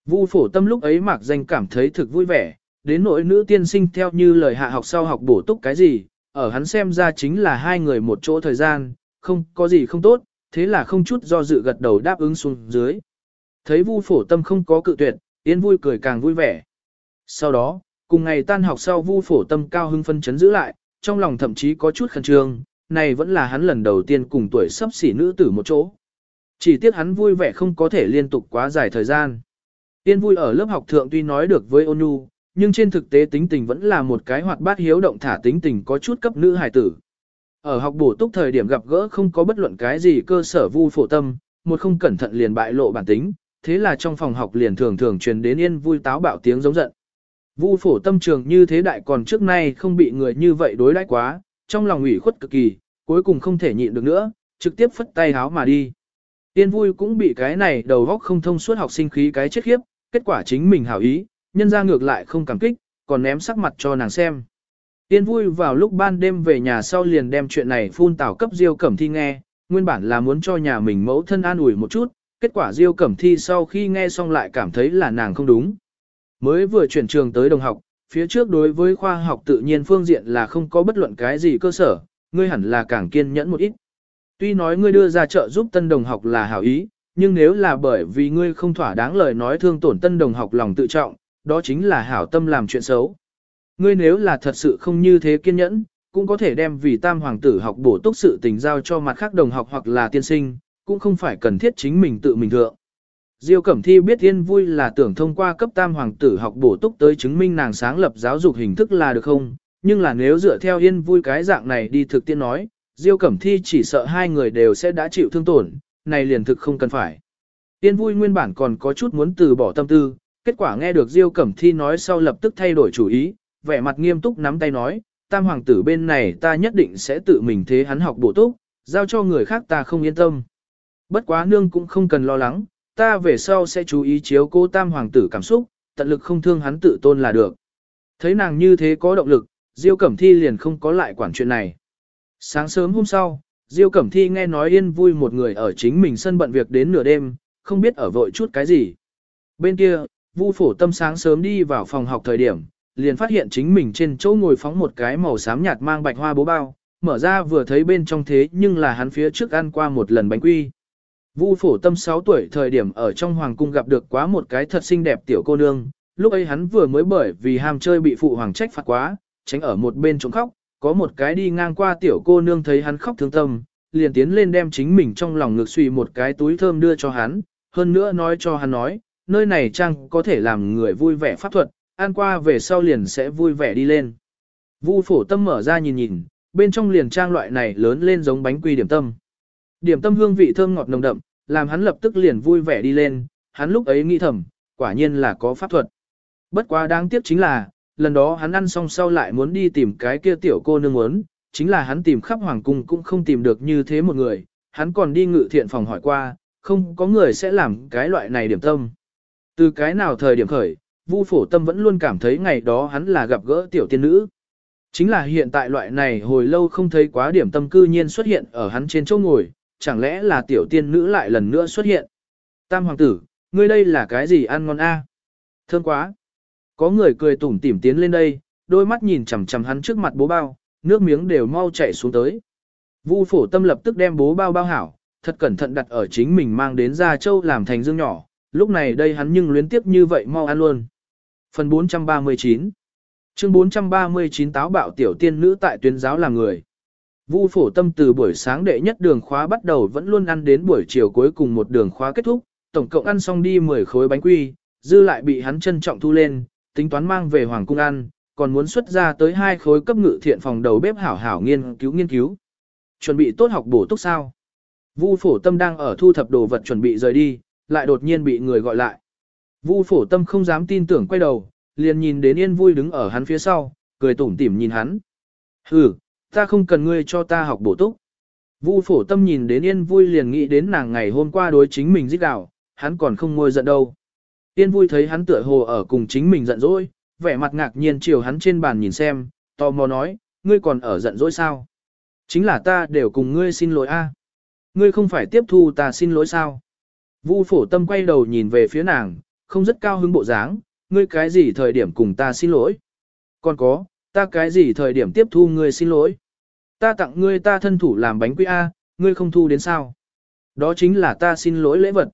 Vu phổ tâm lúc ấy mạc danh cảm thấy thực vui vẻ, đến nỗi nữ tiên sinh theo như lời hạ học sau học bổ túc cái gì, ở hắn xem ra chính là hai người một chỗ thời gian, không có gì không tốt, thế là không chút do dự gật đầu đáp ứng xuống dưới. Thấy vu phổ tâm không có cự tuyệt, Yến vui cười càng vui vẻ. Sau đó, cùng ngày tan học sau vu phổ tâm cao hưng phân chấn giữ lại, trong lòng thậm chí có chút khẩn trương, này vẫn là hắn lần đầu tiên cùng tuổi sắp xỉ nữ tử một chỗ. Chỉ tiếc hắn vui vẻ không có thể liên tục quá dài thời gian. Tiên vui ở lớp học thượng tuy nói được với ôn nhu, nhưng trên thực tế tính tình vẫn là một cái hoạt bát hiếu động thả tính tình có chút cấp nữ hài tử. Ở học bổ túc thời điểm gặp gỡ không có bất luận cái gì cơ sở vu phổ tâm, một không cẩn thận liền bại lộ bản tính, thế là trong phòng học liền thường thường truyền đến yên vui táo bạo tiếng giống giận. Vu phổ tâm trường như thế đại còn trước nay không bị người như vậy đối đãi quá, trong lòng ủy khuất cực kỳ, cuối cùng không thể nhịn được nữa, trực tiếp phất tay háo mà đi. Yên vui cũng bị cái này đầu góc không thông suốt học sinh khí cái chết khiếp, kết quả chính mình hảo ý, nhân ra ngược lại không cảm kích, còn ném sắc mặt cho nàng xem. Yên vui vào lúc ban đêm về nhà sau liền đem chuyện này phun tảo cấp Diêu Cẩm Thi nghe, nguyên bản là muốn cho nhà mình mẫu thân an ủi một chút, kết quả Diêu Cẩm Thi sau khi nghe xong lại cảm thấy là nàng không đúng. Mới vừa chuyển trường tới đồng học, phía trước đối với khoa học tự nhiên phương diện là không có bất luận cái gì cơ sở, ngươi hẳn là càng kiên nhẫn một ít. Tuy nói ngươi đưa ra trợ giúp tân đồng học là hảo ý, nhưng nếu là bởi vì ngươi không thỏa đáng lời nói thương tổn tân đồng học lòng tự trọng, đó chính là hảo tâm làm chuyện xấu. Ngươi nếu là thật sự không như thế kiên nhẫn, cũng có thể đem vì tam hoàng tử học bổ túc sự tình giao cho mặt khác đồng học hoặc là tiên sinh, cũng không phải cần thiết chính mình tự mình thượng. Diêu Cẩm Thi biết yên vui là tưởng thông qua cấp tam hoàng tử học bổ túc tới chứng minh nàng sáng lập giáo dục hình thức là được không, nhưng là nếu dựa theo yên vui cái dạng này đi thực tiên nói, Diêu Cẩm Thi chỉ sợ hai người đều sẽ đã chịu thương tổn, này liền thực không cần phải. Yên vui nguyên bản còn có chút muốn từ bỏ tâm tư, kết quả nghe được Diêu Cẩm Thi nói sau lập tức thay đổi chủ ý, vẻ mặt nghiêm túc nắm tay nói, tam hoàng tử bên này ta nhất định sẽ tự mình thế hắn học bổ túc, giao cho người khác ta không yên tâm. Bất quá nương cũng không cần lo lắng, ta về sau sẽ chú ý chiếu cố tam hoàng tử cảm xúc, tận lực không thương hắn tự tôn là được. Thấy nàng như thế có động lực, Diêu Cẩm Thi liền không có lại quản chuyện này. Sáng sớm hôm sau, Diêu Cẩm Thi nghe nói yên vui một người ở chính mình sân bận việc đến nửa đêm, không biết ở vội chút cái gì. Bên kia, Vu Phổ Tâm sáng sớm đi vào phòng học thời điểm, liền phát hiện chính mình trên chỗ ngồi phóng một cái màu xám nhạt mang bạch hoa bố bao, mở ra vừa thấy bên trong thế nhưng là hắn phía trước ăn qua một lần bánh quy. Vu Phổ Tâm 6 tuổi thời điểm ở trong hoàng cung gặp được quá một cái thật xinh đẹp tiểu cô nương, lúc ấy hắn vừa mới bởi vì ham chơi bị phụ hoàng trách phạt quá, tránh ở một bên trống khóc, có một cái đi ngang qua tiểu cô nương thấy hắn khóc thương tâm, liền tiến lên đem chính mình trong lòng ngực suy một cái túi thơm đưa cho hắn, hơn nữa nói cho hắn nói, nơi này trang có thể làm người vui vẻ pháp thuật, ăn qua về sau liền sẽ vui vẻ đi lên. Vu phổ tâm mở ra nhìn nhìn, bên trong liền trang loại này lớn lên giống bánh quy điểm tâm. Điểm tâm hương vị thơm ngọt nồng đậm, làm hắn lập tức liền vui vẻ đi lên, hắn lúc ấy nghĩ thầm, quả nhiên là có pháp thuật. Bất quá đáng tiếc chính là, lần đó hắn ăn xong sau lại muốn đi tìm cái kia tiểu cô nương muốn, chính là hắn tìm khắp hoàng cung cũng không tìm được như thế một người, hắn còn đi ngự thiện phòng hỏi qua, không có người sẽ làm cái loại này điểm tâm. Từ cái nào thời điểm khởi, Vu phổ tâm vẫn luôn cảm thấy ngày đó hắn là gặp gỡ tiểu tiên nữ. Chính là hiện tại loại này hồi lâu không thấy quá điểm tâm cư nhiên xuất hiện ở hắn trên chỗ ngồi, chẳng lẽ là tiểu tiên nữ lại lần nữa xuất hiện. Tam hoàng tử, ngươi đây là cái gì ăn ngon a? À? Thơm quá. Có người cười tủm tỉm tiến lên đây, đôi mắt nhìn chằm chằm hắn trước mặt bố bao, nước miếng đều mau chảy xuống tới. Vu phổ tâm lập tức đem bố bao bao hảo, thật cẩn thận đặt ở chính mình mang đến ra Châu làm thành dương nhỏ, lúc này đây hắn nhưng luyến tiếp như vậy mau ăn luôn. Phần 439 Chương 439 táo bạo tiểu tiên nữ tại tuyến giáo là người. Vu phổ tâm từ buổi sáng đệ nhất đường khóa bắt đầu vẫn luôn ăn đến buổi chiều cuối cùng một đường khóa kết thúc, tổng cộng ăn xong đi 10 khối bánh quy, dư lại bị hắn trân trọng thu lên, tính toán mang về hoàng cung ăn, còn muốn xuất ra tới hai khối cấp ngự thiện phòng đầu bếp hảo hảo nghiên cứu nghiên cứu. Chuẩn bị tốt học bổ túc sao? Vu phổ tâm đang ở thu thập đồ vật chuẩn bị rời đi, lại đột nhiên bị người gọi lại. Vu phổ tâm không dám tin tưởng quay đầu, liền nhìn đến yên vui đứng ở hắn phía sau, cười tủm tỉm nhìn hắn. Hừ, ta không cần ngươi cho ta học bổ túc. Vu phổ tâm nhìn đến yên vui liền nghĩ đến nàng ngày hôm qua đối chính mình giết đảo, hắn còn không ngôi giận đâu. Yên vui thấy hắn tựa hồ ở cùng chính mình giận dỗi, vẻ mặt ngạc nhiên chiều hắn trên bàn nhìn xem, tò mò nói, ngươi còn ở giận dỗi sao? Chính là ta đều cùng ngươi xin lỗi a. Ngươi không phải tiếp thu ta xin lỗi sao? Vu phổ tâm quay đầu nhìn về phía nàng, không rất cao hứng bộ dáng, ngươi cái gì thời điểm cùng ta xin lỗi? Còn có, ta cái gì thời điểm tiếp thu ngươi xin lỗi? Ta tặng ngươi ta thân thủ làm bánh quy A, ngươi không thu đến sao? Đó chính là ta xin lỗi lễ vật.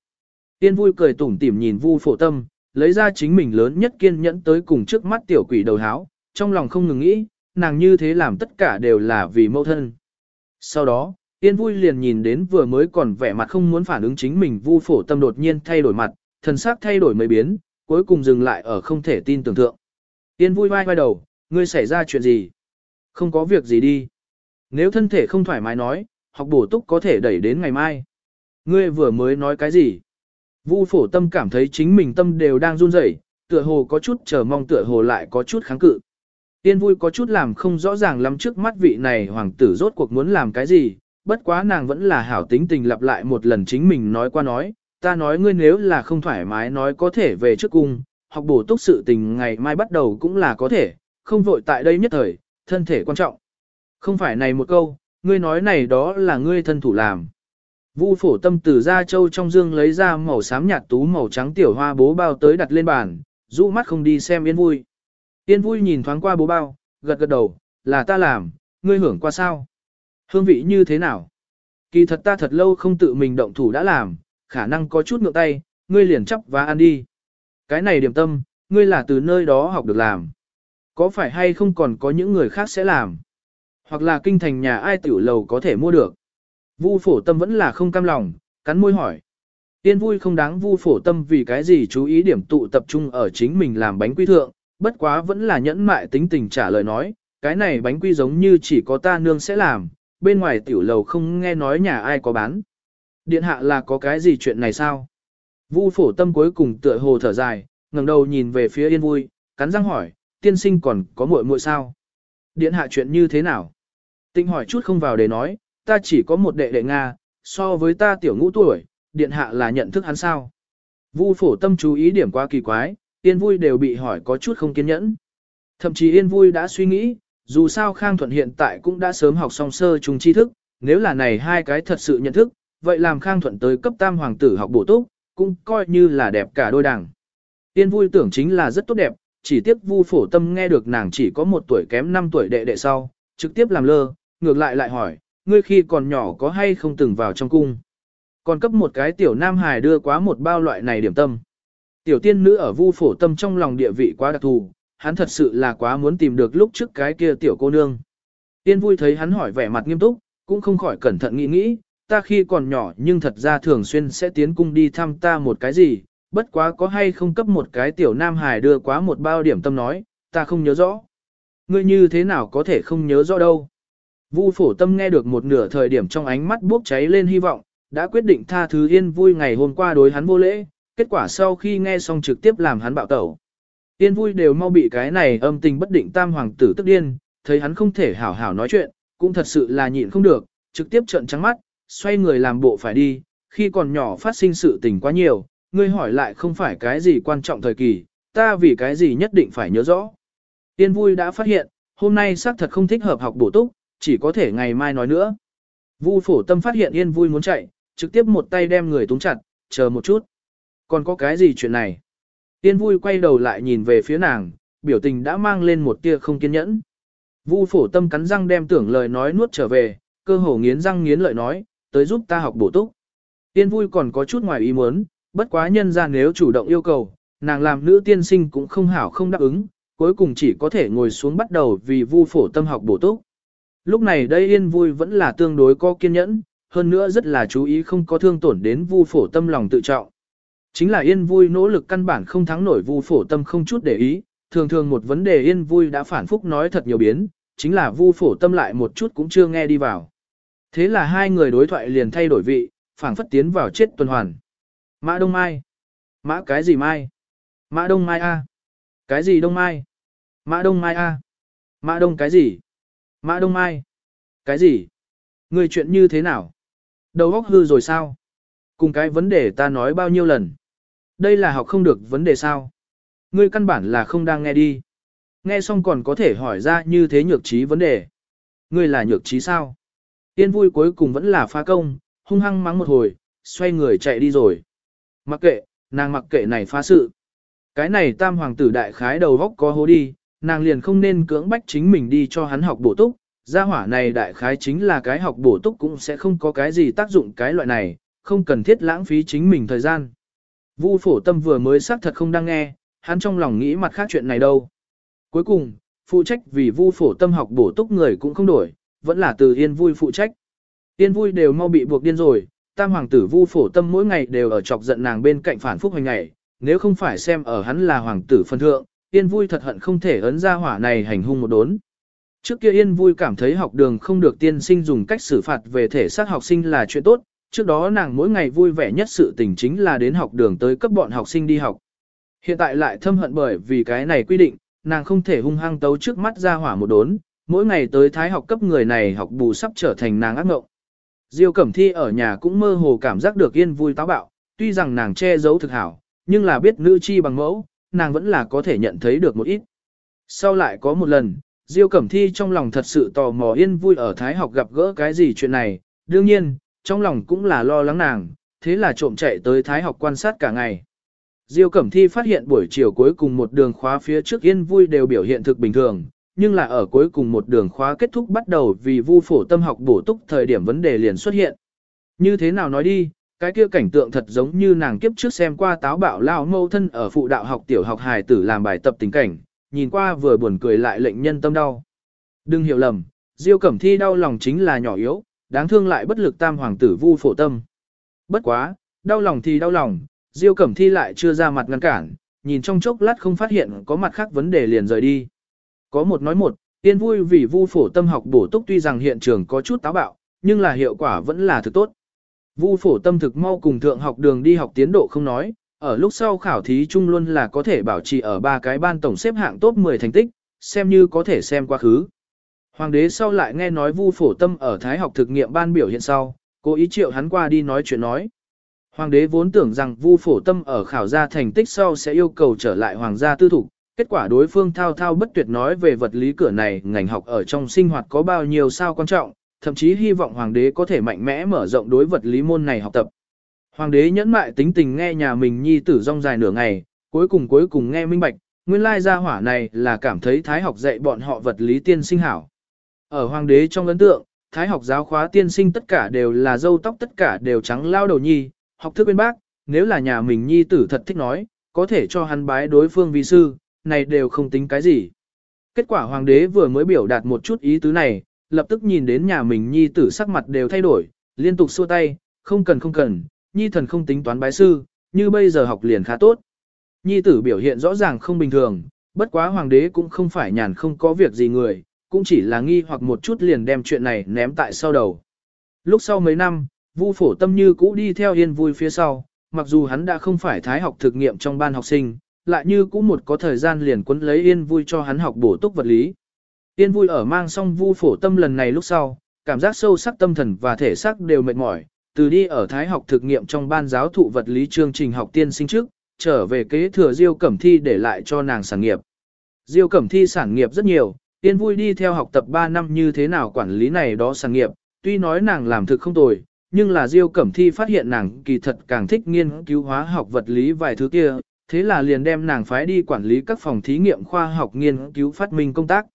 Tiên vui cười tủm tỉm nhìn vu phổ tâm, lấy ra chính mình lớn nhất kiên nhẫn tới cùng trước mắt tiểu quỷ đầu háo, trong lòng không ngừng nghĩ, nàng như thế làm tất cả đều là vì mâu thân. Sau đó, Tiên vui liền nhìn đến vừa mới còn vẻ mặt không muốn phản ứng chính mình vu phổ tâm đột nhiên thay đổi mặt, thần sắc thay đổi mấy biến, cuối cùng dừng lại ở không thể tin tưởng tượng. Tiên vui vai vai đầu, ngươi xảy ra chuyện gì? Không có việc gì đi. Nếu thân thể không thoải mái nói, học bổ túc có thể đẩy đến ngày mai. Ngươi vừa mới nói cái gì? Vu phổ tâm cảm thấy chính mình tâm đều đang run rẩy, tựa hồ có chút chờ mong tựa hồ lại có chút kháng cự. Tiên vui có chút làm không rõ ràng lắm trước mắt vị này hoàng tử rốt cuộc muốn làm cái gì, bất quá nàng vẫn là hảo tính tình lặp lại một lần chính mình nói qua nói, ta nói ngươi nếu là không thoải mái nói có thể về trước cung, học bổ túc sự tình ngày mai bắt đầu cũng là có thể, không vội tại đây nhất thời, thân thể quan trọng. Không phải này một câu, ngươi nói này đó là ngươi thân thủ làm. Vu phổ tâm từ ra châu trong dương lấy ra màu xám nhạt tú màu trắng tiểu hoa bố bao tới đặt lên bàn, dụ mắt không đi xem yên vui. Yên vui nhìn thoáng qua bố bao, gật gật đầu, là ta làm, ngươi hưởng qua sao? Hương vị như thế nào? Kỳ thật ta thật lâu không tự mình động thủ đã làm, khả năng có chút ngượng tay, ngươi liền chấp và ăn đi. Cái này điểm tâm, ngươi là từ nơi đó học được làm. Có phải hay không còn có những người khác sẽ làm? Hoặc là kinh thành nhà ai tiểu lầu có thể mua được? Vu phổ tâm vẫn là không cam lòng, cắn môi hỏi. Tiên vui không đáng vu phổ tâm vì cái gì chú ý điểm tụ tập trung ở chính mình làm bánh quy thượng, bất quá vẫn là nhẫn mại tính tình trả lời nói, cái này bánh quy giống như chỉ có ta nương sẽ làm, bên ngoài tiểu lầu không nghe nói nhà ai có bán. Điện hạ là có cái gì chuyện này sao? Vu phổ tâm cuối cùng tựa hồ thở dài, ngẩng đầu nhìn về phía yên vui, cắn răng hỏi, tiên sinh còn có muội muội sao? Điện hạ chuyện như thế nào? Tinh hỏi chút không vào để nói, ta chỉ có một đệ đệ Nga, so với ta tiểu ngũ tuổi, điện hạ là nhận thức hắn sao? Vu phổ tâm chú ý điểm quá kỳ quái, yên vui đều bị hỏi có chút không kiên nhẫn. Thậm chí yên vui đã suy nghĩ, dù sao Khang Thuận hiện tại cũng đã sớm học song sơ trùng tri thức, nếu là này hai cái thật sự nhận thức, vậy làm Khang Thuận tới cấp tam hoàng tử học bổ túc, cũng coi như là đẹp cả đôi đảng. Tiên vui tưởng chính là rất tốt đẹp, chỉ tiếc vu phổ tâm nghe được nàng chỉ có một tuổi kém năm tuổi đệ đệ sau, trực tiếp làm lơ, ngược lại lại hỏi, ngươi khi còn nhỏ có hay không từng vào trong cung. Còn cấp một cái tiểu nam hài đưa quá một bao loại này điểm tâm. Tiểu tiên nữ ở vu phổ tâm trong lòng địa vị quá đặc thù, hắn thật sự là quá muốn tìm được lúc trước cái kia tiểu cô nương. Tiên vui thấy hắn hỏi vẻ mặt nghiêm túc, cũng không khỏi cẩn thận nghĩ nghĩ, ta khi còn nhỏ nhưng thật ra thường xuyên sẽ tiến cung đi thăm ta một cái gì, bất quá có hay không cấp một cái tiểu nam hài đưa quá một bao điểm tâm nói, ta không nhớ rõ. Ngươi như thế nào có thể không nhớ rõ đâu. Vu phổ tâm nghe được một nửa thời điểm trong ánh mắt bốc cháy lên hy vọng, đã quyết định tha thứ yên vui ngày hôm qua đối hắn vô lễ, kết quả sau khi nghe xong trực tiếp làm hắn bạo tẩu. Yên vui đều mau bị cái này âm tình bất định tam hoàng tử tức điên, thấy hắn không thể hảo hảo nói chuyện, cũng thật sự là nhịn không được, trực tiếp trợn trắng mắt, xoay người làm bộ phải đi, khi còn nhỏ phát sinh sự tình quá nhiều, ngươi hỏi lại không phải cái gì quan trọng thời kỳ, ta vì cái gì nhất định phải nhớ rõ. Yên vui đã phát hiện, hôm nay xác thật không thích hợp học bổ túc, chỉ có thể ngày mai nói nữa. Vu phổ tâm phát hiện yên vui muốn chạy, trực tiếp một tay đem người túng chặt, chờ một chút. Còn có cái gì chuyện này? Yên vui quay đầu lại nhìn về phía nàng, biểu tình đã mang lên một tia không kiên nhẫn. Vu phổ tâm cắn răng đem tưởng lời nói nuốt trở về, cơ hồ nghiến răng nghiến lợi nói, tới giúp ta học bổ túc. Yên vui còn có chút ngoài ý muốn, bất quá nhân ra nếu chủ động yêu cầu, nàng làm nữ tiên sinh cũng không hảo không đáp ứng, cuối cùng chỉ có thể ngồi xuống bắt đầu vì vu phổ tâm học bổ túc. Lúc này đây yên vui vẫn là tương đối có kiên nhẫn, hơn nữa rất là chú ý không có thương tổn đến vu phổ tâm lòng tự trọng. Chính là yên vui nỗ lực căn bản không thắng nổi vu phổ tâm không chút để ý, thường thường một vấn đề yên vui đã phản phúc nói thật nhiều biến, chính là vu phổ tâm lại một chút cũng chưa nghe đi vào. Thế là hai người đối thoại liền thay đổi vị, phảng phất tiến vào chết tuần hoàn. Mã Đông Mai. Mã cái gì Mai? Mã Đông Mai A. Cái gì Đông Mai? Mã Đông Mai A. Mã Đông cái gì? Mã Đông Mai. Cái gì? Người chuyện như thế nào? Đầu óc hư rồi sao? Cùng cái vấn đề ta nói bao nhiêu lần? Đây là học không được vấn đề sao? Ngươi căn bản là không đang nghe đi. Nghe xong còn có thể hỏi ra như thế nhược trí vấn đề. Ngươi là nhược trí sao? Yên vui cuối cùng vẫn là phá công, hung hăng mắng một hồi, xoay người chạy đi rồi. Mặc kệ, nàng mặc kệ này phá sự. Cái này tam hoàng tử đại khái đầu góc có hố đi, nàng liền không nên cưỡng bách chính mình đi cho hắn học bổ túc. Gia hỏa này đại khái chính là cái học bổ túc cũng sẽ không có cái gì tác dụng cái loại này, không cần thiết lãng phí chính mình thời gian. Vu phổ tâm vừa mới xác thật không đang nghe, hắn trong lòng nghĩ mặt khác chuyện này đâu. Cuối cùng, phụ trách vì vu phổ tâm học bổ túc người cũng không đổi, vẫn là từ yên vui phụ trách. Yên vui đều mau bị buộc điên rồi, tam hoàng tử vu phổ tâm mỗi ngày đều ở chọc giận nàng bên cạnh phản phúc hoành ngày, nếu không phải xem ở hắn là hoàng tử phân thượng, yên vui thật hận không thể ấn ra hỏa này hành hung một đốn. Trước kia yên vui cảm thấy học đường không được tiên sinh dùng cách xử phạt về thể xác học sinh là chuyện tốt, trước đó nàng mỗi ngày vui vẻ nhất sự tình chính là đến học đường tới cấp bọn học sinh đi học. Hiện tại lại thâm hận bởi vì cái này quy định, nàng không thể hung hăng tấu trước mắt ra hỏa một đốn, mỗi ngày tới thái học cấp người này học bù sắp trở thành nàng ác mộng. Diêu Cẩm Thi ở nhà cũng mơ hồ cảm giác được yên vui táo bạo, tuy rằng nàng che giấu thực hảo, nhưng là biết nữ chi bằng mẫu, nàng vẫn là có thể nhận thấy được một ít. Sau lại có một lần, Diêu Cẩm Thi trong lòng thật sự tò mò yên vui ở Thái học gặp gỡ cái gì chuyện này, đương nhiên, trong lòng cũng là lo lắng nàng, thế là trộm chạy tới Thái học quan sát cả ngày. Diêu Cẩm Thi phát hiện buổi chiều cuối cùng một đường khóa phía trước yên vui đều biểu hiện thực bình thường, nhưng là ở cuối cùng một đường khóa kết thúc bắt đầu vì vu phổ tâm học bổ túc thời điểm vấn đề liền xuất hiện. Như thế nào nói đi, cái kia cảnh tượng thật giống như nàng kiếp trước xem qua táo bạo lao mâu thân ở phụ đạo học tiểu học hài tử làm bài tập tình cảnh, nhìn qua vừa buồn cười lại lệnh nhân tâm đau. Đừng hiểu lầm, Diêu Cẩm Thi đau lòng chính là nhỏ yếu, đáng thương lại bất lực tam hoàng tử vu phổ tâm. Bất quá, đau lòng thì đau lòng, Diêu Cẩm Thi lại chưa ra mặt ngăn cản, nhìn trong chốc lát không phát hiện có mặt khác vấn đề liền rời đi. Có một nói một, tiên vui vì vu phổ tâm học bổ túc tuy rằng hiện trường có chút táo bạo, nhưng là hiệu quả vẫn là thực tốt. Vu phổ tâm thực mau cùng thượng học đường đi học tiến độ không nói, ở lúc sau khảo thí chung luôn là có thể bảo trì ở ba cái ban tổng xếp hạng top 10 thành tích, xem như có thể xem quá khứ. Hoàng đế sau lại nghe nói Vu phổ tâm ở thái học thực nghiệm ban biểu hiện sau, cố ý triệu hắn qua đi nói chuyện nói. Hoàng đế vốn tưởng rằng Vu phổ tâm ở khảo ra thành tích sau sẽ yêu cầu trở lại hoàng gia tư thủ, kết quả đối phương thao thao bất tuyệt nói về vật lý cửa này ngành học ở trong sinh hoạt có bao nhiêu sao quan trọng, thậm chí hy vọng hoàng đế có thể mạnh mẽ mở rộng đối vật lý môn này học tập. Hoàng đế nhẫn mại tính tình nghe nhà mình nhi tử rong dài nửa ngày, cuối cùng cuối cùng nghe minh bạch, nguyên lai gia hỏa này là cảm thấy thái học dạy bọn họ vật lý tiên sinh hảo. Ở hoàng đế trong ấn tượng, thái học giáo khóa tiên sinh tất cả đều là dâu tóc tất cả đều trắng lao đầu nhi, học thức bên bác, nếu là nhà mình nhi tử thật thích nói, có thể cho hắn bái đối phương vi sư, này đều không tính cái gì. Kết quả hoàng đế vừa mới biểu đạt một chút ý tứ này, lập tức nhìn đến nhà mình nhi tử sắc mặt đều thay đổi, liên tục xua tay, không cần không cần, nhi thần không tính toán bái sư, như bây giờ học liền khá tốt. Nhi tử biểu hiện rõ ràng không bình thường, bất quá hoàng đế cũng không phải nhàn không có việc gì người, cũng chỉ là nghi hoặc một chút liền đem chuyện này ném tại sau đầu. Lúc sau mấy năm, Vu phổ tâm như cũ đi theo yên vui phía sau, mặc dù hắn đã không phải thái học thực nghiệm trong ban học sinh, lại như cũ một có thời gian liền quấn lấy yên vui cho hắn học bổ túc vật lý. Yên vui ở mang xong vu phổ tâm lần này lúc sau, cảm giác sâu sắc tâm thần và thể xác đều mệt mỏi, từ đi ở thái học thực nghiệm trong ban giáo thụ vật lý chương trình học tiên sinh trước, trở về kế thừa Diêu Cẩm Thi để lại cho nàng sản nghiệp. Diêu Cẩm Thi sản nghiệp rất nhiều, Yên vui đi theo học tập 3 năm như thế nào quản lý này đó sản nghiệp, tuy nói nàng làm thực không tồi, nhưng là Diêu Cẩm Thi phát hiện nàng kỳ thật càng thích nghiên cứu hóa học vật lý vài thứ kia, thế là liền đem nàng phái đi quản lý các phòng thí nghiệm khoa học nghiên cứu phát minh công tác.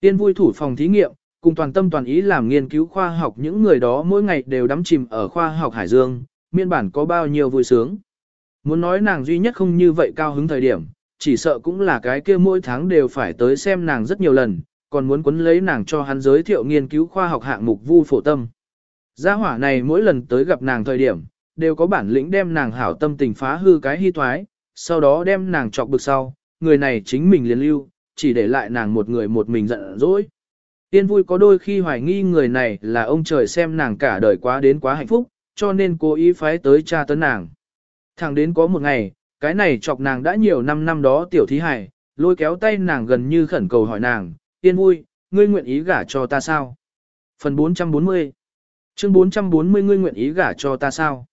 Tiên vui thủ phòng thí nghiệm, cùng toàn tâm toàn ý làm nghiên cứu khoa học những người đó mỗi ngày đều đắm chìm ở khoa học Hải Dương, miên bản có bao nhiêu vui sướng. Muốn nói nàng duy nhất không như vậy cao hứng thời điểm, chỉ sợ cũng là cái kia mỗi tháng đều phải tới xem nàng rất nhiều lần, còn muốn quấn lấy nàng cho hắn giới thiệu nghiên cứu khoa học hạng mục vu phổ tâm. Gia hỏa này mỗi lần tới gặp nàng thời điểm, đều có bản lĩnh đem nàng hảo tâm tình phá hư cái hy thoái, sau đó đem nàng chọc bực sau, người này chính mình liền lưu, chỉ để lại nàng một người một mình giận dỗi. Tiên vui có đôi khi hoài nghi người này là ông trời xem nàng cả đời quá đến quá hạnh phúc, cho nên cố ý phái tới tra tấn nàng. Thẳng đến có một ngày, cái này chọc nàng đã nhiều năm năm đó tiểu thí hải, lôi kéo tay nàng gần như khẩn cầu hỏi nàng, tiên vui, ngươi nguyện ý gả cho ta sao? Phần 440 Chương 440 ngươi nguyện ý gả cho ta sao?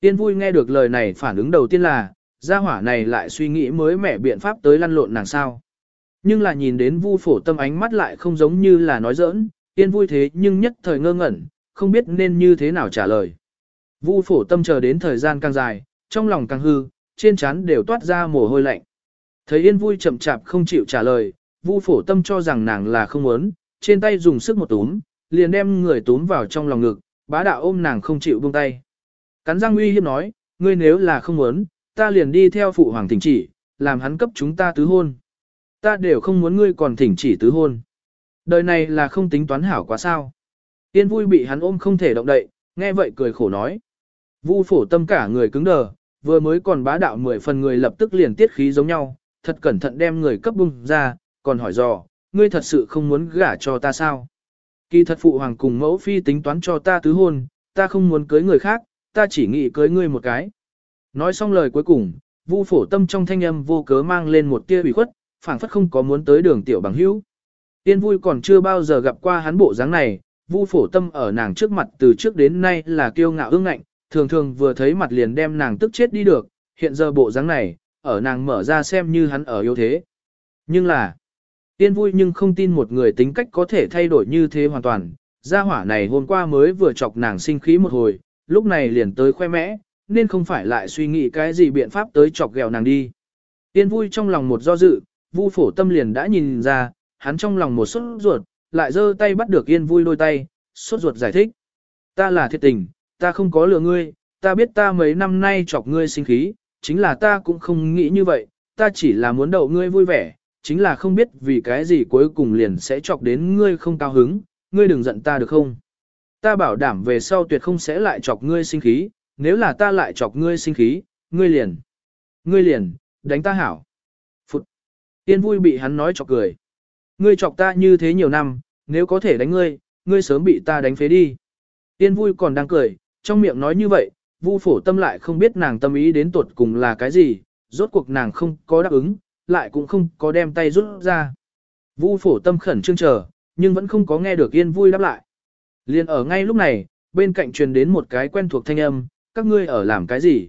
Tiên vui nghe được lời này phản ứng đầu tiên là, gia hỏa này lại suy nghĩ mới mẻ biện pháp tới lăn lộn nàng sao. Nhưng là nhìn đến vu phổ tâm ánh mắt lại không giống như là nói giỡn, Yên vui thế nhưng nhất thời ngơ ngẩn, không biết nên như thế nào trả lời. Vu phổ tâm chờ đến thời gian càng dài, trong lòng càng hư, trên trán đều toát ra mồ hôi lạnh. Thấy Yên vui chậm chạp không chịu trả lời, Vu phổ tâm cho rằng nàng là không muốn, trên tay dùng sức một túm, liền đem người túm vào trong lòng ngực, bá đạo ôm nàng không chịu buông tay. Cắn răng uy hiếp nói, ngươi nếu là không muốn, ta liền đi theo phụ hoàng thỉnh chỉ, làm hắn cấp chúng ta tứ hôn. Ta đều không muốn ngươi còn thỉnh chỉ tứ hôn. Đời này là không tính toán hảo quá sao. Tiên vui bị hắn ôm không thể động đậy, nghe vậy cười khổ nói. Vu phổ tâm cả người cứng đờ, vừa mới còn bá đạo mười phần người lập tức liền tiết khí giống nhau, thật cẩn thận đem người cấp bung ra, còn hỏi dò, ngươi thật sự không muốn gả cho ta sao? Kỳ thật phụ hoàng cùng mẫu phi tính toán cho ta tứ hôn, ta không muốn cưới người khác, ta chỉ nghĩ cưới ngươi một cái. Nói xong lời cuối cùng, Vu phổ tâm trong thanh âm vô cớ mang lên một tia ủy khuất, phảng phất không có muốn tới đường tiểu bằng hữu. Tiên vui còn chưa bao giờ gặp qua hắn bộ dáng này, Vu phổ tâm ở nàng trước mặt từ trước đến nay là kiêu ngạo ương ngạnh, thường thường vừa thấy mặt liền đem nàng tức chết đi được, hiện giờ bộ dáng này, ở nàng mở ra xem như hắn ở yếu thế. Nhưng là, tiên vui nhưng không tin một người tính cách có thể thay đổi như thế hoàn toàn, gia hỏa này hôm qua mới vừa chọc nàng sinh khí một hồi, lúc này liền tới khoe mẽ, nên không phải lại suy nghĩ cái gì biện pháp tới chọc ghẹo nàng đi. Tiên vui trong lòng một do dự, vu phổ tâm liền đã nhìn ra, hắn trong lòng một sốt ruột, lại giơ tay bắt được yên vui đôi tay, sốt ruột giải thích. Ta là thiệt tình, ta không có lừa ngươi, ta biết ta mấy năm nay chọc ngươi sinh khí, chính là ta cũng không nghĩ như vậy, ta chỉ là muốn đậu ngươi vui vẻ, chính là không biết vì cái gì cuối cùng liền sẽ chọc đến ngươi không cao hứng, ngươi đừng giận ta được không? Ta bảo đảm về sau tuyệt không sẽ lại chọc ngươi sinh khí, nếu là ta lại chọc ngươi sinh khí, ngươi liền, ngươi liền, đánh ta hảo. Phụt! Tiên vui bị hắn nói chọc cười. Ngươi chọc ta như thế nhiều năm, nếu có thể đánh ngươi, ngươi sớm bị ta đánh phế đi. Tiên vui còn đang cười, trong miệng nói như vậy, vu phổ tâm lại không biết nàng tâm ý đến tuột cùng là cái gì, rốt cuộc nàng không có đáp ứng, lại cũng không có đem tay rút ra. Vu phổ tâm khẩn trương chờ, nhưng vẫn không có nghe được yên vui đáp lại. Liên ở ngay lúc này, bên cạnh truyền đến một cái quen thuộc thanh âm, các ngươi ở làm cái gì?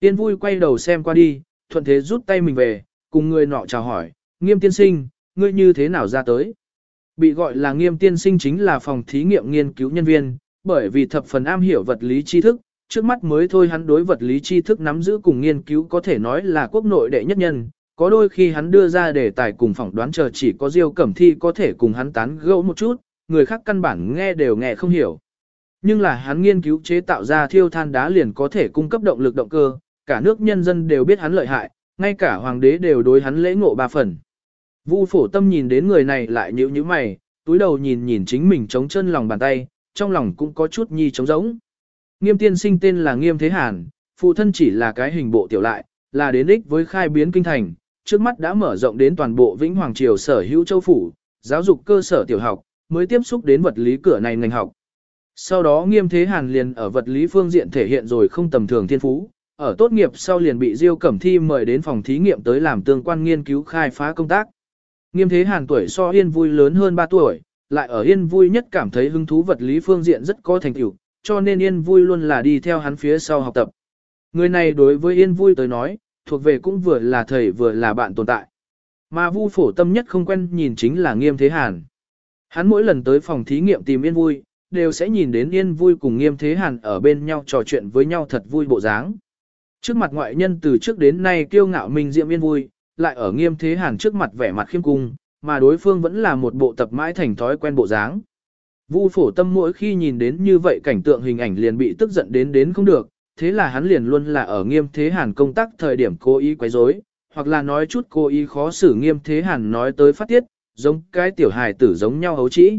Tiên vui quay đầu xem qua đi, thuận thế rút tay mình về, cùng người nọ chào hỏi, nghiêm tiên sinh, ngươi như thế nào ra tới? Bị gọi là nghiêm tiên sinh chính là phòng thí nghiệm nghiên cứu nhân viên, bởi vì thập phần am hiểu vật lý tri thức, trước mắt mới thôi hắn đối vật lý tri thức nắm giữ cùng nghiên cứu có thể nói là quốc nội đệ nhất nhân, có đôi khi hắn đưa ra đề tài cùng phỏng đoán chờ chỉ có Diêu Cẩm Thi có thể cùng hắn tán gẫu một chút, người khác căn bản nghe đều nghe không hiểu. Nhưng là hắn nghiên cứu chế tạo ra thiêu than đá liền có thể cung cấp động lực động cơ, cả nước nhân dân đều biết hắn lợi hại, ngay cả hoàng đế đều đối hắn lễ ngộ ba phần. Vu phổ tâm nhìn đến người này lại nhíu nhíu mày, túi đầu nhìn nhìn chính mình chống chân lòng bàn tay, trong lòng cũng có chút nhi trống rỗng. Nghiêm tiên sinh tên là Nghiêm Thế Hàn, phụ thân chỉ là cái hình bộ tiểu lại, là đến ích với khai biến kinh thành, trước mắt đã mở rộng đến toàn bộ Vĩnh Hoàng Triều sở hữu châu phủ, giáo dục cơ sở tiểu học, mới tiếp xúc đến vật lý cửa này ngành học. Sau đó Nghiêm Thế Hàn liền ở vật lý phương diện thể hiện rồi không tầm thường thiên phú, ở tốt nghiệp sau liền bị Diêu Cẩm Thi mời đến phòng thí nghiệm tới làm tương quan nghiên cứu khai phá công tác. Nghiêm Thế Hàn tuổi so Yên Vui lớn hơn 3 tuổi, lại ở Yên Vui nhất cảm thấy hứng thú vật lý phương diện rất có thành tựu, cho nên Yên Vui luôn là đi theo hắn phía sau học tập. Người này đối với Yên Vui tới nói, thuộc về cũng vừa là thầy vừa là bạn tồn tại. Mà Vu phổ tâm nhất không quen nhìn chính là Nghiêm Thế Hàn. Hắn mỗi lần tới phòng thí nghiệm tìm Yên Vui, đều sẽ nhìn đến Yên Vui cùng Nghiêm Thế Hàn ở bên nhau trò chuyện với nhau thật vui bộ dáng. Trước mặt ngoại nhân từ trước đến nay kiêu ngạo mình diệm Yên Vui, lại ở Nghiêm Thế Hàn trước mặt vẻ mặt khiêm cung, mà đối phương vẫn là một bộ tập mãi thành thói quen bộ dáng. Vu phổ tâm mỗi khi nhìn đến như vậy cảnh tượng hình ảnh liền bị tức giận đến đến không được, thế là hắn liền luôn là ở nghiêm thế hàn công tác thời điểm cố ý quấy rối, hoặc là nói chút cố ý khó xử nghiêm thế hàn nói tới phát tiết, giống cái tiểu hài tử giống nhau hấu trĩ.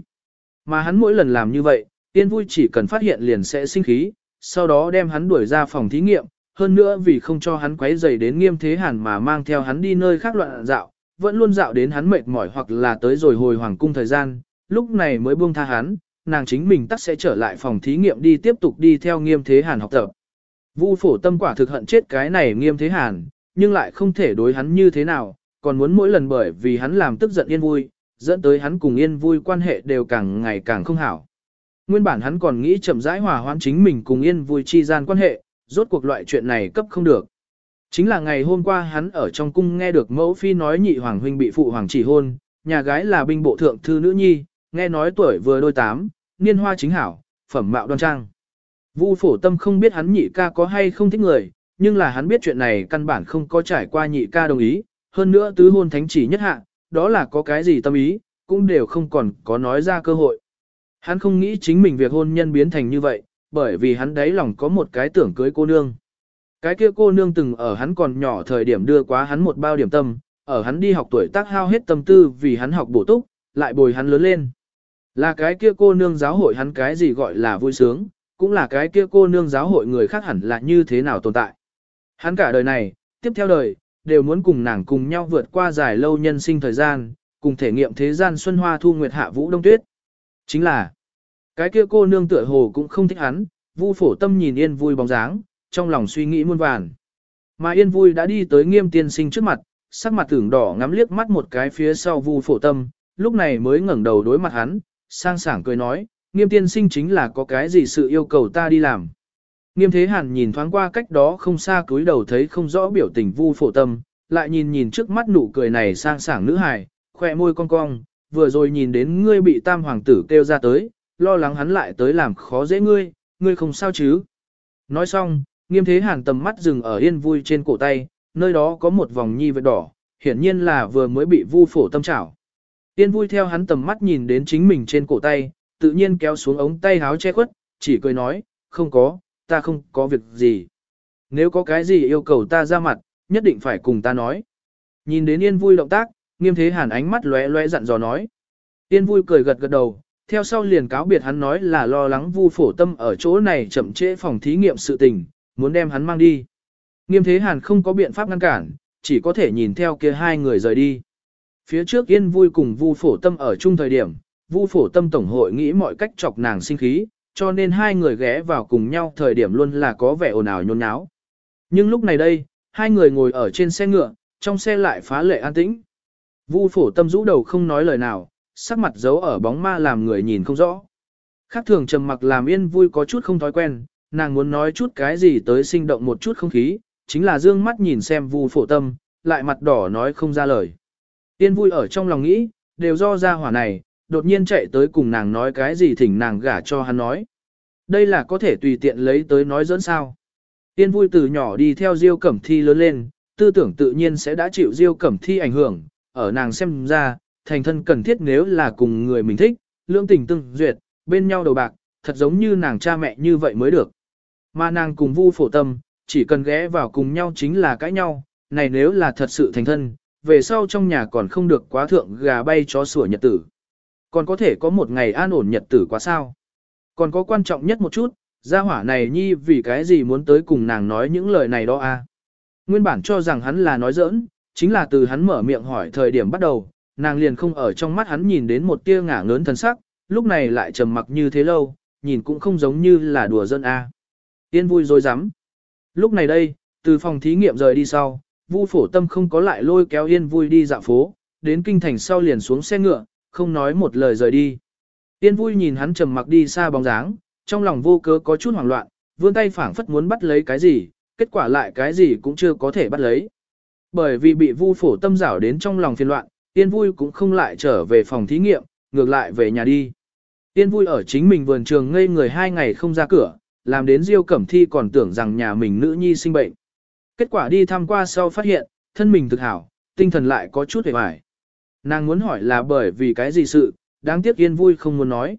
Mà hắn mỗi lần làm như vậy, Yên vui chỉ cần phát hiện liền sẽ sinh khí, sau đó đem hắn đuổi ra phòng thí nghiệm, hơn nữa vì không cho hắn quấy rầy đến nghiêm thế hàn mà mang theo hắn đi nơi khác loạn dạo, vẫn luôn dạo đến hắn mệt mỏi hoặc là tới rồi hồi hoàng cung thời gian, lúc này mới buông tha hắn, nàng chính mình tắt sẽ trở lại phòng thí nghiệm đi tiếp tục đi theo nghiêm thế hàn học tập. Vu phổ tâm quả thực hận chết cái này nghiêm thế hàn, nhưng lại không thể đối hắn như thế nào, còn muốn mỗi lần bởi vì hắn làm tức giận yên vui, dẫn tới hắn cùng yên vui quan hệ đều càng ngày càng không hảo. Nguyên bản hắn còn nghĩ chậm rãi hòa hoãn chính mình cùng yên vui chi gian quan hệ, rốt cuộc loại chuyện này cấp không được. Chính là ngày hôm qua hắn ở trong cung nghe được mẫu phi nói nhị hoàng huynh bị phụ hoàng chỉ hôn, nhà gái là binh bộ thượng thư nữ nhi, nghe nói tuổi vừa đôi tám, niên hoa chính hảo, phẩm mạo đoan trang. Vu phổ tâm không biết hắn nhị ca có hay không thích người, nhưng là hắn biết chuyện này căn bản không có trải qua nhị ca đồng ý, hơn nữa tứ hôn thánh chỉ nhất hạ, đó là có cái gì tâm ý, cũng đều không còn có nói ra cơ hội. Hắn không nghĩ chính mình việc hôn nhân biến thành như vậy, bởi vì hắn đáy lòng có một cái tưởng cưới cô nương. Cái kia cô nương từng ở hắn còn nhỏ thời điểm đưa quá hắn một bao điểm tâm, ở hắn đi học tuổi tác hao hết tâm tư vì hắn học bổ túc, lại bồi hắn lớn lên. Là cái kia cô nương giáo hội hắn cái gì gọi là vui sướng, cũng là cái kia cô nương giáo hội người khác hẳn là như thế nào tồn tại. Hắn cả đời này, tiếp theo đời, đều muốn cùng nàng cùng nhau vượt qua dài lâu nhân sinh thời gian, cùng thể nghiệm thế gian xuân hoa thu nguyệt hạ vũ đông tuyết. Chính là, cái kia cô nương tựa hồ cũng không thích hắn, vu phổ tâm nhìn yên vui bóng dáng, trong lòng suy nghĩ muôn vàn. Mà yên vui đã đi tới nghiêm tiên sinh trước mặt, sắc mặt tưởng đỏ ngắm liếc mắt một cái phía sau vu phổ tâm, lúc này mới ngẩng đầu đối mặt hắn, sang sảng cười nói, nghiêm tiên sinh chính là có cái gì sự yêu cầu ta đi làm. Nghiêm thế hàn nhìn thoáng qua cách đó không xa cúi đầu thấy không rõ biểu tình vu phổ tâm, lại nhìn nhìn trước mắt nụ cười này sang sảng nữ hài, khỏe môi cong cong, vừa rồi nhìn đến ngươi bị tam hoàng tử kêu ra tới, lo lắng hắn lại tới làm khó dễ ngươi, ngươi không sao chứ. Nói xong, nghiêm thế hàn tầm mắt dừng ở yên vui trên cổ tay, nơi đó có một vòng nhi vết đỏ, hiển nhiên là vừa mới bị vu phổ tâm chảo. Yên vui theo hắn tầm mắt nhìn đến chính mình trên cổ tay, tự nhiên kéo xuống ống tay háo che khuất, chỉ cười nói, không có, ta không có việc gì. Nếu có cái gì yêu cầu ta ra mặt, nhất định phải cùng ta nói. Nhìn đến yên vui động tác, nghiêm thế hàn ánh mắt lóe lóe dặn dò nói. Yên vui cười gật gật đầu, theo sau liền cáo biệt hắn nói là lo lắng vu phổ tâm ở chỗ này chậm trễ phòng thí nghiệm sự tình, muốn đem hắn mang đi. Nghiêm thế hàn không có biện pháp ngăn cản, chỉ có thể nhìn theo kia hai người rời đi. Phía trước yên vui cùng vu phổ tâm ở chung thời điểm, vu phổ tâm tổng hội nghĩ mọi cách chọc nàng sinh khí, cho nên hai người ghé vào cùng nhau thời điểm luôn là có vẻ ồn ào nhôn nháo. Nhưng lúc này đây, hai người ngồi ở trên xe ngựa, trong xe lại phá lệ an tĩnh. Vu phổ tâm rũ đầu không nói lời nào, sắc mặt giấu ở bóng ma làm người nhìn không rõ. Khác thường trầm mặc làm yên vui có chút không thói quen, nàng muốn nói chút cái gì tới sinh động một chút không khí, chính là dương mắt nhìn xem vu phổ tâm, lại mặt đỏ nói không ra lời. Yên vui ở trong lòng nghĩ, đều do ra hỏa này, đột nhiên chạy tới cùng nàng nói cái gì thỉnh nàng gả cho hắn nói. Đây là có thể tùy tiện lấy tới nói dẫn sao. Yên vui từ nhỏ đi theo Diêu Cẩm Thi lớn lên, tư tưởng tự nhiên sẽ đã chịu Diêu Cẩm Thi ảnh hưởng, ở nàng xem ra, thành thân cần thiết nếu là cùng người mình thích, lương tình tương duyệt, bên nhau đầu bạc, thật giống như nàng cha mẹ như vậy mới được. Mà nàng cùng vu phổ tâm, chỉ cần ghé vào cùng nhau chính là cãi nhau, này nếu là thật sự thành thân, về sau trong nhà còn không được quá thượng gà bay chó sủa nhật tử. Còn có thể có một ngày an ổn nhật tử quá sao. Còn có quan trọng nhất một chút, gia hỏa này nhi vì cái gì muốn tới cùng nàng nói những lời này đó a? À? Nguyên bản cho rằng hắn là nói giỡn, chính là từ hắn mở miệng hỏi thời điểm bắt đầu, nàng liền không ở trong mắt hắn nhìn đến một tia ngả ngớn thần sắc, lúc này lại trầm mặc như thế lâu, nhìn cũng không giống như là đùa dân a. À. Yên vui rồi dám. Lúc này đây, từ phòng thí nghiệm rời đi sau, Vu Phổ Tâm không có lại lôi kéo Yên vui đi dạo phố, đến kinh thành sau liền xuống xe ngựa, không nói một lời rời đi. Tiên vui nhìn hắn trầm mặc đi xa bóng dáng, trong lòng vô cớ có chút hoảng loạn, vươn tay phảng phất muốn bắt lấy cái gì, kết quả lại cái gì cũng chưa có thể bắt lấy. Bởi vì bị Vu Phổ Tâm rảo đến trong lòng phiền loạn, tiên vui cũng không lại trở về phòng thí nghiệm, ngược lại về nhà đi. Tiên vui ở chính mình vườn trường ngây người hai ngày không ra cửa, làm đến Diêu Cẩm Thi còn tưởng rằng nhà mình nữ nhi sinh bệnh. Kết quả đi thăm qua sau phát hiện, thân mình thực hảo, tinh thần lại có chút hề hoài. Nàng muốn hỏi là bởi vì cái gì sự, đáng tiếc Yên vui không muốn nói.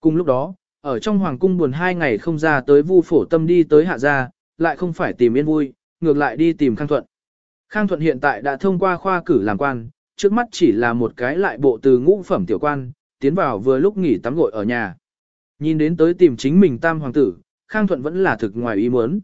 Cùng lúc đó, ở trong hoàng cung buồn hai ngày không ra tới vu phổ tâm đi tới hạ gia, lại không phải tìm Yên vui, ngược lại đi tìm Khang Thuận. Khang Thuận hiện tại đã thông qua khoa cử làm quan, trước mắt chỉ là một cái lại bộ từ ngũ phẩm tiểu quan, tiến vào vừa lúc nghỉ tắm gội ở nhà. Nhìn đến tới tìm chính mình tam hoàng tử, Khang Thuận vẫn là thực ngoài ý muốn.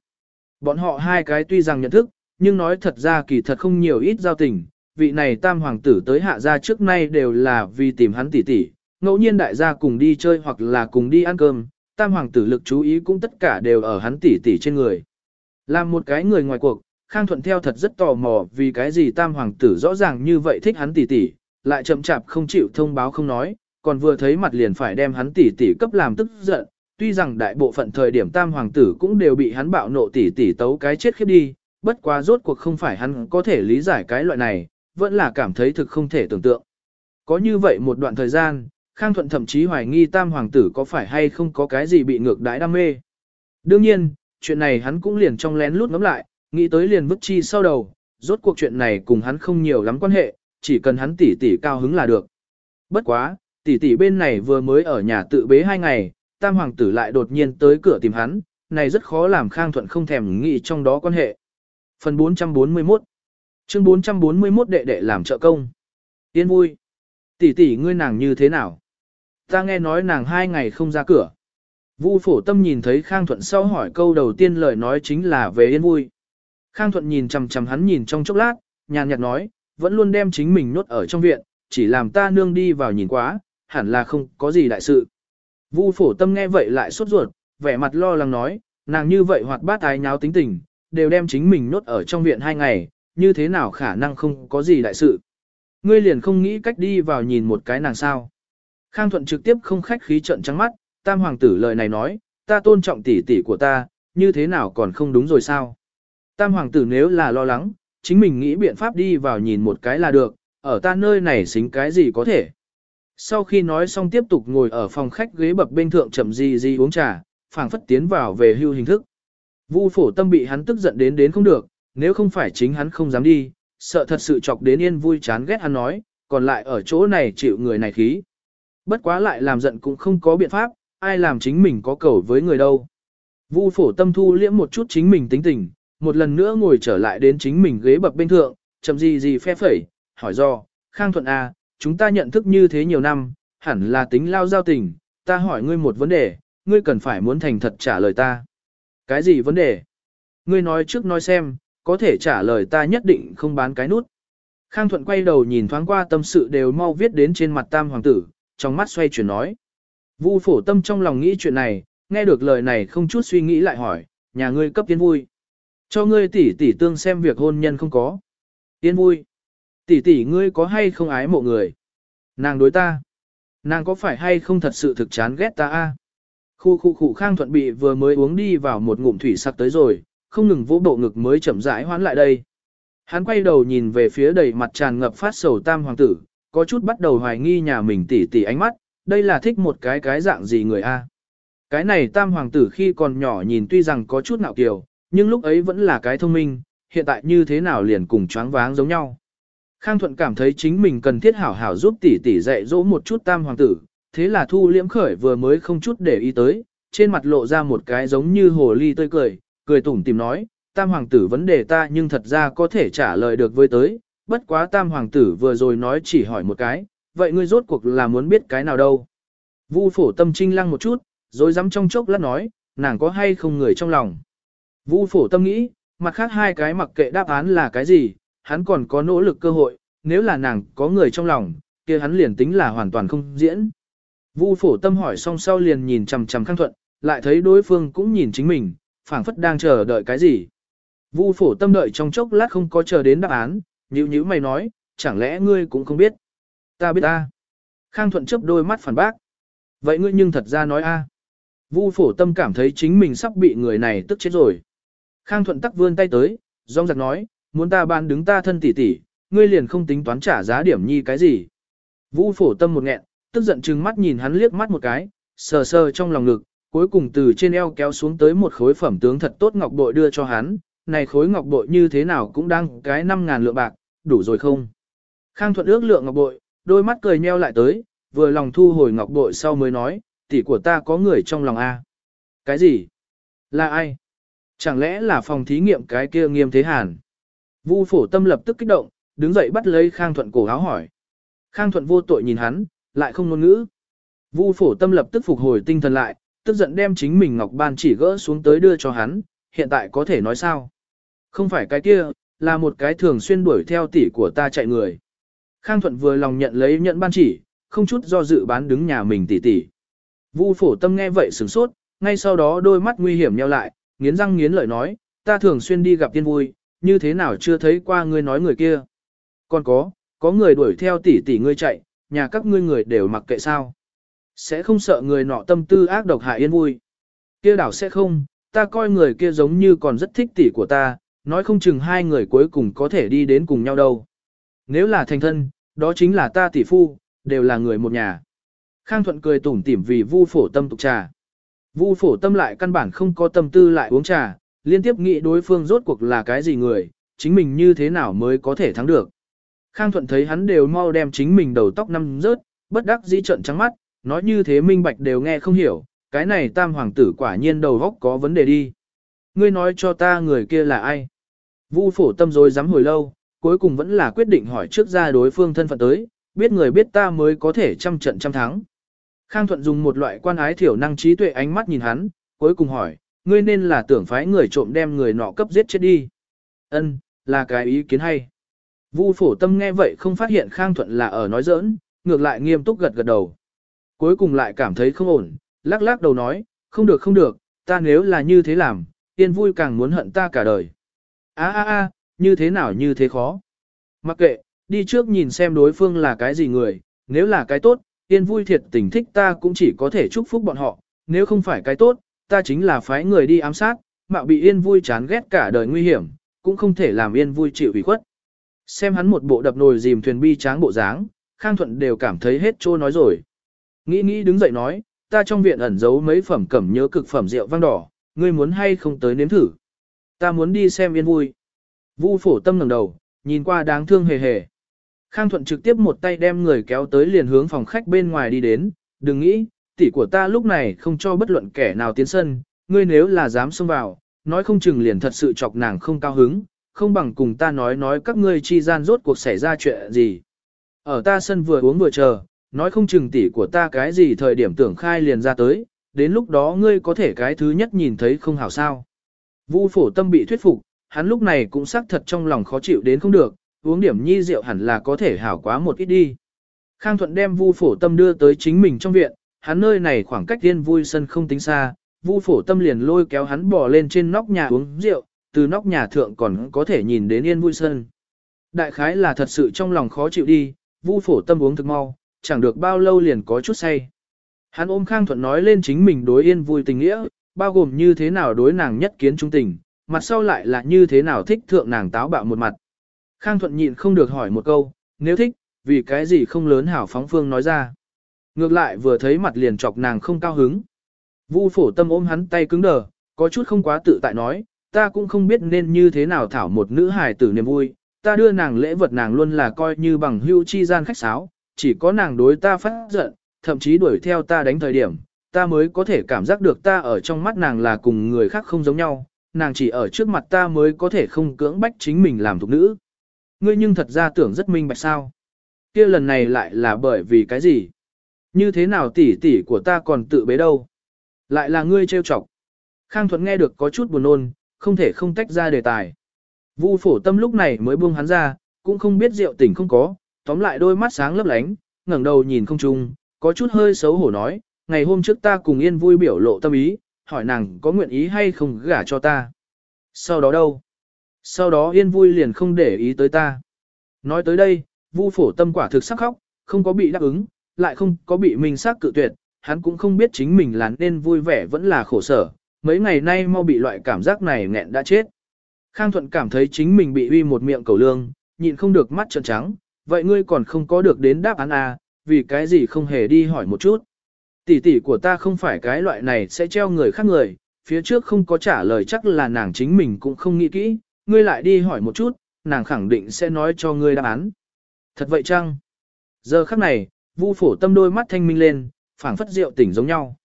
Bọn họ hai cái tuy rằng nhận thức, nhưng nói thật ra kỳ thật không nhiều ít giao tình, vị này tam hoàng tử tới hạ gia trước nay đều là vì tìm hắn tỷ tỷ, ngẫu nhiên đại gia cùng đi chơi hoặc là cùng đi ăn cơm, tam hoàng tử lực chú ý cũng tất cả đều ở hắn tỷ tỷ trên người. Làm một cái người ngoài cuộc, Khang Thuận theo thật rất tò mò vì cái gì tam hoàng tử rõ ràng như vậy thích hắn tỷ tỷ, lại chậm chạp không chịu thông báo không nói, còn vừa thấy mặt liền phải đem hắn tỷ tỷ cấp làm tức giận, tuy rằng đại bộ phận thời điểm tam hoàng tử cũng đều bị hắn bạo nộ tỷ tỷ tấu cái chết khiếp đi, bất quá rốt cuộc không phải hắn có thể lý giải cái loại này, vẫn là cảm thấy thực không thể tưởng tượng. Có như vậy một đoạn thời gian, Khang Thuận thậm chí hoài nghi tam hoàng tử có phải hay không có cái gì bị ngược đãi đam mê. Đương nhiên, chuyện này hắn cũng liền trong lén lút ngắm lại, nghĩ tới liền vứt chi sau đầu, rốt cuộc chuyện này cùng hắn không nhiều lắm quan hệ, chỉ cần hắn tỉ tỉ cao hứng là được. Bất quá, tỷ tỷ bên này vừa mới ở nhà tự bế hai ngày, tam hoàng tử lại đột nhiên tới cửa tìm hắn, này rất khó làm Khang Thuận không thèm nghĩ trong đó quan hệ. Phần 441 Chương 441 đệ đệ làm trợ công. Yên vui. Tỷ tỷ ngươi nàng như thế nào? Ta nghe nói nàng hai ngày không ra cửa. Vu phổ tâm nhìn thấy Khang Thuận sau hỏi câu đầu tiên lời nói chính là về yên vui. Khang Thuận nhìn chằm chằm hắn nhìn trong chốc lát, nhàn nhạt nói, vẫn luôn đem chính mình nốt ở trong viện, chỉ làm ta nương đi vào nhìn quá, hẳn là không có gì đại sự. Vu phổ tâm nghe vậy lại sốt ruột, vẻ mặt lo lắng nói, nàng như vậy hoạt bát ái nháo tính tình, đều đem chính mình nốt ở trong viện hai ngày, như thế nào khả năng không có gì đại sự. Ngươi liền không nghĩ cách đi vào nhìn một cái nàng sao. Khang Thuận trực tiếp không khách khí trận trắng mắt, tam hoàng tử lời này nói, ta tôn trọng tỷ tỷ của ta, như thế nào còn không đúng rồi sao. Tam hoàng tử nếu là lo lắng, chính mình nghĩ biện pháp đi vào nhìn một cái là được, ở ta nơi này xính cái gì có thể. Sau khi nói xong tiếp tục ngồi ở phòng khách ghế bập bên thượng chậm gì gì uống trà, phảng phất tiến vào về hưu hình thức. Vu phổ tâm bị hắn tức giận đến đến không được, nếu không phải chính hắn không dám đi, sợ thật sự chọc đến yên vui chán ghét hắn nói, còn lại ở chỗ này chịu người này khí. Bất quá lại làm giận cũng không có biện pháp, ai làm chính mình có cầu với người đâu. Vu phổ tâm thu liễm một chút chính mình tính tình, một lần nữa ngồi trở lại đến chính mình ghế bập bên thượng, chậm gì gì phe phẩy, hỏi do, Khang Thuận A, à, chúng ta nhận thức như thế nhiều năm, hẳn là tính lao giao tình, ta hỏi ngươi một vấn đề, ngươi cần phải muốn thành thật trả lời ta. Cái gì vấn đề? Ngươi nói trước nói xem, có thể trả lời ta nhất định không bán cái nút. Khang Thuận quay đầu nhìn thoáng qua tâm sự đều mau viết đến trên mặt tam hoàng tử, trong mắt xoay chuyển nói. Vu phổ tâm trong lòng nghĩ chuyện này, nghe được lời này không chút suy nghĩ lại hỏi, nhà ngươi cấp tiến vui. Cho ngươi tỷ tỷ tương xem việc hôn nhân không có. Tiến vui. Tỷ tỷ ngươi có hay không ái mộ người? Nàng đối ta. Nàng có phải hay không thật sự thực chán ghét ta a? Khu khu khu khang thuận bị vừa mới uống đi vào một ngụm thủy sặc tới rồi, không ngừng vỗ bộ ngực mới chậm rãi hoán lại đây. Hắn quay đầu nhìn về phía đầy mặt tràn ngập phát sầu tam hoàng tử, có chút bắt đầu hoài nghi nhà mình tỉ tỉ ánh mắt, đây là thích một cái cái dạng gì người a? Cái này tam hoàng tử khi còn nhỏ nhìn tuy rằng có chút nạo kiều, nhưng lúc ấy vẫn là cái thông minh, hiện tại như thế nào liền cùng choáng váng giống nhau. Khang Thuận cảm thấy chính mình cần thiết hảo hảo giúp tỷ tỷ dạy dỗ một chút tam hoàng tử, thế là thu liễm khởi vừa mới không chút để ý tới, trên mặt lộ ra một cái giống như hồ ly tươi cười, cười tủm tìm nói, tam hoàng tử vấn đề ta nhưng thật ra có thể trả lời được với tới, bất quá tam hoàng tử vừa rồi nói chỉ hỏi một cái, vậy ngươi rốt cuộc là muốn biết cái nào đâu. Vu phổ tâm trinh lăng một chút, rồi dám trong chốc lát nói, nàng có hay không người trong lòng. Vu phổ tâm nghĩ, mặt khác hai cái mặc kệ đáp án là cái gì, hắn còn có nỗ lực cơ hội, nếu là nàng có người trong lòng, kia hắn liền tính là hoàn toàn không diễn. Vu phổ tâm hỏi xong sau liền nhìn chằm chằm khang thuận, lại thấy đối phương cũng nhìn chính mình, phảng phất đang chờ đợi cái gì. Vu phổ tâm đợi trong chốc lát không có chờ đến đáp án, nhíu nhíu mày nói, chẳng lẽ ngươi cũng không biết. Ta biết ta. Khang thuận chớp đôi mắt phản bác. Vậy ngươi nhưng thật ra nói a. Vu phổ tâm cảm thấy chính mình sắp bị người này tức chết rồi. Khang thuận tắc vươn tay tới, rong giặc nói, muốn ta ban đứng ta thân tỷ tỷ, ngươi liền không tính toán trả giá điểm nhi cái gì. Vu phổ tâm một nghẹn, tức giận trừng mắt nhìn hắn liếc mắt một cái, sờ sờ trong lòng ngực, cuối cùng từ trên eo kéo xuống tới một khối phẩm tướng thật tốt ngọc bội đưa cho hắn, này khối ngọc bội như thế nào cũng đang cái 5.000 lượng bạc, đủ rồi không? Khang thuận ước lượng ngọc bội, đôi mắt cười nheo lại tới, vừa lòng thu hồi ngọc bội sau mới nói, tỷ của ta có người trong lòng A. Cái gì? Là ai? Chẳng lẽ là phòng thí nghiệm cái kia nghiêm thế hàn? Vu phổ tâm lập tức kích động, đứng dậy bắt lấy Khang Thuận cổ áo hỏi. Khang Thuận vô tội nhìn hắn, lại không ngôn ngữ. Vu phổ tâm lập tức phục hồi tinh thần lại, tức giận đem chính mình ngọc ban chỉ gỡ xuống tới đưa cho hắn, hiện tại có thể nói sao? Không phải cái kia, là một cái thường xuyên đuổi theo tỷ của ta chạy người. Khang Thuận vừa lòng nhận lấy nhận ban chỉ, không chút do dự bán đứng nhà mình tỷ tỷ. Vu phổ tâm nghe vậy sửng sốt, ngay sau đó đôi mắt nguy hiểm nheo lại, nghiến răng nghiến lợi nói, ta thường xuyên đi gặp tiên vui, như thế nào chưa thấy qua ngươi nói người kia. Còn có, có người đuổi theo tỷ tỷ ngươi chạy, nhà các ngươi người đều mặc kệ sao. Sẽ không sợ người nọ tâm tư ác độc hại yên vui. Kia đảo sẽ không, ta coi người kia giống như còn rất thích tỷ của ta, nói không chừng hai người cuối cùng có thể đi đến cùng nhau đâu. Nếu là thành thân, đó chính là ta tỷ phu, đều là người một nhà. Khang Thuận cười tủm tỉm vì Vu Phổ Tâm tục trà. Vu Phổ Tâm lại căn bản không có tâm tư lại uống trà, liên tiếp nghĩ đối phương rốt cuộc là cái gì người, chính mình như thế nào mới có thể thắng được. Khang Thuận thấy hắn đều mau đem chính mình đầu tóc năm rớt, bất đắc dĩ trận trắng mắt, nói như thế minh bạch đều nghe không hiểu, cái này tam hoàng tử quả nhiên đầu góc có vấn đề đi. Ngươi nói cho ta người kia là ai? Vu phổ tâm rồi dám hồi lâu, cuối cùng vẫn là quyết định hỏi trước ra đối phương thân phận tới, biết người biết ta mới có thể trăm trận trăm thắng. Khang Thuận dùng một loại quan ái thiểu năng trí tuệ ánh mắt nhìn hắn, cuối cùng hỏi, ngươi nên là tưởng phái người trộm đem người nọ cấp giết chết đi. Ân, là cái ý kiến hay. Vu phổ tâm nghe vậy không phát hiện Khang Thuận là ở nói giỡn, ngược lại nghiêm túc gật gật đầu. Cuối cùng lại cảm thấy không ổn, lắc lắc đầu nói, không được không được, ta nếu là như thế làm, yên vui càng muốn hận ta cả đời. a a a như thế nào như thế khó. Mặc kệ, đi trước nhìn xem đối phương là cái gì người, nếu là cái tốt, yên vui thiệt tình thích ta cũng chỉ có thể chúc phúc bọn họ, nếu không phải cái tốt, ta chính là phái người đi ám sát, mạo bị yên vui chán ghét cả đời nguy hiểm, cũng không thể làm yên vui chịu ủy khuất. Xem hắn một bộ đập nồi dìm thuyền bi tráng bộ dáng, Khang Thuận đều cảm thấy hết trô nói rồi. Nghĩ nghĩ đứng dậy nói, ta trong viện ẩn giấu mấy phẩm cẩm nhớ cực phẩm rượu vang đỏ, ngươi muốn hay không tới nếm thử. Ta muốn đi xem yên vui. Vu phổ tâm ngẩng đầu, nhìn qua đáng thương hề hề. Khang Thuận trực tiếp một tay đem người kéo tới liền hướng phòng khách bên ngoài đi đến, đừng nghĩ, tỷ của ta lúc này không cho bất luận kẻ nào tiến sân, ngươi nếu là dám xông vào, nói không chừng liền thật sự chọc nàng không cao hứng, không bằng cùng ta nói nói các ngươi chi gian rốt cuộc xảy ra chuyện gì. Ở ta sân vừa uống vừa chờ, nói không chừng tỷ của ta cái gì thời điểm tưởng khai liền ra tới, đến lúc đó ngươi có thể cái thứ nhất nhìn thấy không hảo sao. Vu phổ tâm bị thuyết phục, hắn lúc này cũng xác thật trong lòng khó chịu đến không được, uống điểm nhi rượu hẳn là có thể hảo quá một ít đi. Khang Thuận đem Vu phổ tâm đưa tới chính mình trong viện, hắn nơi này khoảng cách tiên vui sân không tính xa, Vu phổ tâm liền lôi kéo hắn bỏ lên trên nóc nhà uống rượu, từ nóc nhà thượng còn có thể nhìn đến yên vui sân. Đại khái là thật sự trong lòng khó chịu đi, Vu phổ tâm uống thực mau, chẳng được bao lâu liền có chút say. Hắn ôm Khang Thuận nói lên chính mình đối yên vui tình nghĩa, bao gồm như thế nào đối nàng nhất kiến trung tình, mặt sau lại là như thế nào thích thượng nàng táo bạo một mặt. Khang Thuận nhịn không được hỏi một câu, nếu thích, vì cái gì không lớn hảo phóng phương nói ra. Ngược lại vừa thấy mặt liền chọc nàng không cao hứng. Vu phổ tâm ôm hắn tay cứng đờ, có chút không quá tự tại nói, ta cũng không biết nên như thế nào thảo một nữ hài tử niềm vui, ta đưa nàng lễ vật nàng luôn là coi như bằng hưu chi gian khách sáo, chỉ có nàng đối ta phát giận, thậm chí đuổi theo ta đánh thời điểm, ta mới có thể cảm giác được ta ở trong mắt nàng là cùng người khác không giống nhau, nàng chỉ ở trước mặt ta mới có thể không cưỡng bách chính mình làm thục nữ. Ngươi nhưng thật ra tưởng rất minh bạch sao. kia lần này lại là bởi vì cái gì? Như thế nào tỷ tỷ của ta còn tự bế đâu? Lại là ngươi trêu chọc. Khang Thuận nghe được có chút buồn nôn, không thể không tách ra đề tài. Vu phổ tâm lúc này mới buông hắn ra, cũng không biết rượu tỉnh không có, tóm lại đôi mắt sáng lấp lánh, ngẩng đầu nhìn không trung, có chút hơi xấu hổ nói, ngày hôm trước ta cùng yên vui biểu lộ tâm ý, hỏi nàng có nguyện ý hay không gả cho ta. Sau đó đâu? Sau đó yên vui liền không để ý tới ta. Nói tới đây, vu phổ tâm quả thực sắc khóc, không có bị đáp ứng, lại không có bị mình xác cự tuyệt, hắn cũng không biết chính mình là nên vui vẻ vẫn là khổ sở, mấy ngày nay mau bị loại cảm giác này nghẹn đã chết. Khang Thuận cảm thấy chính mình bị uy một miệng cầu lương, nhịn không được mắt trợn trắng, vậy ngươi còn không có được đến đáp án à, vì cái gì không hề đi hỏi một chút. Tỷ tỷ của ta không phải cái loại này sẽ treo người khác người, phía trước không có trả lời chắc là nàng chính mình cũng không nghĩ kỹ, ngươi lại đi hỏi một chút, nàng khẳng định sẽ nói cho ngươi đáp án. Thật vậy chăng? Giờ khắc này, Vu phổ tâm đôi mắt thanh minh lên, phảng phất rượu tỉnh giống nhau.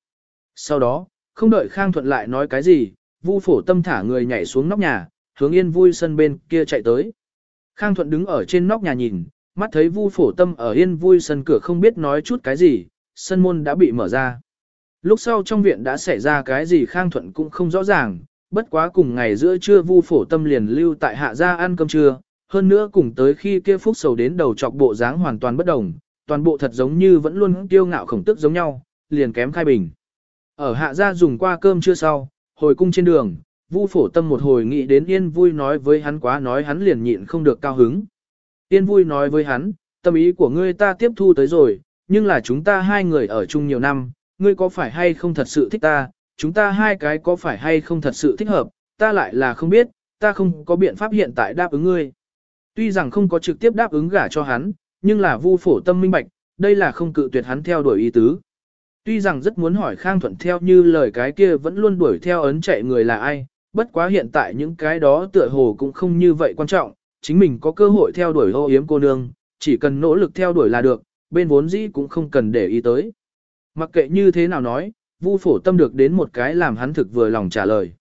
Sau đó, không đợi Khang Thuận lại nói cái gì, Vu phổ tâm thả người nhảy xuống nóc nhà, hướng yên vui sân bên kia chạy tới. Khang Thuận đứng ở trên nóc nhà nhìn, mắt thấy Vu phổ tâm ở yên vui sân cửa không biết nói chút cái gì, sân môn đã bị mở ra. Lúc sau trong viện đã xảy ra cái gì Khang Thuận cũng không rõ ràng, bất quá cùng ngày giữa trưa Vu phổ tâm liền lưu tại hạ gia ăn cơm trưa, hơn nữa cùng tới khi kia phúc sầu đến đầu chọc bộ dáng hoàn toàn bất đồng, toàn bộ thật giống như vẫn luôn kiêu ngạo khổng tức giống nhau, liền kém khai bình. Ở hạ gia dùng qua cơm trưa sau, hồi cung trên đường, Vu phổ tâm một hồi nghĩ đến Yên vui nói với hắn quá nói hắn liền nhịn không được cao hứng. Yên vui nói với hắn, tâm ý của ngươi ta tiếp thu tới rồi, nhưng là chúng ta hai người ở chung nhiều năm, ngươi có phải hay không thật sự thích ta, chúng ta hai cái có phải hay không thật sự thích hợp, ta lại là không biết, ta không có biện pháp hiện tại đáp ứng ngươi. Tuy rằng không có trực tiếp đáp ứng gả cho hắn, nhưng là vu phổ tâm minh bạch, đây là không cự tuyệt hắn theo đuổi ý tứ. Tuy rằng rất muốn hỏi Khang Thuận theo như lời cái kia vẫn luôn đuổi theo ấn chạy người là ai, bất quá hiện tại những cái đó tựa hồ cũng không như vậy quan trọng, chính mình có cơ hội theo đuổi ô yếm cô nương, chỉ cần nỗ lực theo đuổi là được, bên vốn dĩ cũng không cần để ý tới. Mặc kệ như thế nào nói, Vu phổ tâm được đến một cái làm hắn thực vừa lòng trả lời.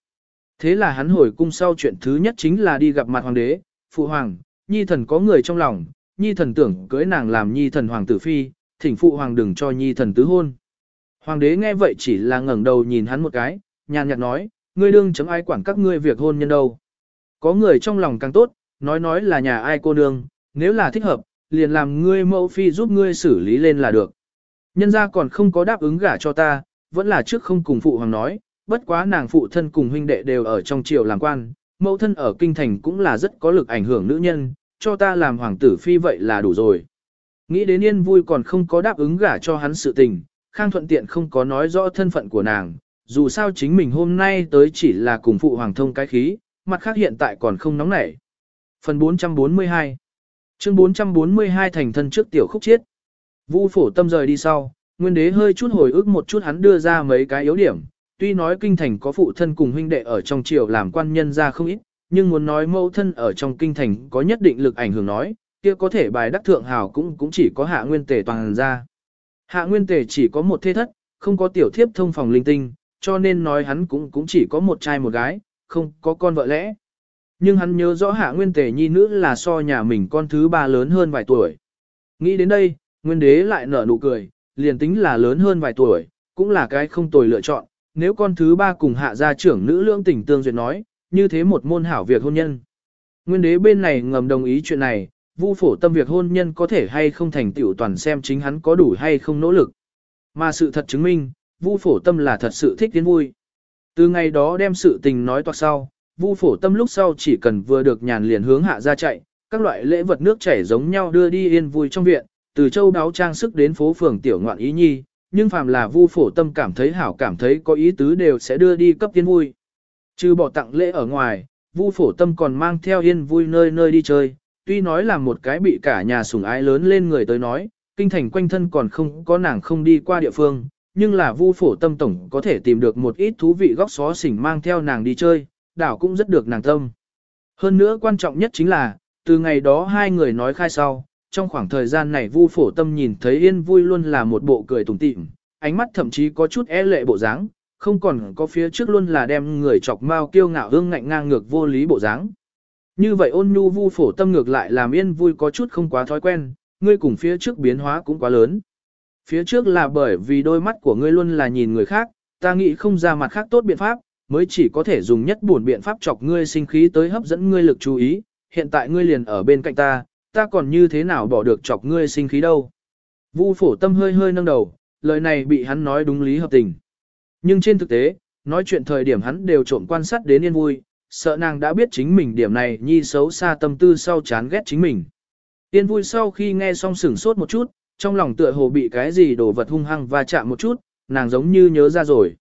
Thế là hắn hồi cung sau chuyện thứ nhất chính là đi gặp mặt hoàng đế, phụ hoàng, nhi thần có người trong lòng, nhi thần tưởng cưới nàng làm nhi thần hoàng tử phi, thỉnh phụ hoàng đừng cho nhi thần tứ hôn. Hoàng đế nghe vậy chỉ là ngẩng đầu nhìn hắn một cái, nhàn nhạt nói, ngươi đương chấm ai quản các ngươi việc hôn nhân đâu. Có người trong lòng càng tốt, nói nói là nhà ai cô nương, nếu là thích hợp, liền làm ngươi mẫu phi giúp ngươi xử lý lên là được. Nhân ra còn không có đáp ứng gả cho ta, vẫn là trước không cùng phụ hoàng nói, bất quá nàng phụ thân cùng huynh đệ đều ở trong triều làm quan, mẫu thân ở kinh thành cũng là rất có lực ảnh hưởng nữ nhân, cho ta làm hoàng tử phi vậy là đủ rồi. Nghĩ đến yên vui còn không có đáp ứng gả cho hắn sự tình, Khang thuận tiện không có nói rõ thân phận của nàng, dù sao chính mình hôm nay tới chỉ là cùng phụ hoàng thông cái khí, mặt khác hiện tại còn không nóng nảy. Phần 442 Chương 442 thành thân trước tiểu khúc chiết. Vu phổ tâm rời đi sau, nguyên đế hơi chút hồi ức một chút hắn đưa ra mấy cái yếu điểm, tuy nói kinh thành có phụ thân cùng huynh đệ ở trong triều làm quan nhân ra không ít, nhưng muốn nói mẫu thân ở trong kinh thành có nhất định lực ảnh hưởng nói, kia có thể bài đắc thượng hào cũng cũng chỉ có hạ nguyên tề toàn ra. Hạ nguyên tề chỉ có một thế thất, không có tiểu thiếp thông phòng linh tinh, cho nên nói hắn cũng cũng chỉ có một trai một gái, không có con vợ lẽ. Nhưng hắn nhớ rõ hạ nguyên tề nhi nữ là so nhà mình con thứ ba lớn hơn vài tuổi. Nghĩ đến đây, nguyên đế lại nở nụ cười, liền tính là lớn hơn vài tuổi, cũng là cái không tồi lựa chọn, nếu con thứ ba cùng hạ gia trưởng nữ lương tình tương duyệt nói, như thế một môn hảo việc hôn nhân. Nguyên đế bên này ngầm đồng ý chuyện này, vu phổ tâm việc hôn nhân có thể hay không thành tựu toàn xem chính hắn có đủ hay không nỗ lực. Mà sự thật chứng minh, vu phổ tâm là thật sự thích tiến vui. Từ ngày đó đem sự tình nói toạc sau, vu phổ tâm lúc sau chỉ cần vừa được nhàn liền hướng hạ ra chạy, các loại lễ vật nước chảy giống nhau đưa đi yên vui trong viện, từ châu đáo trang sức đến phố phường tiểu ngoạn ý nhi, nhưng phàm là vu phổ tâm cảm thấy hảo cảm thấy có ý tứ đều sẽ đưa đi cấp tiến vui. Trừ bỏ tặng lễ ở ngoài, vu phổ tâm còn mang theo yên vui nơi nơi đi chơi, tuy nói là một cái bị cả nhà sủng ái lớn lên người tới nói, kinh thành quanh thân còn không có nàng không đi qua địa phương, nhưng là vu phổ tâm tổng có thể tìm được một ít thú vị góc xó xỉnh mang theo nàng đi chơi, đảo cũng rất được nàng tâm. Hơn nữa quan trọng nhất chính là, từ ngày đó hai người nói khai sau, trong khoảng thời gian này Vu Phổ Tâm nhìn thấy Yên Vui luôn là một bộ cười tủm tỉm, ánh mắt thậm chí có chút e lệ bộ dáng, không còn có phía trước luôn là đem người chọc mao kiêu ngạo hương ngạnh ngang ngược vô lý bộ dáng. Như vậy ôn nhu Vu Phổ Tâm ngược lại làm Yên Vui có chút không quá thói quen, ngươi cùng phía trước biến hóa cũng quá lớn. Phía trước là bởi vì đôi mắt của ngươi luôn là nhìn người khác, ta nghĩ không ra mặt khác tốt biện pháp, mới chỉ có thể dùng nhất buồn biện pháp chọc ngươi sinh khí tới hấp dẫn ngươi lực chú ý, hiện tại ngươi liền ở bên cạnh ta, ta còn như thế nào bỏ được chọc ngươi sinh khí đâu. Vu phổ tâm hơi hơi nâng đầu, lời này bị hắn nói đúng lý hợp tình. Nhưng trên thực tế, nói chuyện thời điểm hắn đều trộm quan sát đến yên vui, sợ nàng đã biết chính mình điểm này nhi xấu xa tâm tư sau chán ghét chính mình. Yên vui sau khi nghe xong sửng sốt một chút, trong lòng tựa hồ bị cái gì đổ vật hung hăng và chạm một chút, nàng giống như nhớ ra rồi.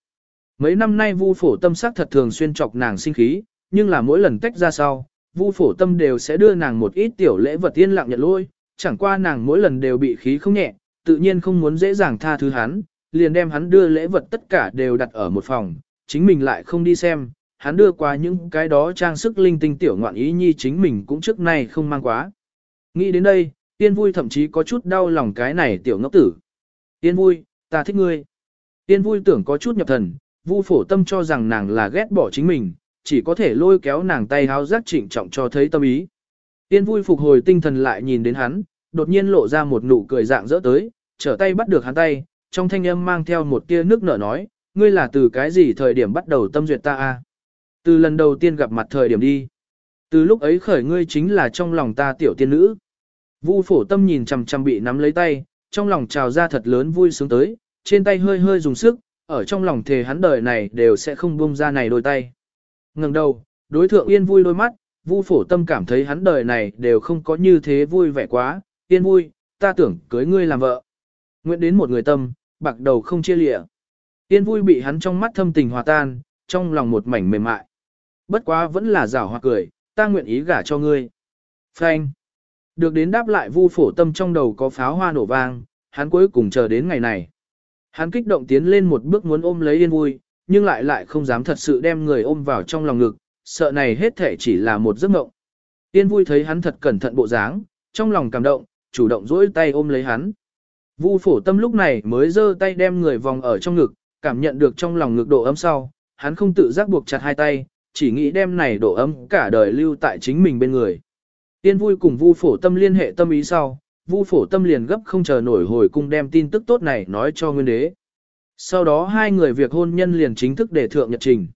Mấy năm nay vu phổ tâm sắc thật thường xuyên chọc nàng sinh khí, nhưng là mỗi lần tách ra sau, Vu phổ tâm đều sẽ đưa nàng một ít tiểu lễ vật tiên lặng nhận lôi, chẳng qua nàng mỗi lần đều bị khí không nhẹ, tự nhiên không muốn dễ dàng tha thứ hắn, liền đem hắn đưa lễ vật tất cả đều đặt ở một phòng, chính mình lại không đi xem, hắn đưa qua những cái đó trang sức linh tinh tiểu ngoạn ý nhi chính mình cũng trước nay không mang quá. Nghĩ đến đây, tiên vui thậm chí có chút đau lòng cái này tiểu ngốc tử. Tiên vui, ta thích ngươi. Tiên vui tưởng có chút nhập thần, vu phổ tâm cho rằng nàng là ghét bỏ chính mình, chỉ có thể lôi kéo nàng tay háo giác trịnh trọng cho thấy tâm ý. Tiên vui phục hồi tinh thần lại nhìn đến hắn, đột nhiên lộ ra một nụ cười dạng dỡ tới, trở tay bắt được hắn tay, trong thanh âm mang theo một tia nước nở nói, ngươi là từ cái gì thời điểm bắt đầu tâm duyệt ta a? Từ lần đầu tiên gặp mặt thời điểm đi. Từ lúc ấy khởi ngươi chính là trong lòng ta tiểu tiên nữ. Vu phổ tâm nhìn chằm chằm bị nắm lấy tay, trong lòng trào ra thật lớn vui sướng tới, trên tay hơi hơi dùng sức, ở trong lòng thề hắn đời này đều sẽ không buông ra này đôi tay Ngừng đầu, đối thượng yên vui đôi mắt, vu phổ tâm cảm thấy hắn đời này đều không có như thế vui vẻ quá, yên vui, ta tưởng cưới ngươi làm vợ. Nguyện đến một người tâm, bạc đầu không chia lịa. Yên vui bị hắn trong mắt thâm tình hòa tan, trong lòng một mảnh mềm mại. Bất quá vẫn là rảo hoặc cười, ta nguyện ý gả cho ngươi. Phanh. Được đến đáp lại vu phổ tâm trong đầu có pháo hoa nổ vang, hắn cuối cùng chờ đến ngày này. Hắn kích động tiến lên một bước muốn ôm lấy yên vui, nhưng lại lại không dám thật sự đem người ôm vào trong lòng ngực, sợ này hết thể chỉ là một giấc mộng. Yên vui thấy hắn thật cẩn thận bộ dáng, trong lòng cảm động, chủ động duỗi tay ôm lấy hắn. Vu phổ tâm lúc này mới giơ tay đem người vòng ở trong ngực, cảm nhận được trong lòng ngực độ ấm sau, hắn không tự giác buộc chặt hai tay, chỉ nghĩ đem này độ ấm cả đời lưu tại chính mình bên người. Tiên vui cùng Vu phổ tâm liên hệ tâm ý sau, Vu phổ tâm liền gấp không chờ nổi hồi cung đem tin tức tốt này nói cho nguyên đế. Sau đó hai người việc hôn nhân liền chính thức đề thượng nhật trình.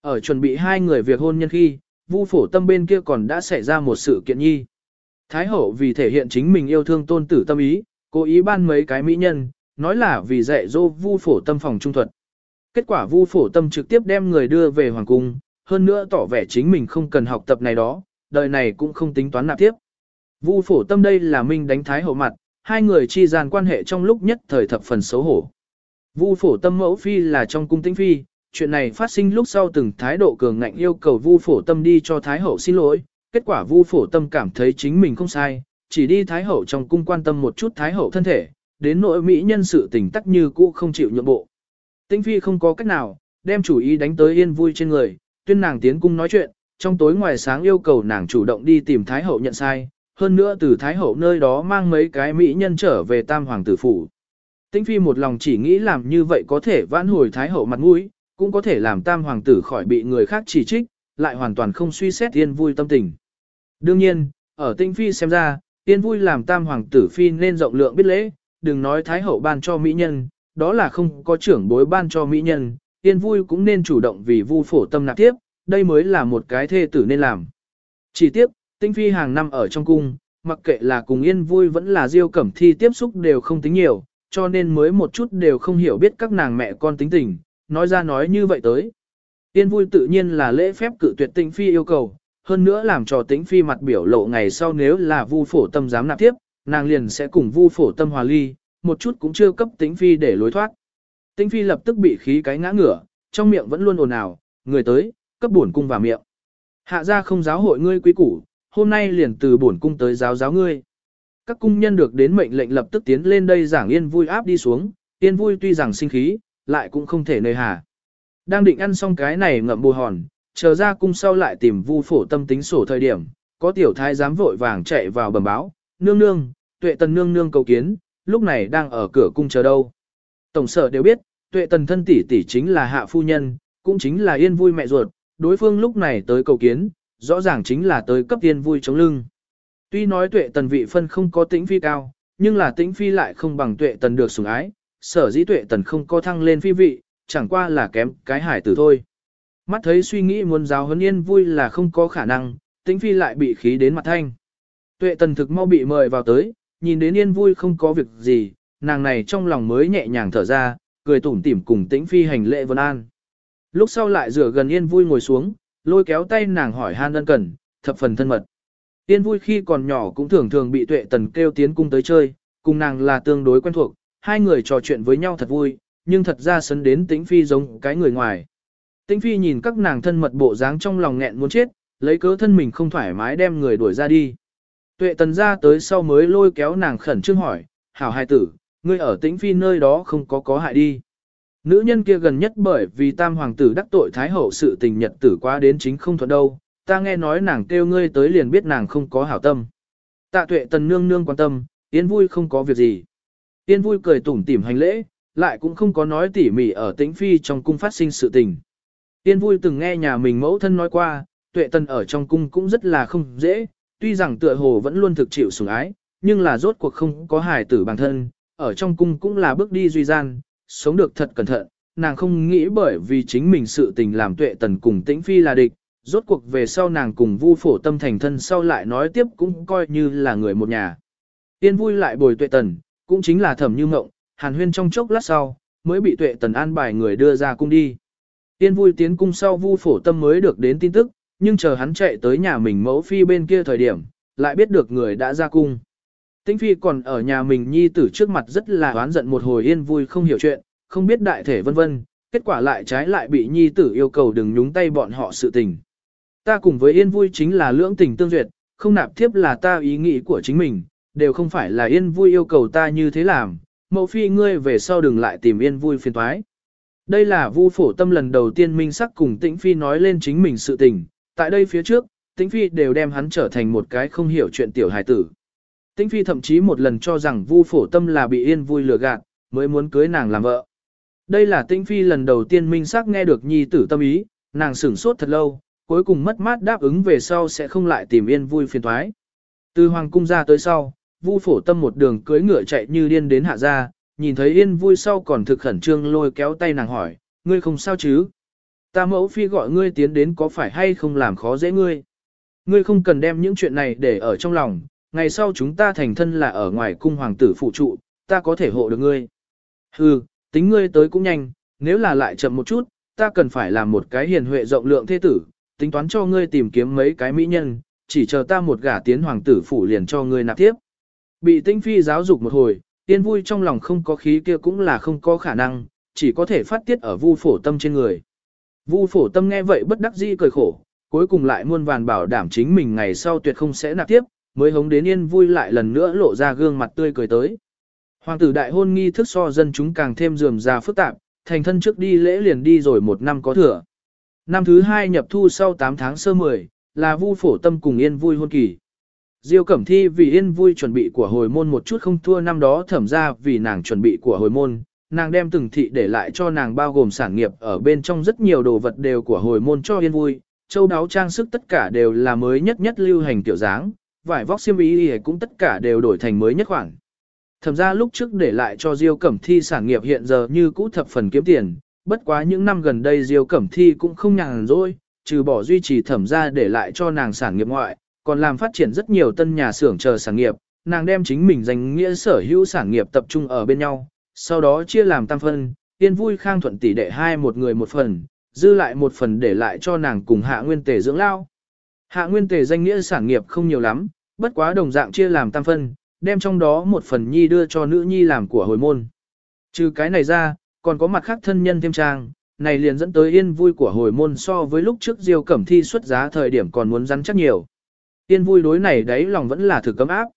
Ở chuẩn bị hai người việc hôn nhân khi, Vu phổ tâm bên kia còn đã xảy ra một sự kiện nhi. Thái hậu vì thể hiện chính mình yêu thương tôn tử tâm ý, cố ý ban mấy cái mỹ nhân, nói là vì dạy dỗ Vu phổ tâm phòng trung thuật. Kết quả Vu phổ tâm trực tiếp đem người đưa về hoàng cung, hơn nữa tỏ vẻ chính mình không cần học tập này đó, đời này cũng không tính toán nạp tiếp. Vu phổ tâm đây là minh đánh thái hậu mặt, hai người chi gian quan hệ trong lúc nhất thời thập phần xấu hổ. Vu phổ tâm mẫu phi là trong cung tĩnh phi, chuyện này phát sinh lúc sau từng thái độ cường ngạnh yêu cầu Vu phổ tâm đi cho thái hậu xin lỗi, kết quả Vu phổ tâm cảm thấy chính mình không sai, chỉ đi thái hậu trong cung quan tâm một chút thái hậu thân thể, đến nội mỹ nhân sự tình tắc như cũ không chịu nhượng bộ. Tĩnh phi không có cách nào, đem chủ ý đánh tới yên vui trên người, tuyên nàng tiến cung nói chuyện, trong tối ngoài sáng yêu cầu nàng chủ động đi tìm thái hậu nhận sai, hơn nữa từ thái hậu nơi đó mang mấy cái mỹ nhân trở về tam hoàng tử phủ. Tĩnh phi một lòng chỉ nghĩ làm như vậy có thể vãn hồi thái hậu mặt mũi, cũng có thể làm tam hoàng tử khỏi bị người khác chỉ trích, lại hoàn toàn không suy xét yên vui tâm tình. Đương nhiên, ở Tĩnh phi xem ra, yên vui làm tam hoàng tử phi nên rộng lượng biết lễ, đừng nói thái hậu ban cho mỹ nhân, đó là không có trưởng bối ban cho mỹ nhân, yên vui cũng nên chủ động vì vu phổ tâm nạp tiếp, đây mới là một cái thê tử nên làm. Chỉ tiếp, tinh phi hàng năm ở trong cung, mặc kệ là cùng yên vui vẫn là diêu cẩm thi tiếp xúc đều không tính nhiều, cho nên mới một chút đều không hiểu biết các nàng mẹ con tính tình, nói ra nói như vậy tới. Yên vui tự nhiên là lễ phép cự tuyệt tinh phi yêu cầu, hơn nữa làm cho tĩnh phi mặt biểu lộ ngày sau nếu là vu phổ tâm dám nạp tiếp, nàng liền sẽ cùng vu phổ tâm hòa ly, một chút cũng chưa cấp tĩnh phi để lối thoát. Tĩnh phi lập tức bị khí cái ngã ngửa, trong miệng vẫn luôn ồn ào, người tới, cấp buồn cung vào miệng. Hạ ra không giáo hội ngươi quý củ, hôm nay liền từ bổn cung tới giáo giáo ngươi. Các cung nhân được đến mệnh lệnh lập tức tiến lên đây giảng yên vui áp đi xuống, yên vui tuy rằng sinh khí, lại cũng không thể nơi hà. Đang định ăn xong cái này ngậm bù hòn, chờ ra cung sau lại tìm vu phổ tâm tính sổ thời điểm, có tiểu thái dám vội vàng chạy vào bẩm báo, nương nương, tuệ tần nương nương cầu kiến, lúc này đang ở cửa cung chờ đâu. Tổng sở đều biết, tuệ tần thân tỷ tỷ chính là hạ phu nhân, cũng chính là yên vui mẹ ruột, đối phương lúc này tới cầu kiến, rõ ràng chính là tới cấp tiên vui chống lưng. Tuy nói tuệ tần vị phân không có tĩnh phi cao, nhưng là tĩnh phi lại không bằng tuệ tần được sủng ái, sở dĩ tuệ tần không có thăng lên phi vị, chẳng qua là kém cái hải tử thôi. Mắt thấy suy nghĩ muốn giáo huấn yên vui là không có khả năng, tĩnh phi lại bị khí đến mặt thanh. Tuệ tần thực mau bị mời vào tới, nhìn đến yên vui không có việc gì, nàng này trong lòng mới nhẹ nhàng thở ra, cười tủm tỉm cùng tĩnh phi hành lễ vân an. Lúc sau lại rửa gần yên vui ngồi xuống, lôi kéo tay nàng hỏi han ân cần, thập phần thân mật. Tiên vui khi còn nhỏ cũng thường thường bị tuệ tần kêu tiến cung tới chơi, cùng nàng là tương đối quen thuộc, hai người trò chuyện với nhau thật vui, nhưng thật ra sấn đến tĩnh phi giống cái người ngoài. Tĩnh phi nhìn các nàng thân mật bộ dáng trong lòng nghẹn muốn chết, lấy cớ thân mình không thoải mái đem người đuổi ra đi. Tuệ tần ra tới sau mới lôi kéo nàng khẩn trương hỏi, hảo hai tử, ngươi ở tĩnh phi nơi đó không có có hại đi. Nữ nhân kia gần nhất bởi vì tam hoàng tử đắc tội thái hậu sự tình nhật tử quá đến chính không thuận đâu, ta nghe nói nàng kêu ngươi tới liền biết nàng không có hảo tâm. Tạ tuệ tần nương nương quan tâm, yên vui không có việc gì. Yên vui cười tủm tỉm hành lễ, lại cũng không có nói tỉ mỉ ở tĩnh phi trong cung phát sinh sự tình. Yên vui từng nghe nhà mình mẫu thân nói qua, tuệ tần ở trong cung cũng rất là không dễ, tuy rằng tựa hồ vẫn luôn thực chịu sủng ái, nhưng là rốt cuộc không có hài tử bản thân, ở trong cung cũng là bước đi duy gian, sống được thật cẩn thận, nàng không nghĩ bởi vì chính mình sự tình làm tuệ tần cùng tĩnh phi là địch, rốt cuộc về sau nàng cùng vu phổ tâm thành thân sau lại nói tiếp cũng coi như là người một nhà. Tiên vui lại bồi tuệ tần, cũng chính là thẩm như ngộng, hàn huyên trong chốc lát sau, mới bị tuệ tần an bài người đưa ra cung đi. Tiên vui tiến cung sau vu phổ tâm mới được đến tin tức, nhưng chờ hắn chạy tới nhà mình mẫu phi bên kia thời điểm, lại biết được người đã ra cung. Tĩnh Phi còn ở nhà mình nhi tử trước mặt rất là oán giận một hồi yên vui không hiểu chuyện, không biết đại thể vân vân, kết quả lại trái lại bị nhi tử yêu cầu đừng nhúng tay bọn họ sự tình. Ta cùng với yên vui chính là lưỡng tình tương duyệt, không nạp thiếp là ta ý nghĩ của chính mình, đều không phải là yên vui yêu cầu ta như thế làm, mẫu phi ngươi về sau đừng lại tìm yên vui phiền toái. Đây là Vu phổ tâm lần đầu tiên minh sắc cùng Tĩnh Phi nói lên chính mình sự tình, tại đây phía trước, Tĩnh Phi đều đem hắn trở thành một cái không hiểu chuyện tiểu hài tử. Tĩnh Phi thậm chí một lần cho rằng Vu phổ tâm là bị yên vui lừa gạt, mới muốn cưới nàng làm vợ. Đây là Tĩnh Phi lần đầu tiên minh sắc nghe được nhi tử tâm ý, nàng sửng sốt thật lâu, cuối cùng mất mát đáp ứng về sau sẽ không lại tìm yên vui phiền toái. Từ hoàng cung ra tới sau, Vu phổ tâm một đường cưỡi ngựa chạy như điên đến hạ gia, nhìn thấy yên vui sau còn thực khẩn trương lôi kéo tay nàng hỏi, ngươi không sao chứ? Ta mẫu phi gọi ngươi tiến đến có phải hay không làm khó dễ ngươi? Ngươi không cần đem những chuyện này để ở trong lòng, ngày sau chúng ta thành thân là ở ngoài cung hoàng tử phụ trụ, ta có thể hộ được ngươi. Hừ, tính ngươi tới cũng nhanh, nếu là lại chậm một chút, ta cần phải làm một cái hiền huệ rộng lượng thế tử, tính toán cho ngươi tìm kiếm mấy cái mỹ nhân, chỉ chờ ta một gả tiến hoàng tử phủ liền cho ngươi nạp tiếp. Bị tinh phi giáo dục một hồi, tiên vui trong lòng không có khí kia cũng là không có khả năng, chỉ có thể phát tiết ở vu phổ tâm trên người. Vu phổ tâm nghe vậy bất đắc dĩ cười khổ, cuối cùng lại muôn vàn bảo đảm chính mình ngày sau tuyệt không sẽ nạp tiếp, mới hống đến yên vui lại lần nữa lộ ra gương mặt tươi cười tới. Hoàng tử đại hôn nghi thức so dân chúng càng thêm rườm rà phức tạp, thành thân trước đi lễ liền đi rồi một năm có thừa. Năm thứ hai nhập thu sau 8 tháng sơ 10, là vu phổ tâm cùng yên vui hôn kỳ. Diêu Cẩm Thi vì yên vui chuẩn bị của hồi môn một chút không thua năm đó thẩm ra vì nàng chuẩn bị của hồi môn, nàng đem từng thị để lại cho nàng bao gồm sản nghiệp ở bên trong rất nhiều đồ vật đều của hồi môn cho yên vui, châu đáo trang sức tất cả đều là mới nhất nhất lưu hành tiểu dáng, vải vóc xiêm y cũng tất cả đều đổi thành mới nhất khoản. Thẩm ra lúc trước để lại cho Diêu Cẩm Thi sản nghiệp hiện giờ như cũ thập phần kiếm tiền, bất quá những năm gần đây Diêu Cẩm Thi cũng không nhàn rỗi, trừ bỏ duy trì thẩm ra để lại cho nàng sản nghiệp ngoại, còn làm phát triển rất nhiều tân nhà xưởng chờ sản nghiệp, nàng đem chính mình danh nghĩa sở hữu sản nghiệp tập trung ở bên nhau, sau đó chia làm tam phân, tiên vui khang thuận tỷ đệ hai một người một phần, dư lại một phần để lại cho nàng cùng hạ nguyên tề dưỡng lao. Hạ nguyên tề danh nghĩa sản nghiệp không nhiều lắm, bất quá đồng dạng chia làm tam phân, đem trong đó một phần nhi đưa cho nữ nhi làm của hồi môn. Trừ cái này ra, còn có mặt khác thân nhân thêm trang, này liền dẫn tới yên vui của hồi môn so với lúc trước diêu cẩm thi xuất giá thời điểm còn muốn rắn chắc nhiều. Yên vui đối này đấy lòng vẫn là thử cấm áp.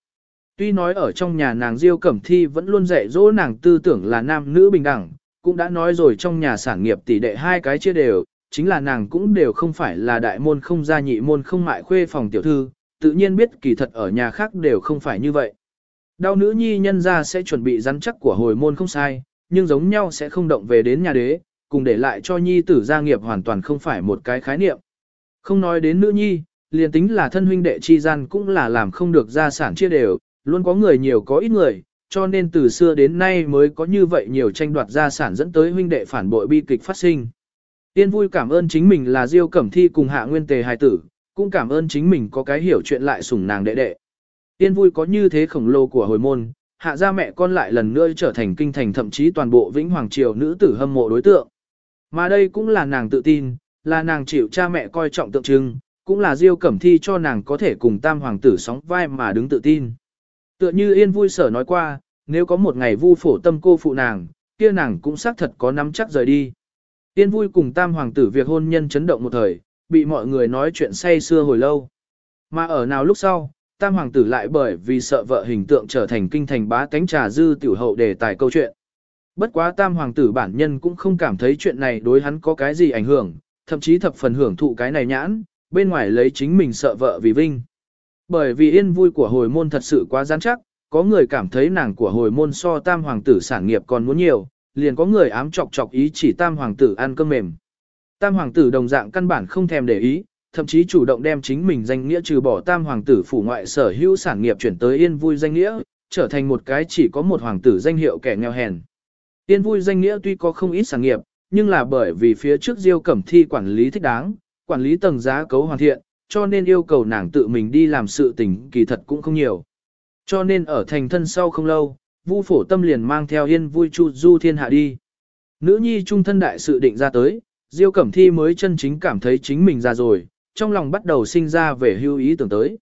Tuy nói ở trong nhà nàng Diêu Cẩm Thi vẫn luôn dạy dỗ nàng tư tưởng là nam nữ bình đẳng, cũng đã nói rồi trong nhà sản nghiệp tỷ đệ hai cái chia đều, chính là nàng cũng đều không phải là đại môn không gia nhị môn không mại khuê phòng tiểu thư, tự nhiên biết kỳ thật ở nhà khác đều không phải như vậy. Đau nữ nhi nhân ra sẽ chuẩn bị rắn chắc của hồi môn không sai, nhưng giống nhau sẽ không động về đến nhà đế, cùng để lại cho nhi tử gia nghiệp hoàn toàn không phải một cái khái niệm. Không nói đến nữ nhi, liền tính là thân huynh đệ chi gian cũng là làm không được gia sản chia đều, luôn có người nhiều có ít người, cho nên từ xưa đến nay mới có như vậy nhiều tranh đoạt gia sản dẫn tới huynh đệ phản bội bi kịch phát sinh. Yên vui cảm ơn chính mình là Diêu Cẩm Thi cùng hạ nguyên tề hài tử, cũng cảm ơn chính mình có cái hiểu chuyện lại sủng nàng đệ đệ. Yên vui có như thế khổng lồ của hồi môn, hạ gia mẹ con lại lần nữa trở thành kinh thành thậm chí toàn bộ vĩnh hoàng triều nữ tử hâm mộ đối tượng. Mà đây cũng là nàng tự tin, là nàng chịu cha mẹ coi trọng tượng trưng, cũng là Diêu Cẩm Thi cho nàng có thể cùng tam hoàng tử sóng vai mà đứng tự tin. Tựa như Yên vui sở nói qua, nếu có một ngày vu phổ tâm cô phụ nàng, kia nàng cũng xác thật có nắm chắc rời đi. Yên vui cùng tam hoàng tử việc hôn nhân chấn động một thời, bị mọi người nói chuyện say xưa hồi lâu. Mà ở nào lúc sau, tam hoàng tử lại bởi vì sợ vợ hình tượng trở thành kinh thành bá tánh trà dư tiểu hậu đề tài câu chuyện. Bất quá tam hoàng tử bản nhân cũng không cảm thấy chuyện này đối hắn có cái gì ảnh hưởng, thậm chí thập phần hưởng thụ cái này nhãn, bên ngoài lấy chính mình sợ vợ vì vinh. Bởi vì yên vui của hồi môn thật sự quá gian chắc, có người cảm thấy nàng của hồi môn so tam hoàng tử sản nghiệp còn muốn nhiều, liền có người ám chọc chọc ý chỉ tam hoàng tử ăn cơm mềm. Tam hoàng tử đồng dạng căn bản không thèm để ý, thậm chí chủ động đem chính mình danh nghĩa trừ bỏ tam hoàng tử phủ ngoại sở hữu sản nghiệp chuyển tới yên vui danh nghĩa, trở thành một cái chỉ có một hoàng tử danh hiệu kẻ nghèo hèn. Yên vui danh nghĩa tuy có không ít sản nghiệp, nhưng là bởi vì phía trước Diêu Cẩm Thi quản lý thích đáng, quản lý tầng giá cấu hoàn thiện, cho nên yêu cầu nàng tự mình đi làm sự tình kỳ thật cũng không nhiều. Cho nên ở thành thân sau không lâu, Vu phổ tâm liền mang theo yên vui chu du thiên hạ đi. Nữ nhi trung thân đại sự định ra tới, Diêu Cẩm Thi mới chân chính cảm thấy chính mình ra rồi, trong lòng bắt đầu sinh ra về hưu ý tưởng tới.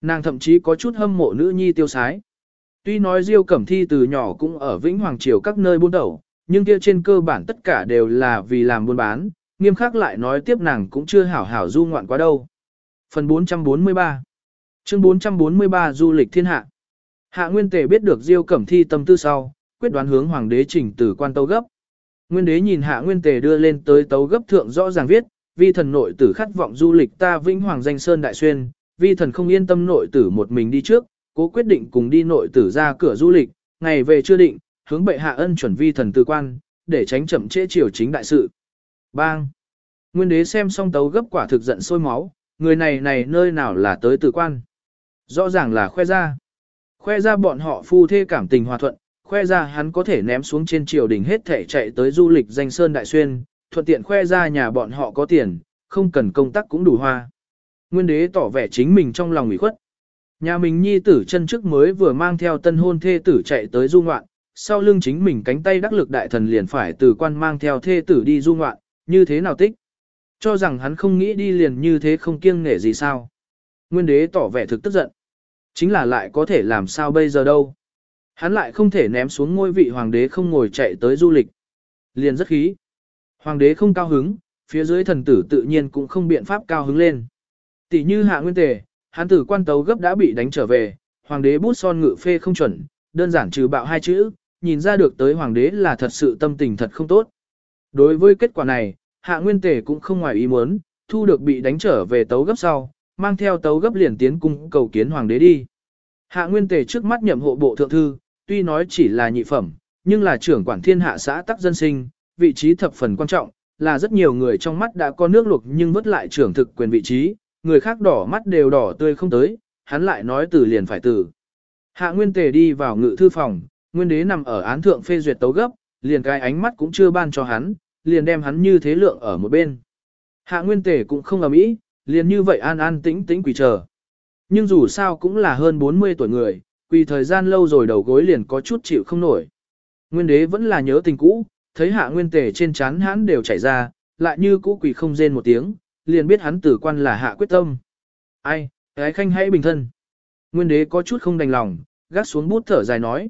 Nàng thậm chí có chút hâm mộ nữ nhi tiêu sái. Tuy nói Diêu Cẩm Thi từ nhỏ cũng ở Vĩnh Hoàng Triều các nơi buôn đầu, nhưng kia trên cơ bản tất cả đều là vì làm buôn bán, nghiêm khắc lại nói tiếp nàng cũng chưa hảo hảo du ngoạn quá đâu. Phần 443 Chương 443 Du lịch thiên hạ Hạ Nguyên Tề biết được Diêu Cẩm Thi tâm tư sau, quyết đoán hướng hoàng đế chỉnh tử quan tấu gấp. Nguyên đế nhìn hạ nguyên tề đưa lên tới tấu gấp thượng rõ ràng viết, vi thần nội tử khát vọng du lịch ta vĩnh hoàng danh sơn đại xuyên, vi thần không yên tâm nội tử một mình đi trước, cố quyết định cùng đi nội tử ra cửa du lịch, ngày về chưa định, hướng bệ hạ ân chuẩn vi thần tư quan, để tránh chậm trễ triều chính đại sự. Bang! Nguyên đế xem xong tấu gấp quả thực giận sôi máu, người này này nơi nào là tới tử quan. Rõ ràng là khoe ra. Khoe ra bọn họ phu thê cảm tình hòa thuận, khoe ra hắn có thể ném xuống trên triều đình hết thể chạy tới du lịch danh sơn đại xuyên, thuận tiện khoe ra nhà bọn họ có tiền, không cần công tác cũng đủ hoa. Nguyên đế tỏ vẻ chính mình trong lòng ủy khuất. Nhà mình nhi tử chân trước mới vừa mang theo tân hôn thê tử chạy tới du ngoạn, sau lưng chính mình cánh tay đắc lực đại thần liền phải từ quan mang theo thê tử đi du ngoạn, như thế nào tích. Cho rằng hắn không nghĩ đi liền như thế không kiêng nể gì sao. Nguyên đế tỏ vẻ thực tức giận. Chính là lại có thể làm sao bây giờ đâu. Hắn lại không thể ném xuống ngôi vị hoàng đế không ngồi chạy tới du lịch. Liền rất khí. Hoàng đế không cao hứng, phía dưới thần tử tự nhiên cũng không biện pháp cao hứng lên. Tỷ như hạ nguyên tề, hắn tử quan tấu gấp đã bị đánh trở về, hoàng đế bút son ngự phê không chuẩn, đơn giản trừ bạo hai chữ, nhìn ra được tới hoàng đế là thật sự tâm tình thật không tốt. Đối với kết quả này, hạ nguyên tề cũng không ngoài ý muốn, thu được bị đánh trở về tấu gấp sau, mang theo tấu gấp liền tiến cung cầu kiến hoàng đế đi. Hạ nguyên tề trước mắt nhậm hộ bộ thượng thư, tuy nói chỉ là nhị phẩm, nhưng là trưởng quản thiên hạ xã tắc dân sinh, vị trí thập phần quan trọng, là rất nhiều người trong mắt đã có nước luộc nhưng vứt lại trưởng thực quyền vị trí, người khác đỏ mắt đều đỏ tươi không tới, hắn lại nói từ liền phải từ. Hạ Nguyên Tề đi vào ngự thư phòng, Nguyên Đế nằm ở án thượng phê duyệt tấu gấp, liền cái ánh mắt cũng chưa ban cho hắn, liền đem hắn như thế lượng ở một bên. Hạ Nguyên Tề cũng không ầm ĩ, liền như vậy an an tĩnh tĩnh quỳ chờ. Nhưng dù sao cũng là hơn 40 tuổi người, quỳ thời gian lâu rồi đầu gối liền có chút chịu không nổi. Nguyên Đế vẫn là nhớ tình cũ, thấy Hạ Nguyên Tề trên chán hắn đều chảy ra, lại như cũ quỳ không rên một tiếng, liền biết hắn tử quan là hạ quyết tâm. Ai, ái khanh hãy bình thân. Nguyên đế có chút không đành lòng, gác xuống bút thở dài nói.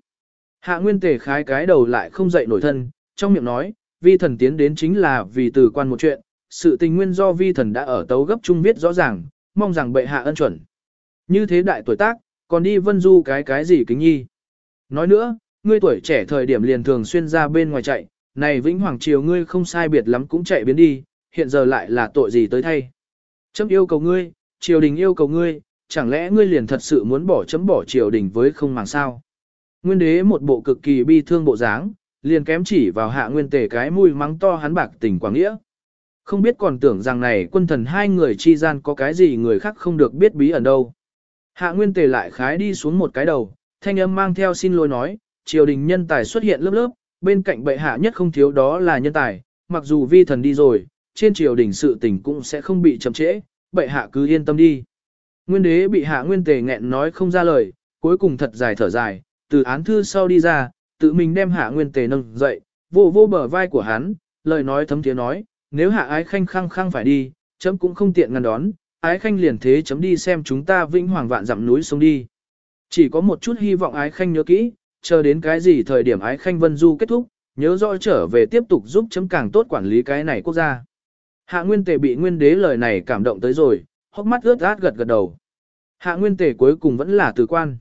Hạ nguyên tề khái cái đầu lại không dậy nổi thân, trong miệng nói, vi thần tiến đến chính là vì tử quan một chuyện, sự tình nguyên do vi thần đã ở tấu gấp trung viết rõ ràng, mong rằng bệ hạ ân chuẩn. Như thế đại tuổi tác, còn đi vân du cái cái gì kính nhi. Nói nữa, ngươi tuổi trẻ thời điểm liền thường xuyên ra bên ngoài chạy, này vĩnh hoàng triều ngươi không sai biệt lắm cũng chạy biến đi, hiện giờ lại là tội gì tới thay. Chấm yêu cầu ngươi, triều đình yêu cầu ngươi, chẳng lẽ ngươi liền thật sự muốn bỏ chấm bỏ triều đình với không màng sao. Nguyên đế một bộ cực kỳ bi thương bộ dáng, liền kém chỉ vào hạ nguyên tề cái mũi mắng to hắn bạc tình quảng nghĩa. Không biết còn tưởng rằng này quân thần hai người chi gian có cái gì người khác không được biết bí ẩn đâu. Hạ nguyên tề lại khái đi xuống một cái đầu, thanh âm mang theo xin lỗi nói, triều đình nhân tài xuất hiện lớp lớp, bên cạnh bệ hạ nhất không thiếu đó là nhân tài, mặc dù vi thần đi rồi, trên triều đình sự tình cũng sẽ không bị chậm trễ, bệ hạ cứ yên tâm đi. Nguyên đế bị hạ nguyên tề nghẹn nói không ra lời, cuối cùng thật dài thở dài, từ án thư sau đi ra, tự mình đem hạ nguyên tề nâng dậy, vô vô bờ vai của hắn, lời nói thấm tiếng nói, nếu hạ ái khanh khăng khăng phải đi, chấm cũng không tiện ngăn đón, ái khanh liền thế chấm đi xem chúng ta vĩnh hoàng vạn dặm núi sông đi. Chỉ có một chút hy vọng ái khanh nhớ kỹ, chờ đến cái gì thời điểm ái khanh vân du kết thúc, nhớ rõ trở về tiếp tục giúp chấm càng tốt quản lý cái này quốc gia. Hạ Nguyên Tề bị Nguyên Đế lời này cảm động tới rồi, hốc mắt ướt át gật gật đầu. Hạ Nguyên Tề cuối cùng vẫn là từ quan.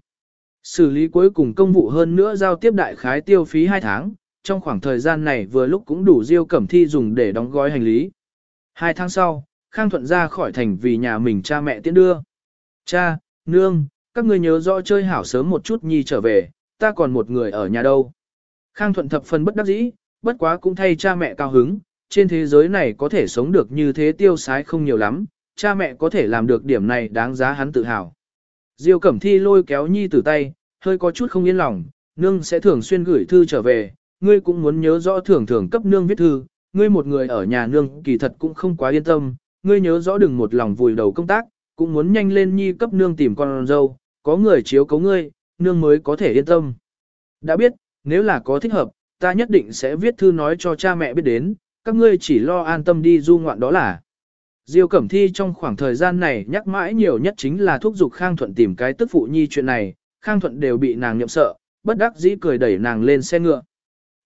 Xử lý cuối cùng công vụ hơn nữa giao tiếp đại khái tiêu phí 2 tháng, trong khoảng thời gian này vừa lúc cũng đủ Diêu Cẩm Thi dùng để đóng gói hành lý. Hai tháng sau, Khang Thuận ra khỏi thành vì nhà mình cha mẹ tiễn đưa. Cha, nương, các ngươi nhớ rõ chơi hảo sớm một chút nhi trở về, ta còn một người ở nhà đâu. Khang Thuận thập phần bất đắc dĩ, bất quá cũng thay cha mẹ cao hứng, trên thế giới này có thể sống được như thế tiêu sái không nhiều lắm, cha mẹ có thể làm được điểm này đáng giá hắn tự hào. Diêu Cẩm Thi lôi kéo Nhi từ tay, hơi có chút không yên lòng, nương sẽ thường xuyên gửi thư trở về, ngươi cũng muốn nhớ rõ thường thường cấp nương viết thư, ngươi một người ở nhà nương kỳ thật cũng không quá yên tâm, ngươi nhớ rõ đừng một lòng vùi đầu công tác, cũng muốn nhanh lên Nhi cấp nương tìm con dâu, có người chiếu cấu ngươi, nương mới có thể yên tâm. Đã biết, nếu là có thích hợp, ta nhất định sẽ viết thư nói cho cha mẹ biết đến, các ngươi chỉ lo an tâm đi du ngoạn đó là. Diêu Cẩm Thi trong khoảng thời gian này nhắc mãi nhiều nhất chính là thúc giục Khang Thuận tìm cái tức phụ nhi chuyện này, Khang Thuận đều bị nàng nhậm sợ, bất đắc dĩ cười đẩy nàng lên xe ngựa.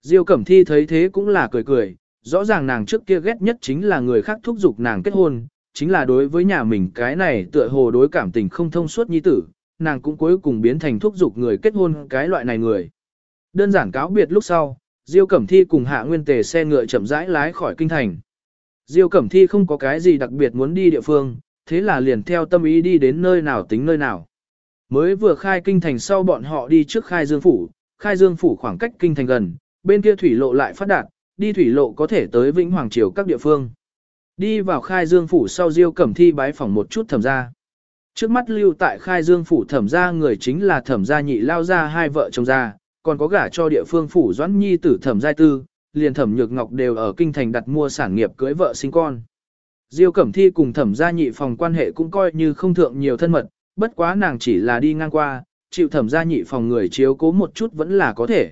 Diêu Cẩm Thi thấy thế cũng là cười cười, rõ ràng nàng trước kia ghét nhất chính là người khác thúc giục nàng kết hôn, chính là đối với nhà mình cái này tựa hồ đối cảm tình không thông suốt nhi tử, nàng cũng cuối cùng biến thành thúc giục người kết hôn cái loại này người. Đơn giản cáo biệt lúc sau, Diêu Cẩm Thi cùng Hạ Nguyên Tề xe ngựa chậm rãi lái khỏi kinh thành. Diêu Cẩm Thi không có cái gì đặc biệt muốn đi địa phương, thế là liền theo tâm ý đi đến nơi nào tính nơi nào. Mới vừa khai kinh thành sau bọn họ đi trước khai dương phủ, khai dương phủ khoảng cách kinh thành gần, bên kia thủy lộ lại phát đạt, đi thủy lộ có thể tới Vĩnh Hoàng Triều các địa phương. Đi vào khai dương phủ sau Diêu Cẩm Thi bái phỏng một chút thẩm ra. Trước mắt lưu tại khai dương phủ thẩm ra người chính là thẩm gia nhị lao ra hai vợ chồng gia, còn có gả cho địa phương phủ doãn nhi tử thẩm giai tư, liền thẩm nhược ngọc đều ở kinh thành đặt mua sản nghiệp cưới vợ sinh con. Diêu Cẩm Thi cùng thẩm gia nhị phòng quan hệ cũng coi như không thượng nhiều thân mật, bất quá nàng chỉ là đi ngang qua, chịu thẩm gia nhị phòng người chiếu cố một chút vẫn là có thể.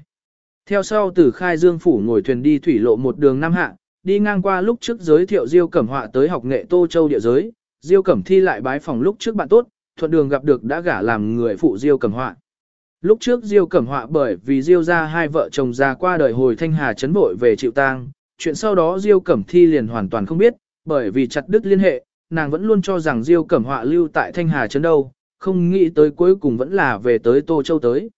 Theo sau từ khai dương phủ ngồi thuyền đi thủy lộ một đường Nam hạ, đi ngang qua lúc trước giới thiệu Diêu Cẩm Họa tới học nghệ Tô Châu địa giới, Diêu Cẩm Thi lại bái phòng lúc trước bạn tốt, thuận đường gặp được đã gả làm người phụ Diêu Cẩm Họa. Lúc trước Diêu Cẩm Họa bởi vì Diêu ra hai vợ chồng già qua đời hồi thanh hà chấn bội về chịu tang, chuyện sau đó Diêu Cẩm Thi liền hoàn toàn không biết, bởi vì chặt đứt liên hệ, nàng vẫn luôn cho rằng Diêu Cẩm Họa lưu tại thanh hà chấn đâu, không nghĩ tới cuối cùng vẫn là về tới Tô Châu tới.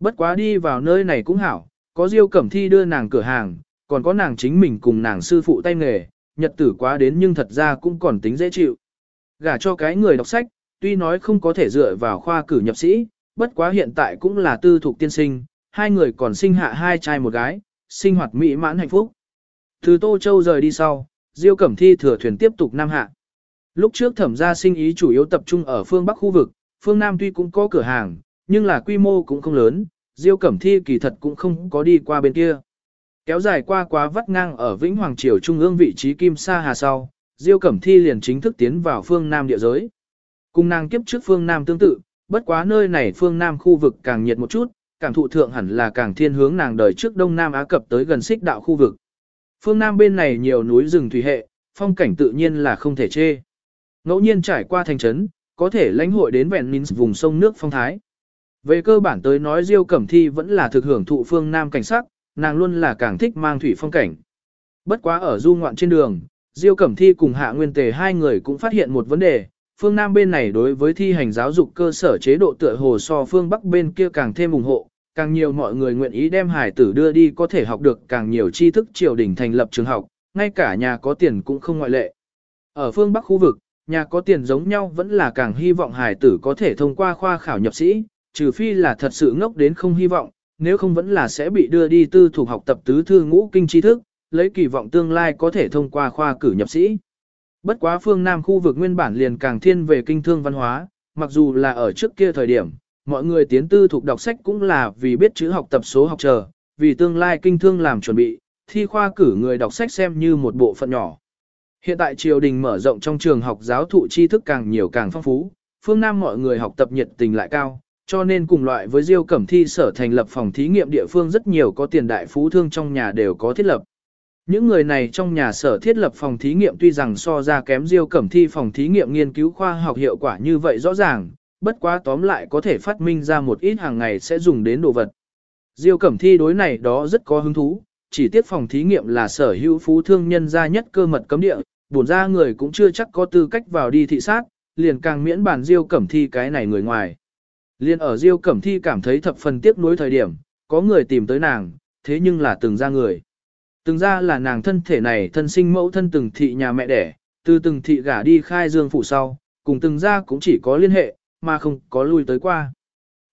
Bất quá đi vào nơi này cũng hảo, có Diêu Cẩm Thi đưa nàng cửa hàng, còn có nàng chính mình cùng nàng sư phụ tay nghề, nhật tử quá đến nhưng thật ra cũng còn tính dễ chịu. Gả cho cái người đọc sách, tuy nói không có thể dựa vào khoa cử nhập sĩ, bất quá hiện tại cũng là tư thuộc tiên sinh, hai người còn sinh hạ hai trai một gái, sinh hoạt mỹ mãn hạnh phúc. Từ Tô Châu rời đi sau, Diêu Cẩm Thi thừa thuyền tiếp tục Nam Hạ. Lúc trước thẩm gia sinh ý chủ yếu tập trung ở phương Bắc khu vực, phương Nam tuy cũng có cửa hàng, nhưng là quy mô cũng không lớn, Diêu Cẩm Thi kỳ thật cũng không có đi qua bên kia. Kéo dài qua quá vắt ngang ở Vĩnh Hoàng Triều Trung ương vị trí Kim Sa Hà sau, Diêu Cẩm Thi liền chính thức tiến vào phương Nam địa giới. Cùng nàng kiếp trước phương Nam tương tự, bất quá nơi này phương Nam khu vực càng nhiệt một chút, cảm thụ thượng hẳn là càng thiên hướng nàng đời trước Đông Nam Á Cập tới gần xích đạo khu vực. Phương Nam bên này nhiều núi rừng thủy hệ, phong cảnh tự nhiên là không thể chê. Ngẫu nhiên trải qua thành trấn, có thể lãnh hội đến vẹn minh vùng sông nước phong thái. Về cơ bản tới nói Diêu Cẩm Thi vẫn là thực hưởng thụ phương Nam cảnh sắc, nàng luôn là càng thích mang thủy phong cảnh. Bất quá ở du ngoạn trên đường, Diêu Cẩm Thi cùng Hạ Nguyên Tề hai người cũng phát hiện một vấn đề, phương Nam bên này đối với thi hành giáo dục cơ sở chế độ tựa hồ so phương Bắc bên kia càng thêm ủng hộ, càng nhiều mọi người nguyện ý đem hải tử đưa đi có thể học được càng nhiều tri thức triều đình thành lập trường học, ngay cả nhà có tiền cũng không ngoại lệ. Ở phương Bắc khu vực, nhà có tiền giống nhau vẫn là càng hy vọng hải tử có thể thông qua khoa khảo nhập sĩ, trừ phi là thật sự ngốc đến không hy vọng, nếu không vẫn là sẽ bị đưa đi tư thuộc học tập tứ thư ngũ kinh tri thức, lấy kỳ vọng tương lai có thể thông qua khoa cử nhập sĩ. Bất quá phương Nam khu vực nguyên bản liền càng thiên về kinh thương văn hóa, mặc dù là ở trước kia thời điểm, mọi người tiến tư thuộc đọc sách cũng là vì biết chữ học tập số học chờ, vì tương lai kinh thương làm chuẩn bị, thi khoa cử người đọc sách xem như một bộ phận nhỏ. Hiện tại triều đình mở rộng trong trường học giáo thụ tri thức càng nhiều càng phong phú, phương Nam mọi người học tập nhiệt tình lại cao, cho nên cùng loại với Diêu Cẩm Thi sở thành lập phòng thí nghiệm địa phương rất nhiều có tiền đại phú thương trong nhà đều có thiết lập. Những người này trong nhà sở thiết lập phòng thí nghiệm tuy rằng so ra kém Diêu Cẩm Thi phòng thí nghiệm nghiên cứu khoa học hiệu quả như vậy rõ ràng, bất quá tóm lại có thể phát minh ra một ít hàng ngày sẽ dùng đến đồ vật. Diêu Cẩm Thi đối này đó rất có hứng thú, chỉ tiếc phòng thí nghiệm là sở hữu phú thương nhân gia nhất cơ mật cấm địa, buồn ra người cũng chưa chắc có tư cách vào đi thị sát, liền càng miễn bản Diêu Cẩm Thi cái này người ngoài. Liên ở Diêu Cẩm Thi cảm thấy thập phần tiếc nuối thời điểm, có người tìm tới nàng, thế nhưng là từng ra người. Từng ra là nàng thân thể này thân sinh mẫu thân từng thị nhà mẹ đẻ, từ từng thị gả đi khai dương phủ sau, cùng từng ra cũng chỉ có liên hệ, mà không có lui tới qua.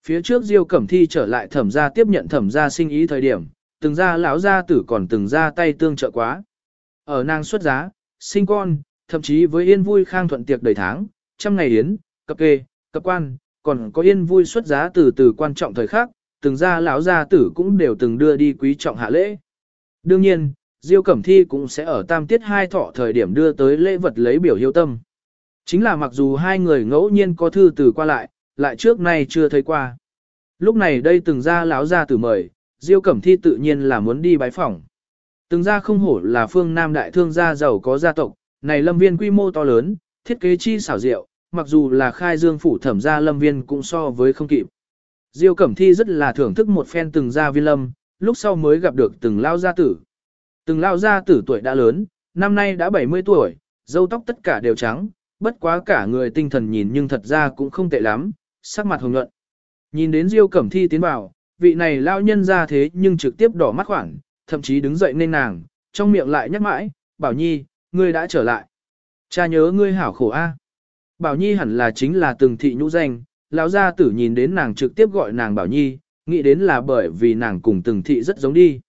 Phía trước Diêu Cẩm Thi trở lại thẩm gia tiếp nhận thẩm gia sinh ý thời điểm, từng ra lão gia tử còn từng ra tay tương trợ quá. Ở nàng xuất giá, sinh con, thậm chí với yên vui khang thuận tiệc đầy tháng, trăm ngày yến, cập kê, cập quan, còn có yên vui xuất giá từ từ quan trọng thời khắc, từng ra lão gia tử cũng đều từng đưa đi quý trọng hạ lễ. Đương nhiên, Diêu Cẩm Thi cũng sẽ ở tam tiết hai thọ thời điểm đưa tới lễ vật lấy biểu hiếu tâm. Chính là mặc dù hai người ngẫu nhiên có thư từ qua lại, lại trước nay chưa thấy qua. Lúc này đây từng ra lão gia tử mời, Diêu Cẩm Thi tự nhiên là muốn đi bái phỏng. Từng ra không hổ là phương Nam đại thương gia giàu có gia tộc, này lâm viên quy mô to lớn, thiết kế chi xảo diệu, mặc dù là khai dương phủ thẩm gia lâm viên cũng so với không kịp. Diêu Cẩm Thi rất là thưởng thức một phen từng gia viên lâm, lúc sau mới gặp được từng lao gia tử. Từng lao gia tử tuổi đã lớn, năm nay đã 70 tuổi, dâu tóc tất cả đều trắng, bất quá cả người tinh thần nhìn nhưng thật ra cũng không tệ lắm, sắc mặt hồng nhuận. Nhìn đến Diêu Cẩm Thi tiến vào, vị này lao nhân ra thế nhưng trực tiếp đỏ mắt khoảng, thậm chí đứng dậy nên nàng, trong miệng lại nhắc mãi, Bảo Nhi, ngươi đã trở lại. Cha nhớ ngươi hảo khổ a. Bảo Nhi hẳn là chính là từng thị nhũ danh, lão gia tử nhìn đến nàng trực tiếp gọi nàng Bảo Nhi, nghĩ đến là bởi vì nàng cùng từng thị rất giống đi.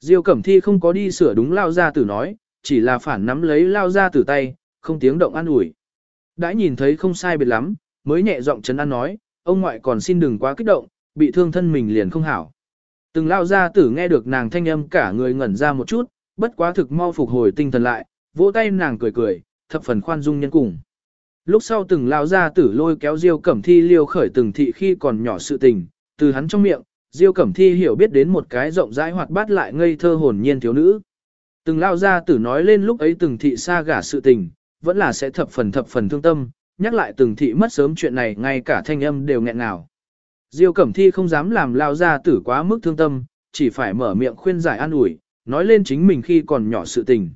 Diêu Cẩm Thi không có đi sửa đúng lao gia tử nói, chỉ là phản nắm lấy lao gia tử tay, không tiếng động an ủi. Đã nhìn thấy không sai biệt lắm, mới nhẹ giọng chấn an nói, ông ngoại còn xin đừng quá kích động, bị thương thân mình liền không hảo. Từng lao gia tử nghe được nàng thanh âm cả người ngẩn ra một chút, bất quá thực mau phục hồi tinh thần lại, vỗ tay nàng cười cười, thập phần khoan dung nhân cùng. Lúc sau từng lao ra tử lôi kéo Diêu Cẩm Thi liêu khởi từng thị khi còn nhỏ sự tình, từ hắn trong miệng, Diêu Cẩm Thi hiểu biết đến một cái rộng rãi hoạt bát lại ngây thơ hồn nhiên thiếu nữ. Từng lao ra tử nói lên lúc ấy từng thị xa gả sự tình, vẫn là sẽ thập phần thập phần thương tâm, nhắc lại từng thị mất sớm chuyện này ngay cả thanh âm đều nghẹn ngào. Diêu Cẩm Thi không dám làm lao ra tử quá mức thương tâm, chỉ phải mở miệng khuyên giải an ủi, nói lên chính mình khi còn nhỏ sự tình.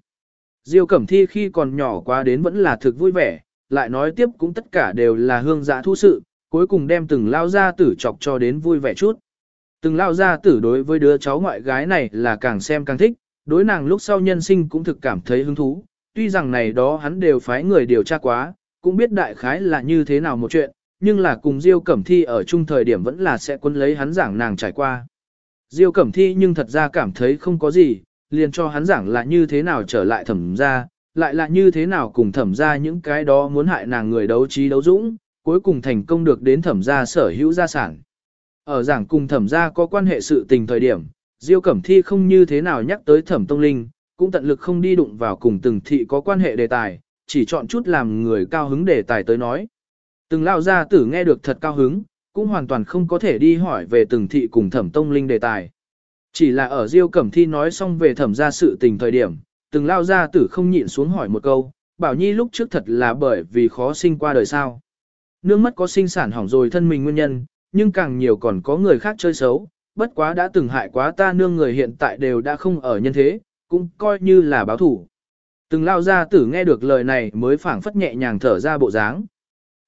Diêu Cẩm Thi khi còn nhỏ quá đến vẫn là thực vui vẻ, lại nói tiếp cũng tất cả đều là hương dạ thu sự, cuối cùng đem từng lao gia tử chọc cho đến vui vẻ chút. Từng lao gia tử đối với đứa cháu ngoại gái này là càng xem càng thích, đối nàng lúc sau nhân sinh cũng thực cảm thấy hứng thú, tuy rằng này đó hắn đều phái người điều tra quá, cũng biết đại khái là như thế nào một chuyện, nhưng là cùng Diêu Cẩm Thi ở chung thời điểm vẫn là sẽ quân lấy hắn giảng nàng trải qua. Diêu Cẩm Thi nhưng thật ra cảm thấy không có gì, liền cho hắn giảng là như thế nào trở lại thẩm ra, lại là như thế nào cùng thẩm ra những cái đó muốn hại nàng người đấu trí đấu dũng, cuối cùng thành công được đến thẩm ra sở hữu gia sản. Ở giảng cùng thẩm ra có quan hệ sự tình thời điểm, Diêu Cẩm Thi không như thế nào nhắc tới thẩm tông linh, cũng tận lực không đi đụng vào cùng từng thị có quan hệ đề tài, chỉ chọn chút làm người cao hứng đề tài tới nói. Từng lao gia tử nghe được thật cao hứng, cũng hoàn toàn không có thể đi hỏi về từng thị cùng thẩm tông linh đề tài. Chỉ là ở Diêu Cẩm Thi nói xong về thẩm gia sự tình thời điểm, từng lao gia tử không nhịn xuống hỏi một câu, bảo nhi lúc trước thật là bởi vì khó sinh qua đời sao. Nương mất có sinh sản hỏng rồi thân mình nguyên nhân, nhưng càng nhiều còn có người khác chơi xấu, bất quá đã từng hại quá ta nương người hiện tại đều đã không ở nhân thế, cũng coi như là báo thủ. Từng lao gia tử nghe được lời này mới phảng phất nhẹ nhàng thở ra bộ dáng.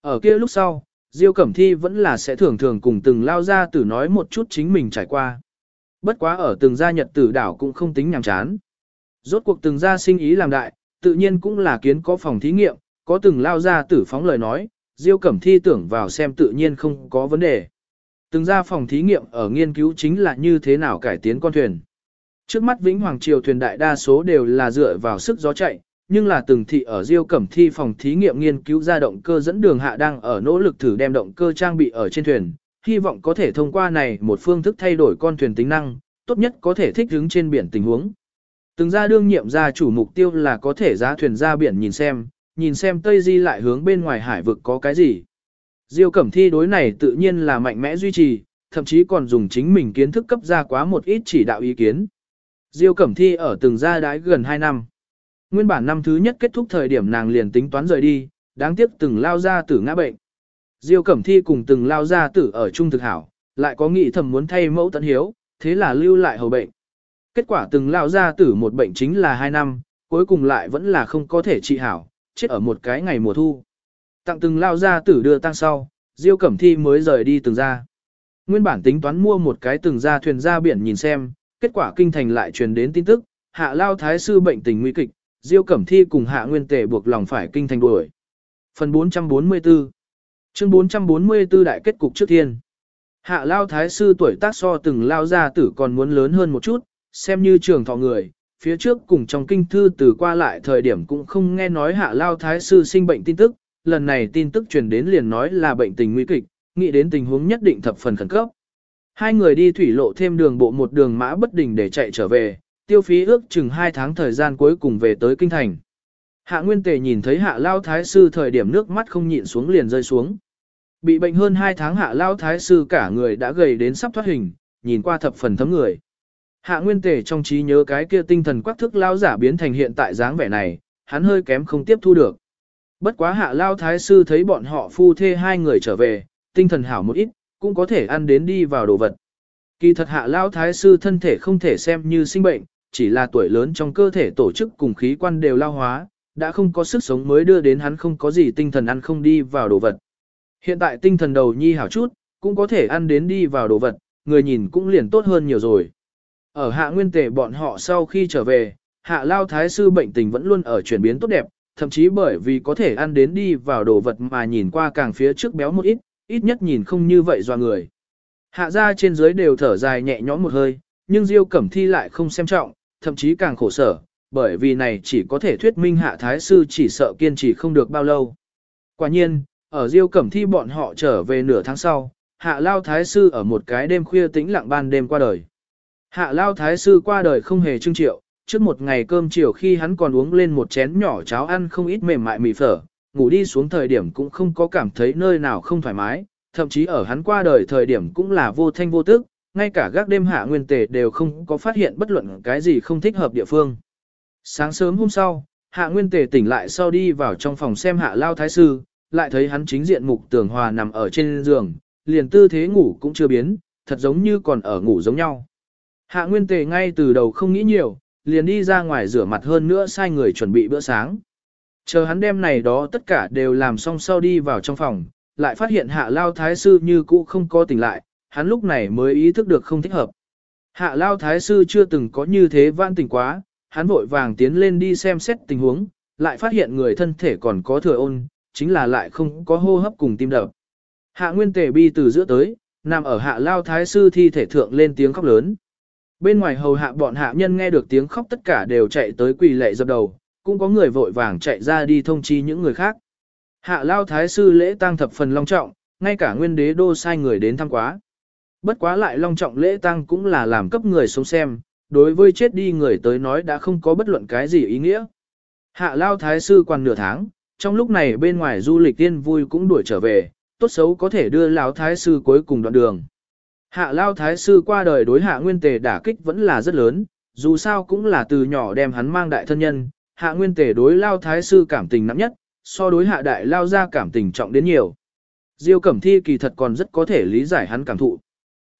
Ở kia lúc sau, Diêu Cẩm Thi vẫn là sẽ thường thường cùng từng lao gia tử nói một chút chính mình trải qua. Bất quá ở từng gia nhật tử đảo cũng không tính nhàm chán. Rốt cuộc từng gia sinh ý làm đại, tự nhiên cũng là kiến có phòng thí nghiệm, có từng lao ra tử phóng lời nói, Diêu Cẩm Thi tưởng vào xem tự nhiên không có vấn đề. Từng gia phòng thí nghiệm ở nghiên cứu chính là như thế nào cải tiến con thuyền. Trước mắt Vĩnh Hoàng Triều thuyền đại đa số đều là dựa vào sức gió chạy, nhưng là từng thị ở Diêu Cẩm Thi phòng thí nghiệm nghiên cứu ra động cơ dẫn đường hạ đang ở nỗ lực thử đem động cơ trang bị ở trên thuyền, hy vọng có thể thông qua này một phương thức thay đổi con thuyền tính năng, tốt nhất có thể thích ứng trên biển tình huống. Từng ra đương nhiệm ra chủ mục tiêu là có thể giá thuyền ra biển nhìn xem, nhìn xem Tây Di lại hướng bên ngoài hải vực có cái gì. Diêu Cẩm Thi đối này tự nhiên là mạnh mẽ duy trì, thậm chí còn dùng chính mình kiến thức cấp ra quá một ít chỉ đạo ý kiến. Diêu Cẩm Thi ở từng gia đái gần 2 năm. Nguyên bản năm thứ nhất kết thúc thời điểm nàng liền tính toán rời đi, đáng tiếc từng lao ra tử ngã bệnh. Diêu Cẩm Thi cùng từng lao ra tử ở chung thực hảo, lại có nghị thầm muốn thay mẫu tận hiếu, thế là lưu lại hầu bệnh. Kết quả từng lao ra tử một bệnh chính là 2 năm, cuối cùng lại vẫn là không có thể trị hảo, chết ở một cái ngày mùa thu. Tặng từng lao ra tử đưa tăng sau, Diêu Cẩm Thi mới rời đi từng ra. Nguyên bản tính toán mua một cái từng ra thuyền ra biển nhìn xem, kết quả kinh thành lại truyền đến tin tức, hạ lao thái sư bệnh tình nguy kịch, Diêu Cẩm Thi cùng hạ nguyên tề buộc lòng phải kinh thành đuổi. Phần 444 Chương 444 Đại kết cục trước thiên Hạ lao thái sư tuổi tác so từng lao gia tử còn muốn lớn hơn một chút, xem như trường thọ người, phía trước cùng trong kinh thư từ qua lại thời điểm cũng không nghe nói hạ lao thái sư sinh bệnh tin tức, lần này tin tức truyền đến liền nói là bệnh tình nguy kịch, nghĩ đến tình huống nhất định thập phần khẩn cấp. Hai người đi thủy lộ thêm đường bộ một đường mã bất đình để chạy trở về, tiêu phí ước chừng hai tháng thời gian cuối cùng về tới kinh thành. Hạ Nguyên Tề nhìn thấy Hạ Lao Thái Sư thời điểm nước mắt không nhịn xuống liền rơi xuống. Bị bệnh hơn hai tháng Hạ Lao Thái Sư cả người đã gầy đến sắp thoát hình, nhìn qua thập phần thấm người. Hạ Nguyên Tề trong trí nhớ cái kia tinh thần quắc thức lao giả biến thành hiện tại dáng vẻ này, hắn hơi kém không tiếp thu được. Bất quá Hạ Lao Thái Sư thấy bọn họ phu thê hai người trở về, tinh thần hảo một ít, cũng có thể ăn đến đi vào đồ vật. Kỳ thật Hạ Lao Thái Sư thân thể không thể xem như sinh bệnh, chỉ là tuổi lớn trong cơ thể tổ chức cùng khí quan đều lao hóa, đã không có sức sống mới đưa đến hắn không có gì tinh thần ăn không đi vào đồ vật. Hiện tại tinh thần đầu nhi hảo chút, cũng có thể ăn đến đi vào đồ vật, người nhìn cũng liền tốt hơn nhiều rồi. Ở hạ nguyên tề bọn họ sau khi trở về, hạ lao thái sư bệnh tình vẫn luôn ở chuyển biến tốt đẹp, thậm chí bởi vì có thể ăn đến đi vào đồ vật mà nhìn qua càng phía trước béo một ít, ít nhất nhìn không như vậy doa người. Hạ ra trên dưới đều thở dài nhẹ nhõm một hơi, nhưng Diêu Cẩm Thi lại không xem trọng, thậm chí càng khổ sở, bởi vì này chỉ có thể thuyết minh hạ thái sư chỉ sợ kiên trì không được bao lâu. Quả nhiên, ở Diêu Cẩm Thi bọn họ trở về nửa tháng sau, hạ lao thái sư ở một cái đêm khuya tĩnh lặng ban đêm qua đời. Hạ lao thái sư qua đời không hề trưng triệu, trước một ngày cơm chiều khi hắn còn uống lên một chén nhỏ cháo ăn không ít mềm mại mì phở, ngủ đi xuống thời điểm cũng không có cảm thấy nơi nào không thoải mái, thậm chí ở hắn qua đời thời điểm cũng là vô thanh vô tức, ngay cả gác đêm hạ nguyên tề đều không có phát hiện bất luận cái gì không thích hợp địa phương. Sáng sớm hôm sau, hạ nguyên tề tỉnh lại sau đi vào trong phòng xem hạ lao thái sư, lại thấy hắn chính diện mục tường hòa nằm ở trên giường, liền tư thế ngủ cũng chưa biến, thật giống như còn ở ngủ giống nhau. Hạ nguyên tề ngay từ đầu không nghĩ nhiều, liền đi ra ngoài rửa mặt hơn nữa sai người chuẩn bị bữa sáng. Chờ hắn đem này đó tất cả đều làm xong sau đi vào trong phòng, lại phát hiện hạ lao thái sư như cũ không có tỉnh lại, hắn lúc này mới ý thức được không thích hợp. Hạ lao thái sư chưa từng có như thế vãn tỉnh quá, hắn vội vàng tiến lên đi xem xét tình huống, lại phát hiện người thân thể còn có thừa ôn, chính là lại không có hô hấp cùng tim đập. Hạ nguyên tề bi từ giữa tới, nằm ở hạ lao thái sư thi thể thượng lên tiếng khóc lớn. Bên ngoài hầu hạ bọn hạ nhân nghe được tiếng khóc tất cả đều chạy tới quỳ lệ dập đầu, cũng có người vội vàng chạy ra đi thông chi những người khác. Hạ lao thái sư lễ tang thập phần long trọng, ngay cả nguyên đế đô sai người đến thăm quá. Bất quá lại long trọng lễ tang cũng là làm cấp người sống xem, đối với chết đi người tới nói đã không có bất luận cái gì ý nghĩa. Hạ lao thái sư quan nửa tháng, trong lúc này bên ngoài du lịch tiên vui cũng đuổi trở về, tốt xấu có thể đưa lão thái sư cuối cùng đoạn đường. Hạ lao thái sư qua đời đối hạ nguyên tề đả kích vẫn là rất lớn, dù sao cũng là từ nhỏ đem hắn mang đại thân nhân, hạ nguyên tề đối lao thái sư cảm tình nặng nhất, so đối hạ đại lao ra cảm tình trọng đến nhiều. Diêu Cẩm Thi kỳ thật còn rất có thể lý giải hắn cảm thụ.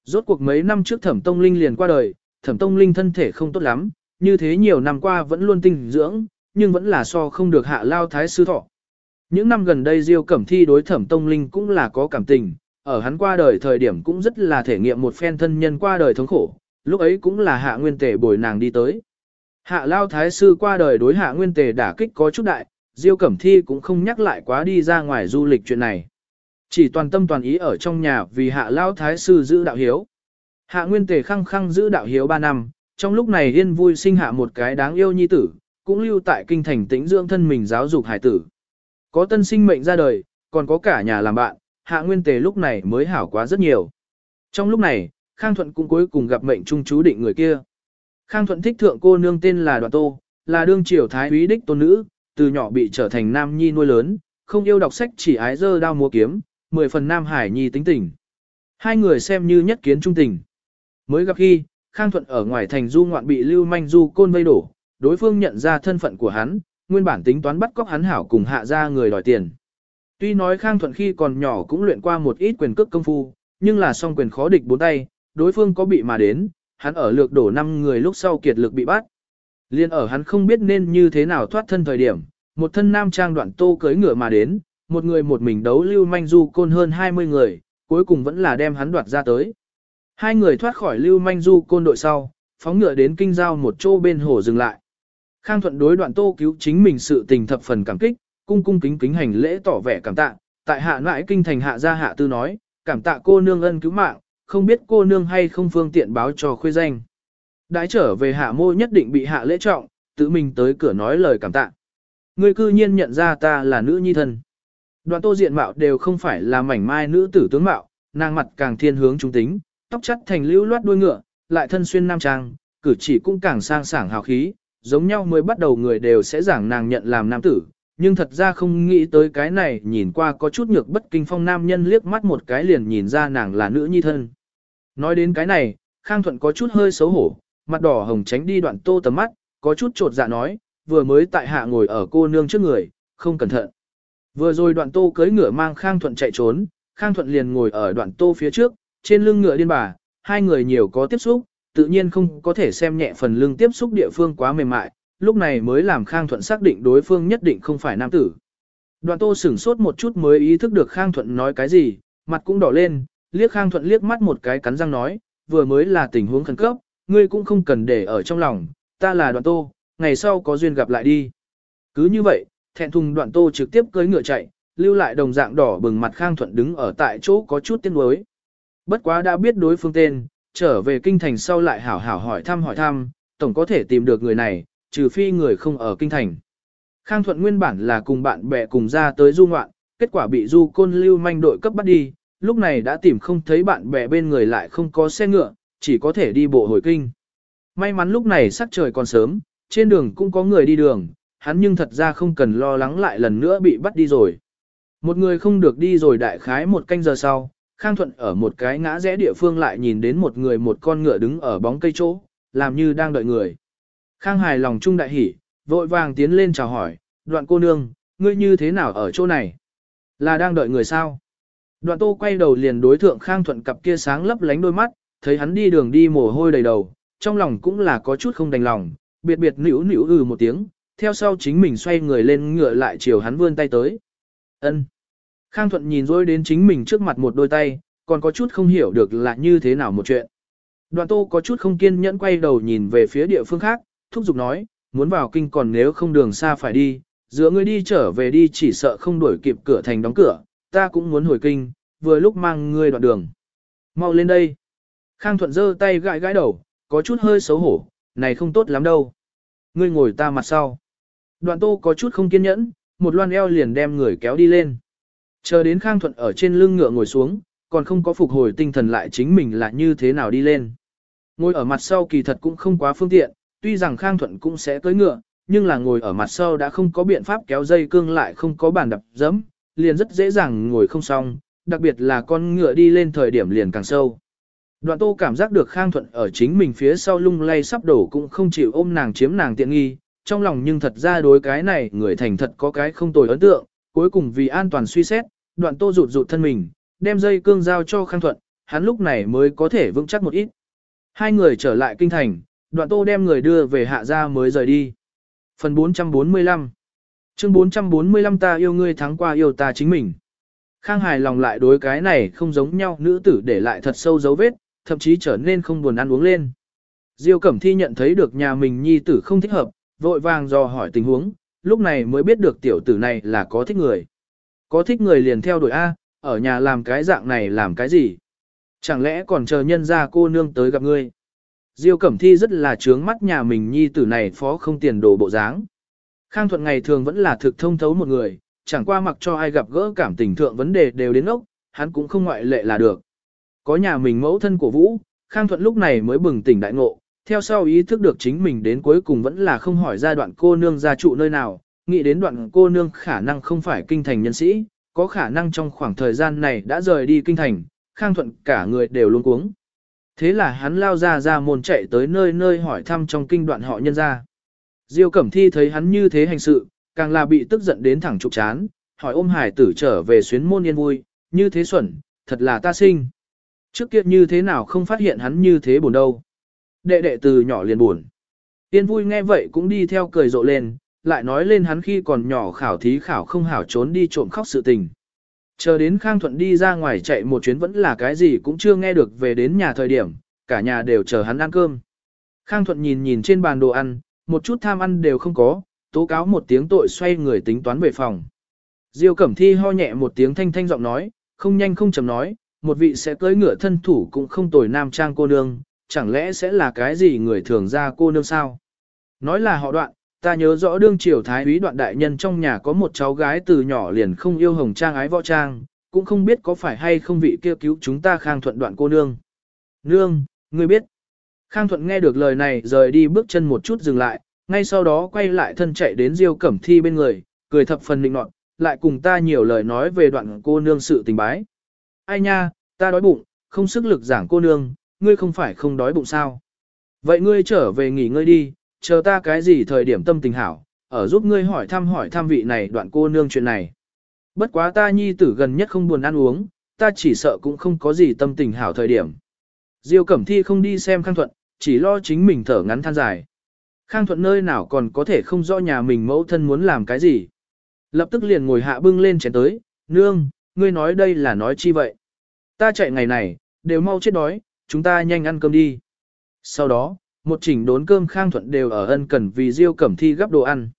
Rốt cuộc mấy năm trước Thẩm Tông Linh liền qua đời, Thẩm Tông Linh thân thể không tốt lắm, như thế nhiều năm qua vẫn luôn tinh dưỡng, nhưng vẫn là so không được hạ lao thái sư thọ. Những năm gần đây Diêu Cẩm Thi đối Thẩm Tông Linh cũng là có cảm tình, ở hắn qua đời thời điểm cũng rất là thể nghiệm một phen thân nhân qua đời thống khổ, lúc ấy cũng là hạ nguyên tề bồi nàng đi tới. Hạ lao thái sư qua đời đối hạ nguyên tề đả kích có chút đại, Diêu Cẩm Thi cũng không nhắc lại quá đi ra ngoài du lịch chuyện này. Chỉ toàn tâm toàn ý ở trong nhà vì hạ lao thái sư giữ đạo hiếu. Hạ nguyên tề khăng khăng giữ đạo hiếu 3 năm, trong lúc này yên vui sinh hạ một cái đáng yêu nhi tử, cũng lưu tại kinh thành tĩnh dưỡng thân mình giáo dục hải tử. Có tân sinh mệnh ra đời, còn có cả nhà làm bạn, hạ nguyên tề lúc này mới hảo quá rất nhiều. Trong lúc này, Khang Thuận cũng cuối cùng gặp mệnh trung chú định người kia. Khang Thuận thích thượng cô nương tên là Đoạn Tô, là đương triều thái úy đích tôn nữ, từ nhỏ bị trở thành nam nhi nuôi lớn, không yêu đọc sách chỉ ái dơ đao múa kiếm, mười phần nam hải nhi tính tình. Hai người xem như nhất kiến trung tình. Mới gặp khi, Khang Thuận ở ngoài thành du ngoạn bị lưu manh du côn vây đổ, đối phương nhận ra thân phận của hắn, nguyên bản tính toán bắt cóc hắn hảo cùng hạ ra người đòi tiền. Tuy nói Khang Thuận khi còn nhỏ cũng luyện qua một ít quyền cước công phu, nhưng là song quyền khó địch bốn tay, đối phương có bị mà đến, hắn ở lược đổ năm người lúc sau kiệt lực bị bắt. Liên ở hắn không biết nên như thế nào thoát thân thời điểm, một thân nam trang đoạn tô cưới ngựa mà đến, một người một mình đấu lưu manh du côn hơn 20 người, cuối cùng vẫn là đem hắn đoạt ra tới. Hai người thoát khỏi lưu manh du côn đội sau, phóng ngựa đến kinh giao một chỗ bên hồ dừng lại. Khang Thuận đối đoạn tô cứu chính mình sự tình thập phần cảm kích, cung cung kính kính hành lễ tỏ vẻ cảm tạ, tại hạ nãi kinh thành hạ gia hạ tư nói, cảm tạ cô nương ân cứu mạng, không biết cô nương hay không phương tiện báo cho khuê danh. Đãi trở về hạ mô nhất định bị hạ lễ trọng, tự mình tới cửa nói lời cảm tạ. Người cư nhiên nhận ra ta là nữ nhi thân. Đoạn tô diện mạo đều không phải là mảnh mai nữ tử tướng mạo, nàng mặt càng thiên hướng trung tính, tóc chất thành lưu loát đuôi ngựa, lại thân xuyên nam trang, cử chỉ cũng càng sang sảng hào khí, giống nhau mới bắt đầu người đều sẽ giảng nàng nhận làm nam tử, nhưng thật ra không nghĩ tới cái này nhìn qua có chút nhược bất kinh phong nam nhân liếc mắt một cái liền nhìn ra nàng là nữ nhi thân. Nói đến cái này, Khang Thuận có chút hơi xấu hổ, mặt đỏ hồng tránh đi đoạn tô tầm mắt, có chút trột dạ nói, vừa mới tại hạ ngồi ở cô nương trước người, không cẩn thận. Vừa rồi đoạn tô cưới ngựa mang Khang Thuận chạy trốn, Khang Thuận liền ngồi ở đoạn tô phía trước, trên lưng ngựa điên bà, hai người nhiều có tiếp xúc, tự nhiên không có thể xem nhẹ phần lưng tiếp xúc địa phương quá mềm mại, lúc này mới làm Khang Thuận xác định đối phương nhất định không phải nam tử. Đoạn tô sửng sốt một chút mới ý thức được Khang Thuận nói cái gì, mặt cũng đỏ lên, liếc Khang Thuận liếc mắt một cái cắn răng nói, vừa mới là tình huống khẩn cấp, ngươi cũng không cần để ở trong lòng, ta là đoạn tô, ngày sau có duyên gặp lại đi. Cứ như vậy, thẹn thùng đoạn tô trực tiếp cưỡi ngựa chạy, lưu lại đồng dạng đỏ bừng mặt Khang Thuận đứng ở tại chỗ có chút tiếc nuối. Bất quá đã biết đối phương tên, trở về kinh thành sau lại hảo hảo hỏi thăm hỏi thăm, tổng có thể tìm được người này, trừ phi người không ở kinh thành. Khang Thuận nguyên bản là cùng bạn bè cùng ra tới du ngoạn, kết quả bị du côn lưu manh đội cấp bắt đi, lúc này đã tìm không thấy bạn bè bên người lại không có xe ngựa, chỉ có thể đi bộ hồi kinh. May mắn lúc này sắc trời còn sớm, trên đường cũng có người đi đường, hắn nhưng thật ra không cần lo lắng lại lần nữa bị bắt đi rồi. Một người không được đi rồi đại khái một canh giờ sau, Khang Thuận ở một cái ngã rẽ địa phương lại nhìn đến một người một con ngựa đứng ở bóng cây chỗ, làm như đang đợi người. Khang hài lòng trung đại hỉ, vội vàng tiến lên chào hỏi, đoạn cô nương, ngươi như thế nào ở chỗ này? Là đang đợi người sao? Đoạn tô quay đầu liền đối thượng Khang Thuận cặp kia sáng lấp lánh đôi mắt, thấy hắn đi đường đi mồ hôi đầy đầu, trong lòng cũng là có chút không đành lòng, biệt biệt nỉu nỉu ừ một tiếng, theo sau chính mình xoay người lên ngựa lại chiều hắn vươn tay tới. Ân. Khang Thuận nhìn rồi đến chính mình trước mặt một đôi tay, còn có chút không hiểu được là như thế nào một chuyện. Đoạn tô có chút không kiên nhẫn quay đầu nhìn về phía địa phương khác, thúc giục nói, muốn vào kinh còn nếu không đường xa phải đi, giữa ngươi đi trở về đi chỉ sợ không đuổi kịp cửa thành đóng cửa, ta cũng muốn hồi kinh, vừa lúc mang ngươi đoạn đường. Mau lên đây. Khang Thuận giơ tay gãi gãi đầu, có chút hơi xấu hổ, này không tốt lắm đâu. Ngươi ngồi ta mặt sau. Đoạn tô có chút không kiên nhẫn, một loan eo liền đem người kéo đi lên. Chờ đến Khang Thuận ở trên lưng ngựa ngồi xuống, còn không có phục hồi tinh thần lại chính mình là như thế nào đi lên. Ngồi ở mặt sau kỳ thật cũng không quá phương tiện, tuy rằng Khang Thuận cũng sẽ cưỡi ngựa, nhưng là ngồi ở mặt sau đã không có biện pháp kéo dây cương lại không có bàn đập dẫm, liền rất dễ dàng ngồi không xong, đặc biệt là con ngựa đi lên thời điểm liền càng sâu. Đoạn tô cảm giác được Khang Thuận ở chính mình phía sau lung lay sắp đổ cũng không chịu ôm nàng chiếm nàng tiện nghi, trong lòng nhưng thật ra đối cái này người thành thật có cái không tồi ấn tượng, cuối cùng vì an toàn suy xét, đoạn tô rụt rụt thân mình, đem dây cương giao cho Khang Thuận, hắn lúc này mới có thể vững chắc một ít. Hai người trở lại kinh thành, đoạn tô đem người đưa về hạ gia mới rời đi. Phần 445 Chương 445 ta yêu ngươi thắng qua yêu ta chính mình. Khang hài lòng lại đối cái này không giống nhau nữ tử để lại thật sâu dấu vết, thậm chí trở nên không buồn ăn uống lên. Diêu Cẩm Thi nhận thấy được nhà mình nhi tử không thích hợp, vội vàng dò hỏi tình huống, lúc này mới biết được tiểu tử này là có thích người. Có thích người liền theo đuổi A, ở nhà làm cái dạng này làm cái gì? Chẳng lẽ còn chờ nhân ra cô nương tới gặp ngươi? Diêu Cẩm Thi rất là trướng mắt nhà mình nhi tử này phó không tiền đồ bộ dáng. Khang Thuận ngày thường vẫn là thực thông thấu một người, chẳng qua mặc cho ai gặp gỡ cảm tình thượng vấn đề đều đến ốc, hắn cũng không ngoại lệ là được. Có nhà mình mẫu thân của Vũ, Khang Thuận lúc này mới bừng tỉnh đại ngộ, theo sau ý thức được chính mình đến cuối cùng vẫn là không hỏi ra đoạn cô nương gia trụ nơi nào, nghĩ đến đoạn cô nương khả năng không phải kinh thành nhân sĩ, có khả năng trong khoảng thời gian này đã rời đi kinh thành, Khang Thuận cả người đều luôn cuống. Thế là hắn lao ra ra môn chạy tới nơi nơi hỏi thăm trong kinh đoạn họ nhân ra. Diêu Cẩm Thi thấy hắn như thế hành sự, càng là bị tức giận đến thẳng trục chán, hỏi ôm hải tử trở về xuyến môn yên vui, như thế xuẩn, thật là ta sinh. Trước kia như thế nào không phát hiện hắn như thế buồn đâu. Đệ đệ từ nhỏ liền buồn. Yên vui nghe vậy cũng đi theo cười rộ lên, lại nói lên hắn khi còn nhỏ khảo thí khảo không hảo trốn đi trộm khóc sự tình. Chờ đến Khang Thuận đi ra ngoài chạy một chuyến vẫn là cái gì cũng chưa nghe được về đến nhà thời điểm, cả nhà đều chờ hắn ăn cơm. Khang Thuận nhìn nhìn trên bàn đồ ăn, một chút tham ăn đều không có, tố cáo một tiếng tội xoay người tính toán về phòng. Diêu Cẩm Thi ho nhẹ một tiếng thanh thanh giọng nói, không nhanh không chậm nói, một vị sẽ cưỡi ngựa thân thủ cũng không tồi nam trang cô nương, chẳng lẽ sẽ là cái gì người thường ra cô nương sao? Nói là họ đoạn, ta nhớ rõ đương triều thái úy đoạn đại nhân trong nhà có một cháu gái từ nhỏ liền không yêu hồng trang ái võ trang, cũng không biết có phải hay không vị kia cứu chúng ta khang thuận đoạn cô nương. Nương, ngươi biết. Khang thuận nghe được lời này rời đi bước chân một chút dừng lại, ngay sau đó quay lại thân chạy đến Diêu Cẩm Thi bên người, cười thập phần định nọt, lại cùng ta nhiều lời nói về đoạn cô nương sự tình bái. Ai nha, ta đói bụng, không sức lực giảng cô nương, ngươi không phải không đói bụng sao. Vậy ngươi trở về nghỉ ngơi đi, chờ ta cái gì thời điểm tâm tình hảo, ở giúp ngươi hỏi thăm hỏi thăm vị này đoạn cô nương chuyện này. Bất quá ta nhi tử gần nhất không buồn ăn uống, ta chỉ sợ cũng không có gì tâm tình hảo thời điểm. Diêu Cẩm Thi không đi xem Khang Thuận, chỉ lo chính mình thở ngắn than dài. Khang Thuận nơi nào còn có thể không rõ nhà mình mẫu thân muốn làm cái gì. Lập tức liền ngồi hạ bưng lên chén tới, nương, ngươi nói đây là nói chi vậy. Ta chạy ngày này, đều mau chết đói, chúng ta nhanh ăn cơm đi. Sau đó, một chỉnh đốn cơm Khang Thuận đều ở ân cần vì Diêu Cẩm Thi gấp đồ ăn.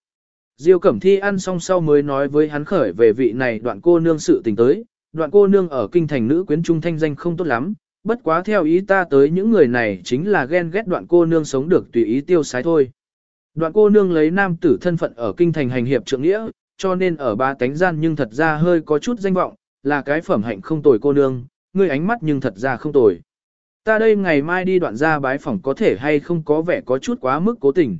Diêu Cẩm Thi ăn xong sau mới nói với hắn khởi về vị này đoạn cô nương sự tình tới, đoạn cô nương ở kinh thành nữ quyến trung thanh danh không tốt lắm, bất quá theo ý ta tới những người này chính là ghen ghét đoạn cô nương sống được tùy ý tiêu sái thôi. Đoạn cô nương lấy nam tử thân phận ở kinh thành hành hiệp trượng nghĩa, cho nên ở ba tánh gian nhưng thật ra hơi có chút danh vọng, là cái phẩm hạnh không tồi cô nương, ngươi ánh mắt nhưng thật ra không tồi. Ta đây ngày mai đi đoạn ra bái phỏng có thể hay không có vẻ có chút quá mức cố tình.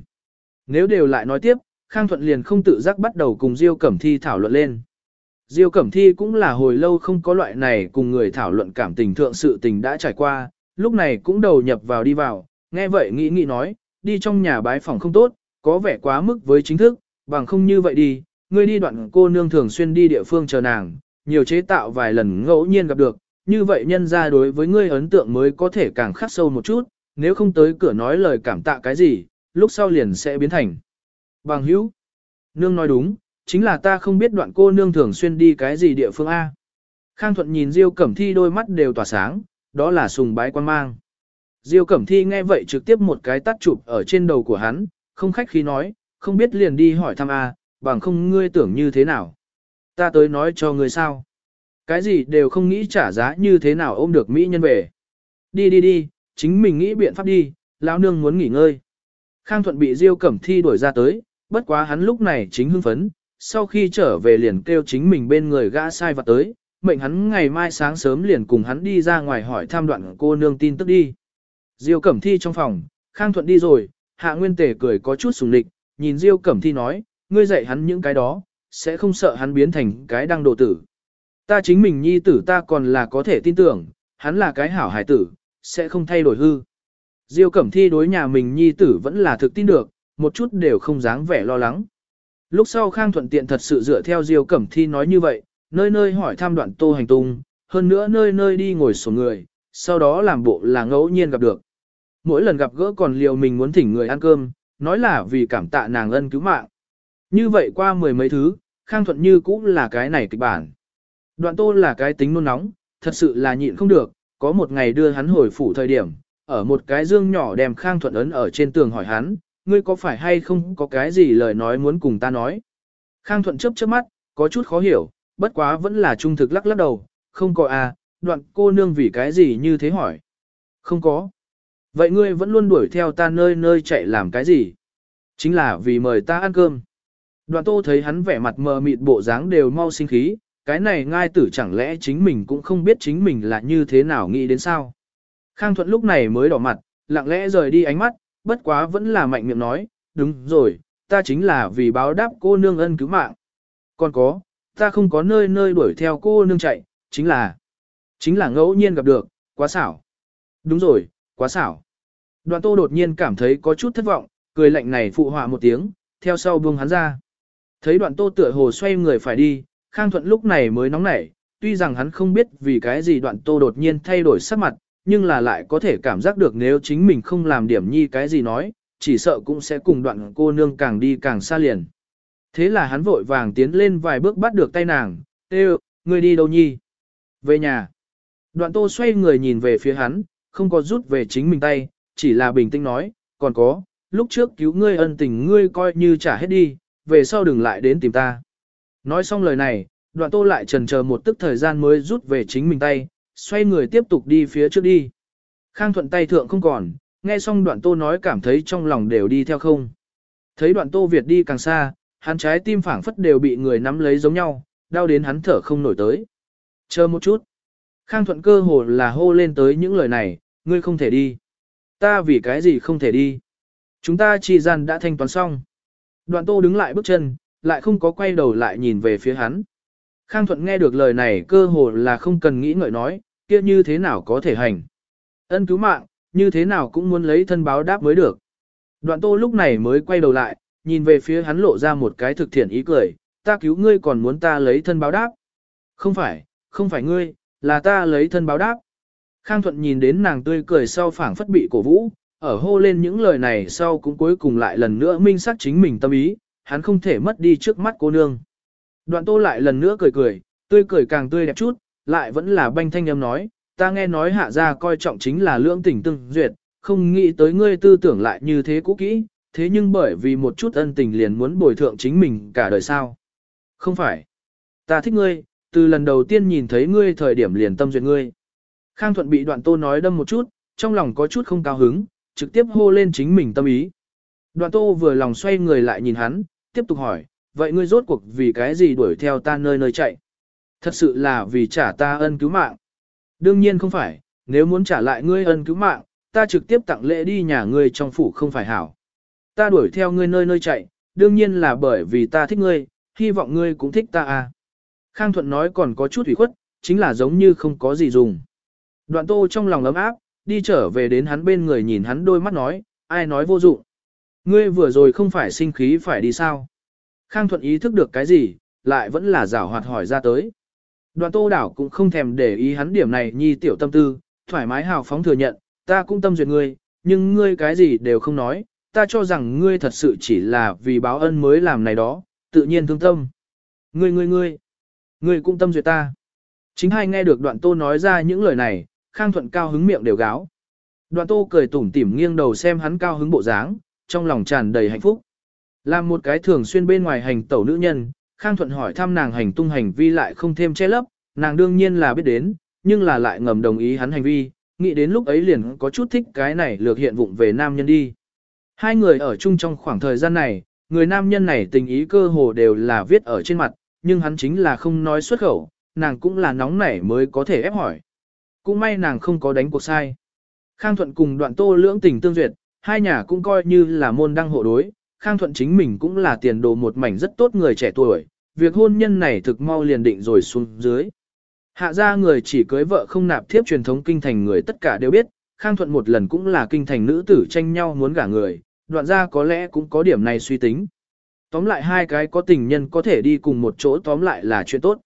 Nếu đều lại nói tiếp, Khang Thuận liền không tự giác bắt đầu cùng Diêu Cẩm Thi thảo luận lên. Diêu Cẩm Thi cũng là hồi lâu không có loại này cùng người thảo luận cảm tình thượng sự tình đã trải qua, lúc này cũng đầu nhập vào đi vào, nghe vậy nghĩ nghĩ nói, đi trong nhà bái phòng không tốt, có vẻ quá mức với chính thức, bằng không như vậy đi, ngươi đi đoạn cô nương thường xuyên đi địa phương chờ nàng, nhiều chế tạo vài lần ngẫu nhiên gặp được, như vậy nhân ra đối với ngươi ấn tượng mới có thể càng khắc sâu một chút, nếu không tới cửa nói lời cảm tạ cái gì, lúc sau liền sẽ biến thành. Bằng hữu, nương nói đúng, chính là ta không biết đoạn cô nương thường xuyên đi cái gì địa phương A. Khang Thuận nhìn Diêu Cẩm Thi đôi mắt đều tỏa sáng, đó là sùng bái quan mang. Diêu Cẩm Thi nghe vậy trực tiếp một cái tắt chụp ở trên đầu của hắn, không khách khí nói, không biết liền đi hỏi thăm A, bằng không ngươi tưởng như thế nào. Ta tới nói cho ngươi sao. Cái gì đều không nghĩ trả giá như thế nào ôm được Mỹ nhân về. Đi đi đi, chính mình nghĩ biện pháp đi, lão nương muốn nghỉ ngơi. Khang Thuận bị Diêu Cẩm Thi đuổi ra tới, bất quá hắn lúc này chính hưng phấn, sau khi trở về liền kêu chính mình bên người gã sai vặt tới, mệnh hắn ngày mai sáng sớm liền cùng hắn đi ra ngoài hỏi tham đoạn cô nương tin tức đi. Diêu Cẩm Thi trong phòng, Khang Thuận đi rồi, Hạ Nguyên Tề cười có chút sùng lịch, nhìn Diêu Cẩm Thi nói, ngươi dạy hắn những cái đó, sẽ không sợ hắn biến thành cái đăng độ tử. Ta chính mình nhi tử ta còn là có thể tin tưởng, hắn là cái hảo hải tử, sẽ không thay đổi hư. Diêu Cẩm Thi đối nhà mình nhi tử vẫn là thực tin được, một chút đều không dáng vẻ lo lắng. Lúc sau Khang Thuận Tiện thật sự dựa theo Diêu Cẩm Thi nói như vậy, nơi nơi hỏi thăm đoạn tô hành tung, hơn nữa nơi nơi đi ngồi sổ người, sau đó làm bộ là ngẫu nhiên gặp được. Mỗi lần gặp gỡ còn liều mình muốn thỉnh người ăn cơm, nói là vì cảm tạ nàng ân cứu mạng. Như vậy qua mười mấy thứ, Khang Thuận như cũng là cái này kịch bản. Đoạn tô là cái tính nôn nóng, thật sự là nhịn không được, có một ngày đưa hắn hồi phủ thời điểm, ở một cái dương nhỏ đem Khang Thuận ấn ở trên tường hỏi hắn, ngươi có phải hay không có cái gì lời nói muốn cùng ta nói. Khang Thuận chớp chớp mắt, có chút khó hiểu, bất quá vẫn là trung thực lắc lắc đầu, không có à, đoạn cô nương vì cái gì như thế hỏi. Không có. Vậy ngươi vẫn luôn đuổi theo ta nơi nơi chạy làm cái gì? Chính là vì mời ta ăn cơm. Đoạn tô thấy hắn vẻ mặt mờ mịt bộ dáng đều mau sinh khí, cái này ngai tử chẳng lẽ chính mình cũng không biết chính mình là như thế nào nghĩ đến sao. Khang Thuận lúc này mới đỏ mặt, lặng lẽ rời đi ánh mắt, bất quá vẫn là mạnh miệng nói, đúng rồi, ta chính là vì báo đáp cô nương ân cứu mạng. Còn có, ta không có nơi nơi đuổi theo cô nương chạy, chính là, chính là ngẫu nhiên gặp được, quá xảo. Đúng rồi, quá xảo. Đoạn tô đột nhiên cảm thấy có chút thất vọng, cười lạnh này phụ họa một tiếng, theo sau buông hắn ra. Thấy đoạn tô tựa hồ xoay người phải đi, Khang Thuận lúc này mới nóng nảy, tuy rằng hắn không biết vì cái gì đoạn tô đột nhiên thay đổi sắc mặt, nhưng là lại có thể cảm giác được nếu chính mình không làm điểm nhi cái gì nói, chỉ sợ cũng sẽ cùng đoạn cô nương càng đi càng xa liền. Thế là hắn vội vàng tiến lên vài bước bắt được tay nàng, Ê, ngươi đi đâu nhi? Về nhà. Đoạn tô xoay người nhìn về phía hắn, không có rút về chính mình tay, chỉ là bình tĩnh nói, còn có, lúc trước cứu ngươi ân tình ngươi coi như trả hết đi, về sau đừng lại đến tìm ta. Nói xong lời này, đoạn tô lại trần chờ một tức thời gian mới rút về chính mình tay, xoay người tiếp tục đi phía trước đi. Khang thuận tay thượng không còn, nghe xong đoạn tô nói cảm thấy trong lòng đều đi theo không. Thấy đoạn tô Việt đi càng xa, hắn trái tim phảng phất đều bị người nắm lấy giống nhau, đau đến hắn thở không nổi tới. Chờ một chút. Khang thuận cơ hồ là hô lên tới những lời này, ngươi không thể đi. Ta vì cái gì không thể đi. Chúng ta chỉ gian đã thanh toán xong. Đoạn tô đứng lại bước chân, lại không có quay đầu lại nhìn về phía hắn. Khang thuận nghe được lời này cơ hồ là không cần nghĩ ngợi nói, kia như thế nào có thể hành. Ân cứu mạng, như thế nào cũng muốn lấy thân báo đáp mới được. Đoạn tô lúc này mới quay đầu lại, nhìn về phía hắn lộ ra một cái thực thiện ý cười, ta cứu ngươi còn muốn ta lấy thân báo đáp. Không phải, không phải ngươi, là ta lấy thân báo đáp. Khang Thuận nhìn đến nàng tươi cười sau phảng phất bị cổ vũ, ở hô lên những lời này sau cũng cuối cùng lại lần nữa minh xác chính mình tâm ý, hắn không thể mất đi trước mắt cô nương. Đoạn tô lại lần nữa cười cười, tươi cười càng tươi đẹp chút, lại vẫn là banh thanh âm nói, ta nghe nói hạ gia coi trọng chính là lưỡng tình tương duyệt, không nghĩ tới ngươi tư tưởng lại như thế cũ kỹ, thế nhưng bởi vì một chút ân tình liền muốn bồi thượng chính mình cả đời sao. Không phải. Ta thích ngươi, từ lần đầu tiên nhìn thấy ngươi thời điểm liền tâm duyệt ngươi. Khang Thuận bị đoạn tô nói đâm một chút, trong lòng có chút không cao hứng, trực tiếp hô lên chính mình tâm ý. Đoạn tô vừa lòng xoay người lại nhìn hắn, tiếp tục hỏi, vậy ngươi rốt cuộc vì cái gì đuổi theo ta nơi nơi chạy? Thật sự là vì trả ta ân cứu mạng. Đương nhiên không phải, nếu muốn trả lại ngươi ân cứu mạng, ta trực tiếp tặng lễ đi nhà ngươi trong phủ không phải hảo. Ta đuổi theo ngươi nơi nơi chạy, đương nhiên là bởi vì ta thích ngươi, hy vọng ngươi cũng thích ta à. Khang Thuận nói còn có chút ủy khuất, chính là giống như không có gì dùng. Đoạn tô trong lòng ấm áp, đi trở về đến hắn bên người nhìn hắn đôi mắt nói, ai nói vô dụng. Ngươi vừa rồi không phải sinh khí phải đi sao. Khang Thuận ý thức được cái gì, lại vẫn là giảo hoạt hỏi ra tới. Đoạn tô đảo cũng không thèm để ý hắn điểm này nhi tiểu tâm tư, thoải mái hào phóng thừa nhận, ta cũng tâm duyệt ngươi, nhưng ngươi cái gì đều không nói, ta cho rằng ngươi thật sự chỉ là vì báo ân mới làm này đó, tự nhiên thương tâm. Ngươi ngươi ngươi, ngươi cũng tâm duyệt ta. Chính hai nghe được đoạn tô nói ra những lời này, Khang Thuận cao hứng miệng đều gáo. Đoạn tô cười tủm tỉm nghiêng đầu xem hắn cao hứng bộ dáng, trong lòng tràn đầy hạnh phúc. Làm một cái thường xuyên bên ngoài hành tẩu nữ nhân, Khang Thuận hỏi thăm nàng hành tung hành vi lại không thêm che lấp, nàng đương nhiên là biết đến, nhưng là lại ngầm đồng ý hắn hành vi, nghĩ đến lúc ấy liền có chút thích cái này lược hiện vụng về nam nhân đi. Hai người ở chung trong khoảng thời gian này, người nam nhân này tình ý cơ hồ đều là viết ở trên mặt, nhưng hắn chính là không nói xuất khẩu, nàng cũng là nóng nảy mới có thể ép hỏi. Cũng may nàng không có đánh cuộc sai. Khang Thuận cùng đoạn tô lưỡng tình tương duyệt, hai nhà cũng coi như là môn đăng hộ đối, Khang Thuận chính mình cũng là tiền đồ một mảnh rất tốt người trẻ tuổi, việc hôn nhân này thực mau liền định rồi xuống dưới. Hạ gia người chỉ cưới vợ không nạp thiếp truyền thống kinh thành người tất cả đều biết, Khang Thuận một lần cũng là kinh thành nữ tử tranh nhau muốn gả người, đoạn ra có lẽ cũng có điểm này suy tính. Tóm lại hai cái có tình nhân có thể đi cùng một chỗ tóm lại là chuyện tốt.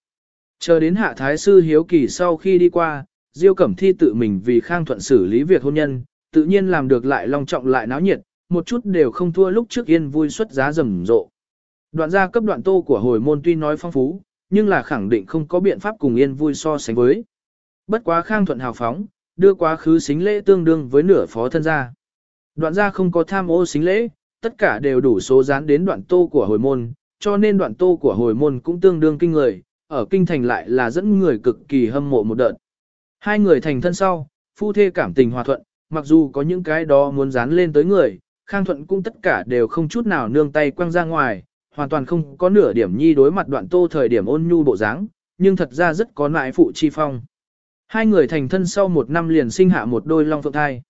Chờ đến hạ thái sư hiếu kỳ sau khi đi qua, Diêu Cẩm Thi tự mình vì Khang Thuận xử lý việc hôn nhân, tự nhiên làm được lại long trọng lại náo nhiệt, một chút đều không thua lúc trước yên vui xuất giá rầm rộ. Đoạn gia cấp đoạn tô của hồi môn tuy nói phong phú, nhưng là khẳng định không có biện pháp cùng yên vui so sánh với. Bất quá Khang Thuận hào phóng, đưa quá khứ xính lễ tương đương với nửa phó thân gia. Đoạn gia không có tham ô xính lễ, tất cả đều đủ số dán đến đoạn tô của hồi môn, cho nên đoạn tô của hồi môn cũng tương đương kinh người, ở kinh thành lại là dẫn người cực kỳ hâm mộ một đợt. Hai người thành thân sau, phu thê cảm tình hòa thuận, mặc dù có những cái đó muốn dán lên tới người, Khang Thuận cũng tất cả đều không chút nào nương tay quăng ra ngoài, hoàn toàn không có nửa điểm nhi đối mặt đoạn tô thời điểm ôn nhu bộ dáng, nhưng thật ra rất có nại phụ chi phong. Hai người thành thân sau một năm liền sinh hạ một đôi long phượng thai.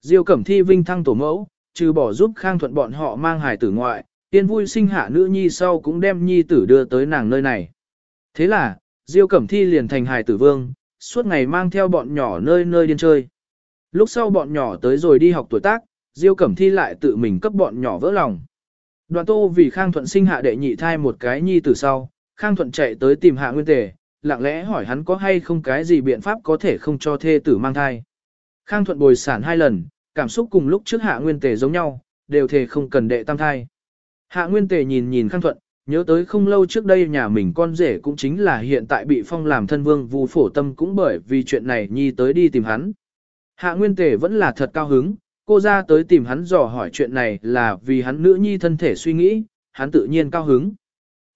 Diêu Cẩm Thi vinh thăng tổ mẫu, trừ bỏ giúp Khang Thuận bọn họ mang hài tử ngoại, tiên vui sinh hạ nữ nhi sau cũng đem nhi tử đưa tới nàng nơi này. Thế là, Diêu Cẩm Thi liền thành hài tử vương, suốt ngày mang theo bọn nhỏ nơi nơi điên chơi. Lúc sau bọn nhỏ tới rồi đi học tuổi tác, Diêu Cẩm Thi lại tự mình cấp bọn nhỏ vỡ lòng. Đoàn tô vì Khang Thuận sinh hạ đệ nhị thai một cái nhi tử sau, Khang Thuận chạy tới tìm hạ nguyên tề, lặng lẽ hỏi hắn có hay không cái gì biện pháp có thể không cho thê tử mang thai. Khang Thuận bồi sản hai lần, cảm xúc cùng lúc trước hạ nguyên tề giống nhau, đều thề không cần đệ tam thai. Hạ nguyên tề nhìn nhìn Khang Thuận, nhớ tới không lâu trước đây nhà mình con rể cũng chính là hiện tại bị phong làm thân vương vu phổ tâm cũng bởi vì chuyện này nhi tới đi tìm hắn. Hạ nguyên tề vẫn là thật cao hứng, cô ra tới tìm hắn dò hỏi chuyện này là vì hắn nữ nhi thân thể suy nghĩ, hắn tự nhiên cao hứng.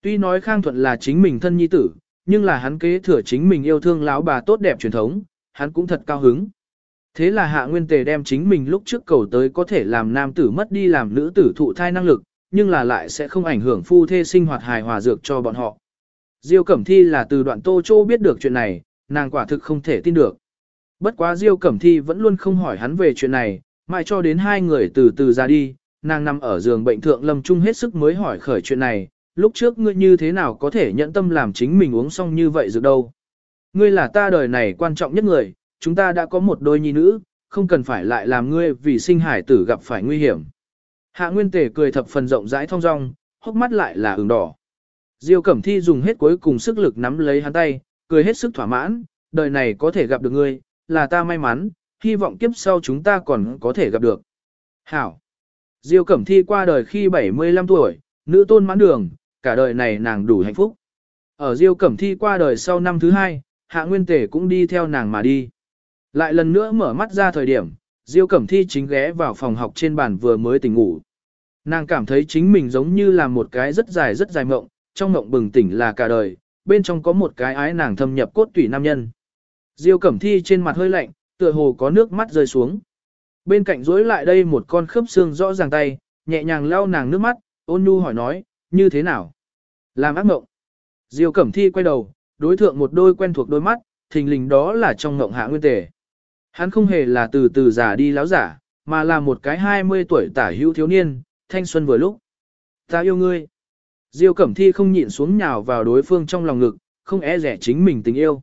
Tuy nói Khang Thuận là chính mình thân nhi tử, nhưng là hắn kế thừa chính mình yêu thương lão bà tốt đẹp truyền thống, hắn cũng thật cao hứng. Thế là hạ nguyên tề đem chính mình lúc trước cầu tới có thể làm nam tử mất đi làm nữ tử thụ thai năng lực, nhưng là lại sẽ không ảnh hưởng phu thê sinh hoạt hài hòa dược cho bọn họ. Diêu Cẩm Thi là từ đoạn Tô Châu biết được chuyện này, nàng quả thực không thể tin được. Bất quá Diêu Cẩm Thi vẫn luôn không hỏi hắn về chuyện này, mãi cho đến hai người từ từ ra đi, nàng nằm ở giường bệnh thượng lâm trung hết sức mới hỏi khởi chuyện này, lúc trước ngươi như thế nào có thể nhận tâm làm chính mình uống xong như vậy dược đâu. Ngươi là ta đời này quan trọng nhất người, chúng ta đã có một đôi nhi nữ, không cần phải lại làm ngươi vì sinh hải tử gặp phải nguy hiểm. Hạ Nguyên Tề cười thập phần rộng rãi thong dong, hốc mắt lại là ửng đỏ. Diêu Cẩm Thi dùng hết cuối cùng sức lực nắm lấy hắn tay, cười hết sức thỏa mãn, đời này có thể gặp được ngươi, là ta may mắn, hy vọng kiếp sau chúng ta còn có thể gặp được. Hảo. Diêu Cẩm Thi qua đời khi 75 tuổi, nữ tôn mãn đường, cả đời này nàng đủ hạnh phúc. Ở Diêu Cẩm Thi qua đời sau năm thứ hai, Hạ Nguyên Tề cũng đi theo nàng mà đi. Lại lần nữa mở mắt ra thời điểm, Diêu Cẩm Thi chính ghé vào phòng học trên bàn vừa mới tỉnh ngủ. Nàng cảm thấy chính mình giống như là một cái rất dài rất dài mộng, trong mộng bừng tỉnh là cả đời, bên trong có một cái ái nàng thâm nhập cốt tủy nam nhân. Diêu Cẩm Thi trên mặt hơi lạnh, tựa hồ có nước mắt rơi xuống. Bên cạnh rối lại đây một con khớp xương rõ ràng tay, nhẹ nhàng lau nàng nước mắt, ôn nhu hỏi nói, như thế nào? Làm ác mộng. Diêu Cẩm Thi quay đầu, đối thượng một đôi quen thuộc đôi mắt, thình lình đó là trong mộng hạ nguyên tề. Hắn không hề là từ từ già đi láo giả, mà là một cái 20 tuổi tả hữu thiếu niên, thanh xuân vừa lúc. Ta yêu ngươi. Diêu Cẩm Thi không nhịn xuống nhào vào đối phương trong lòng ngực, không e rẻ chính mình tình yêu.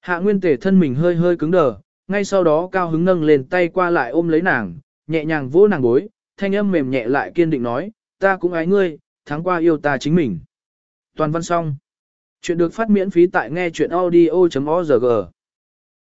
Hạ Nguyên Tề thân mình hơi hơi cứng đờ, ngay sau đó cao hứng nâng lên tay qua lại ôm lấy nàng, nhẹ nhàng vỗ nàng gối, thanh âm mềm nhẹ lại kiên định nói, ta cũng ái ngươi, tháng qua yêu ta chính mình. Toàn văn xong. Chuyện được phát miễn phí tại nghe chuyện audio.org.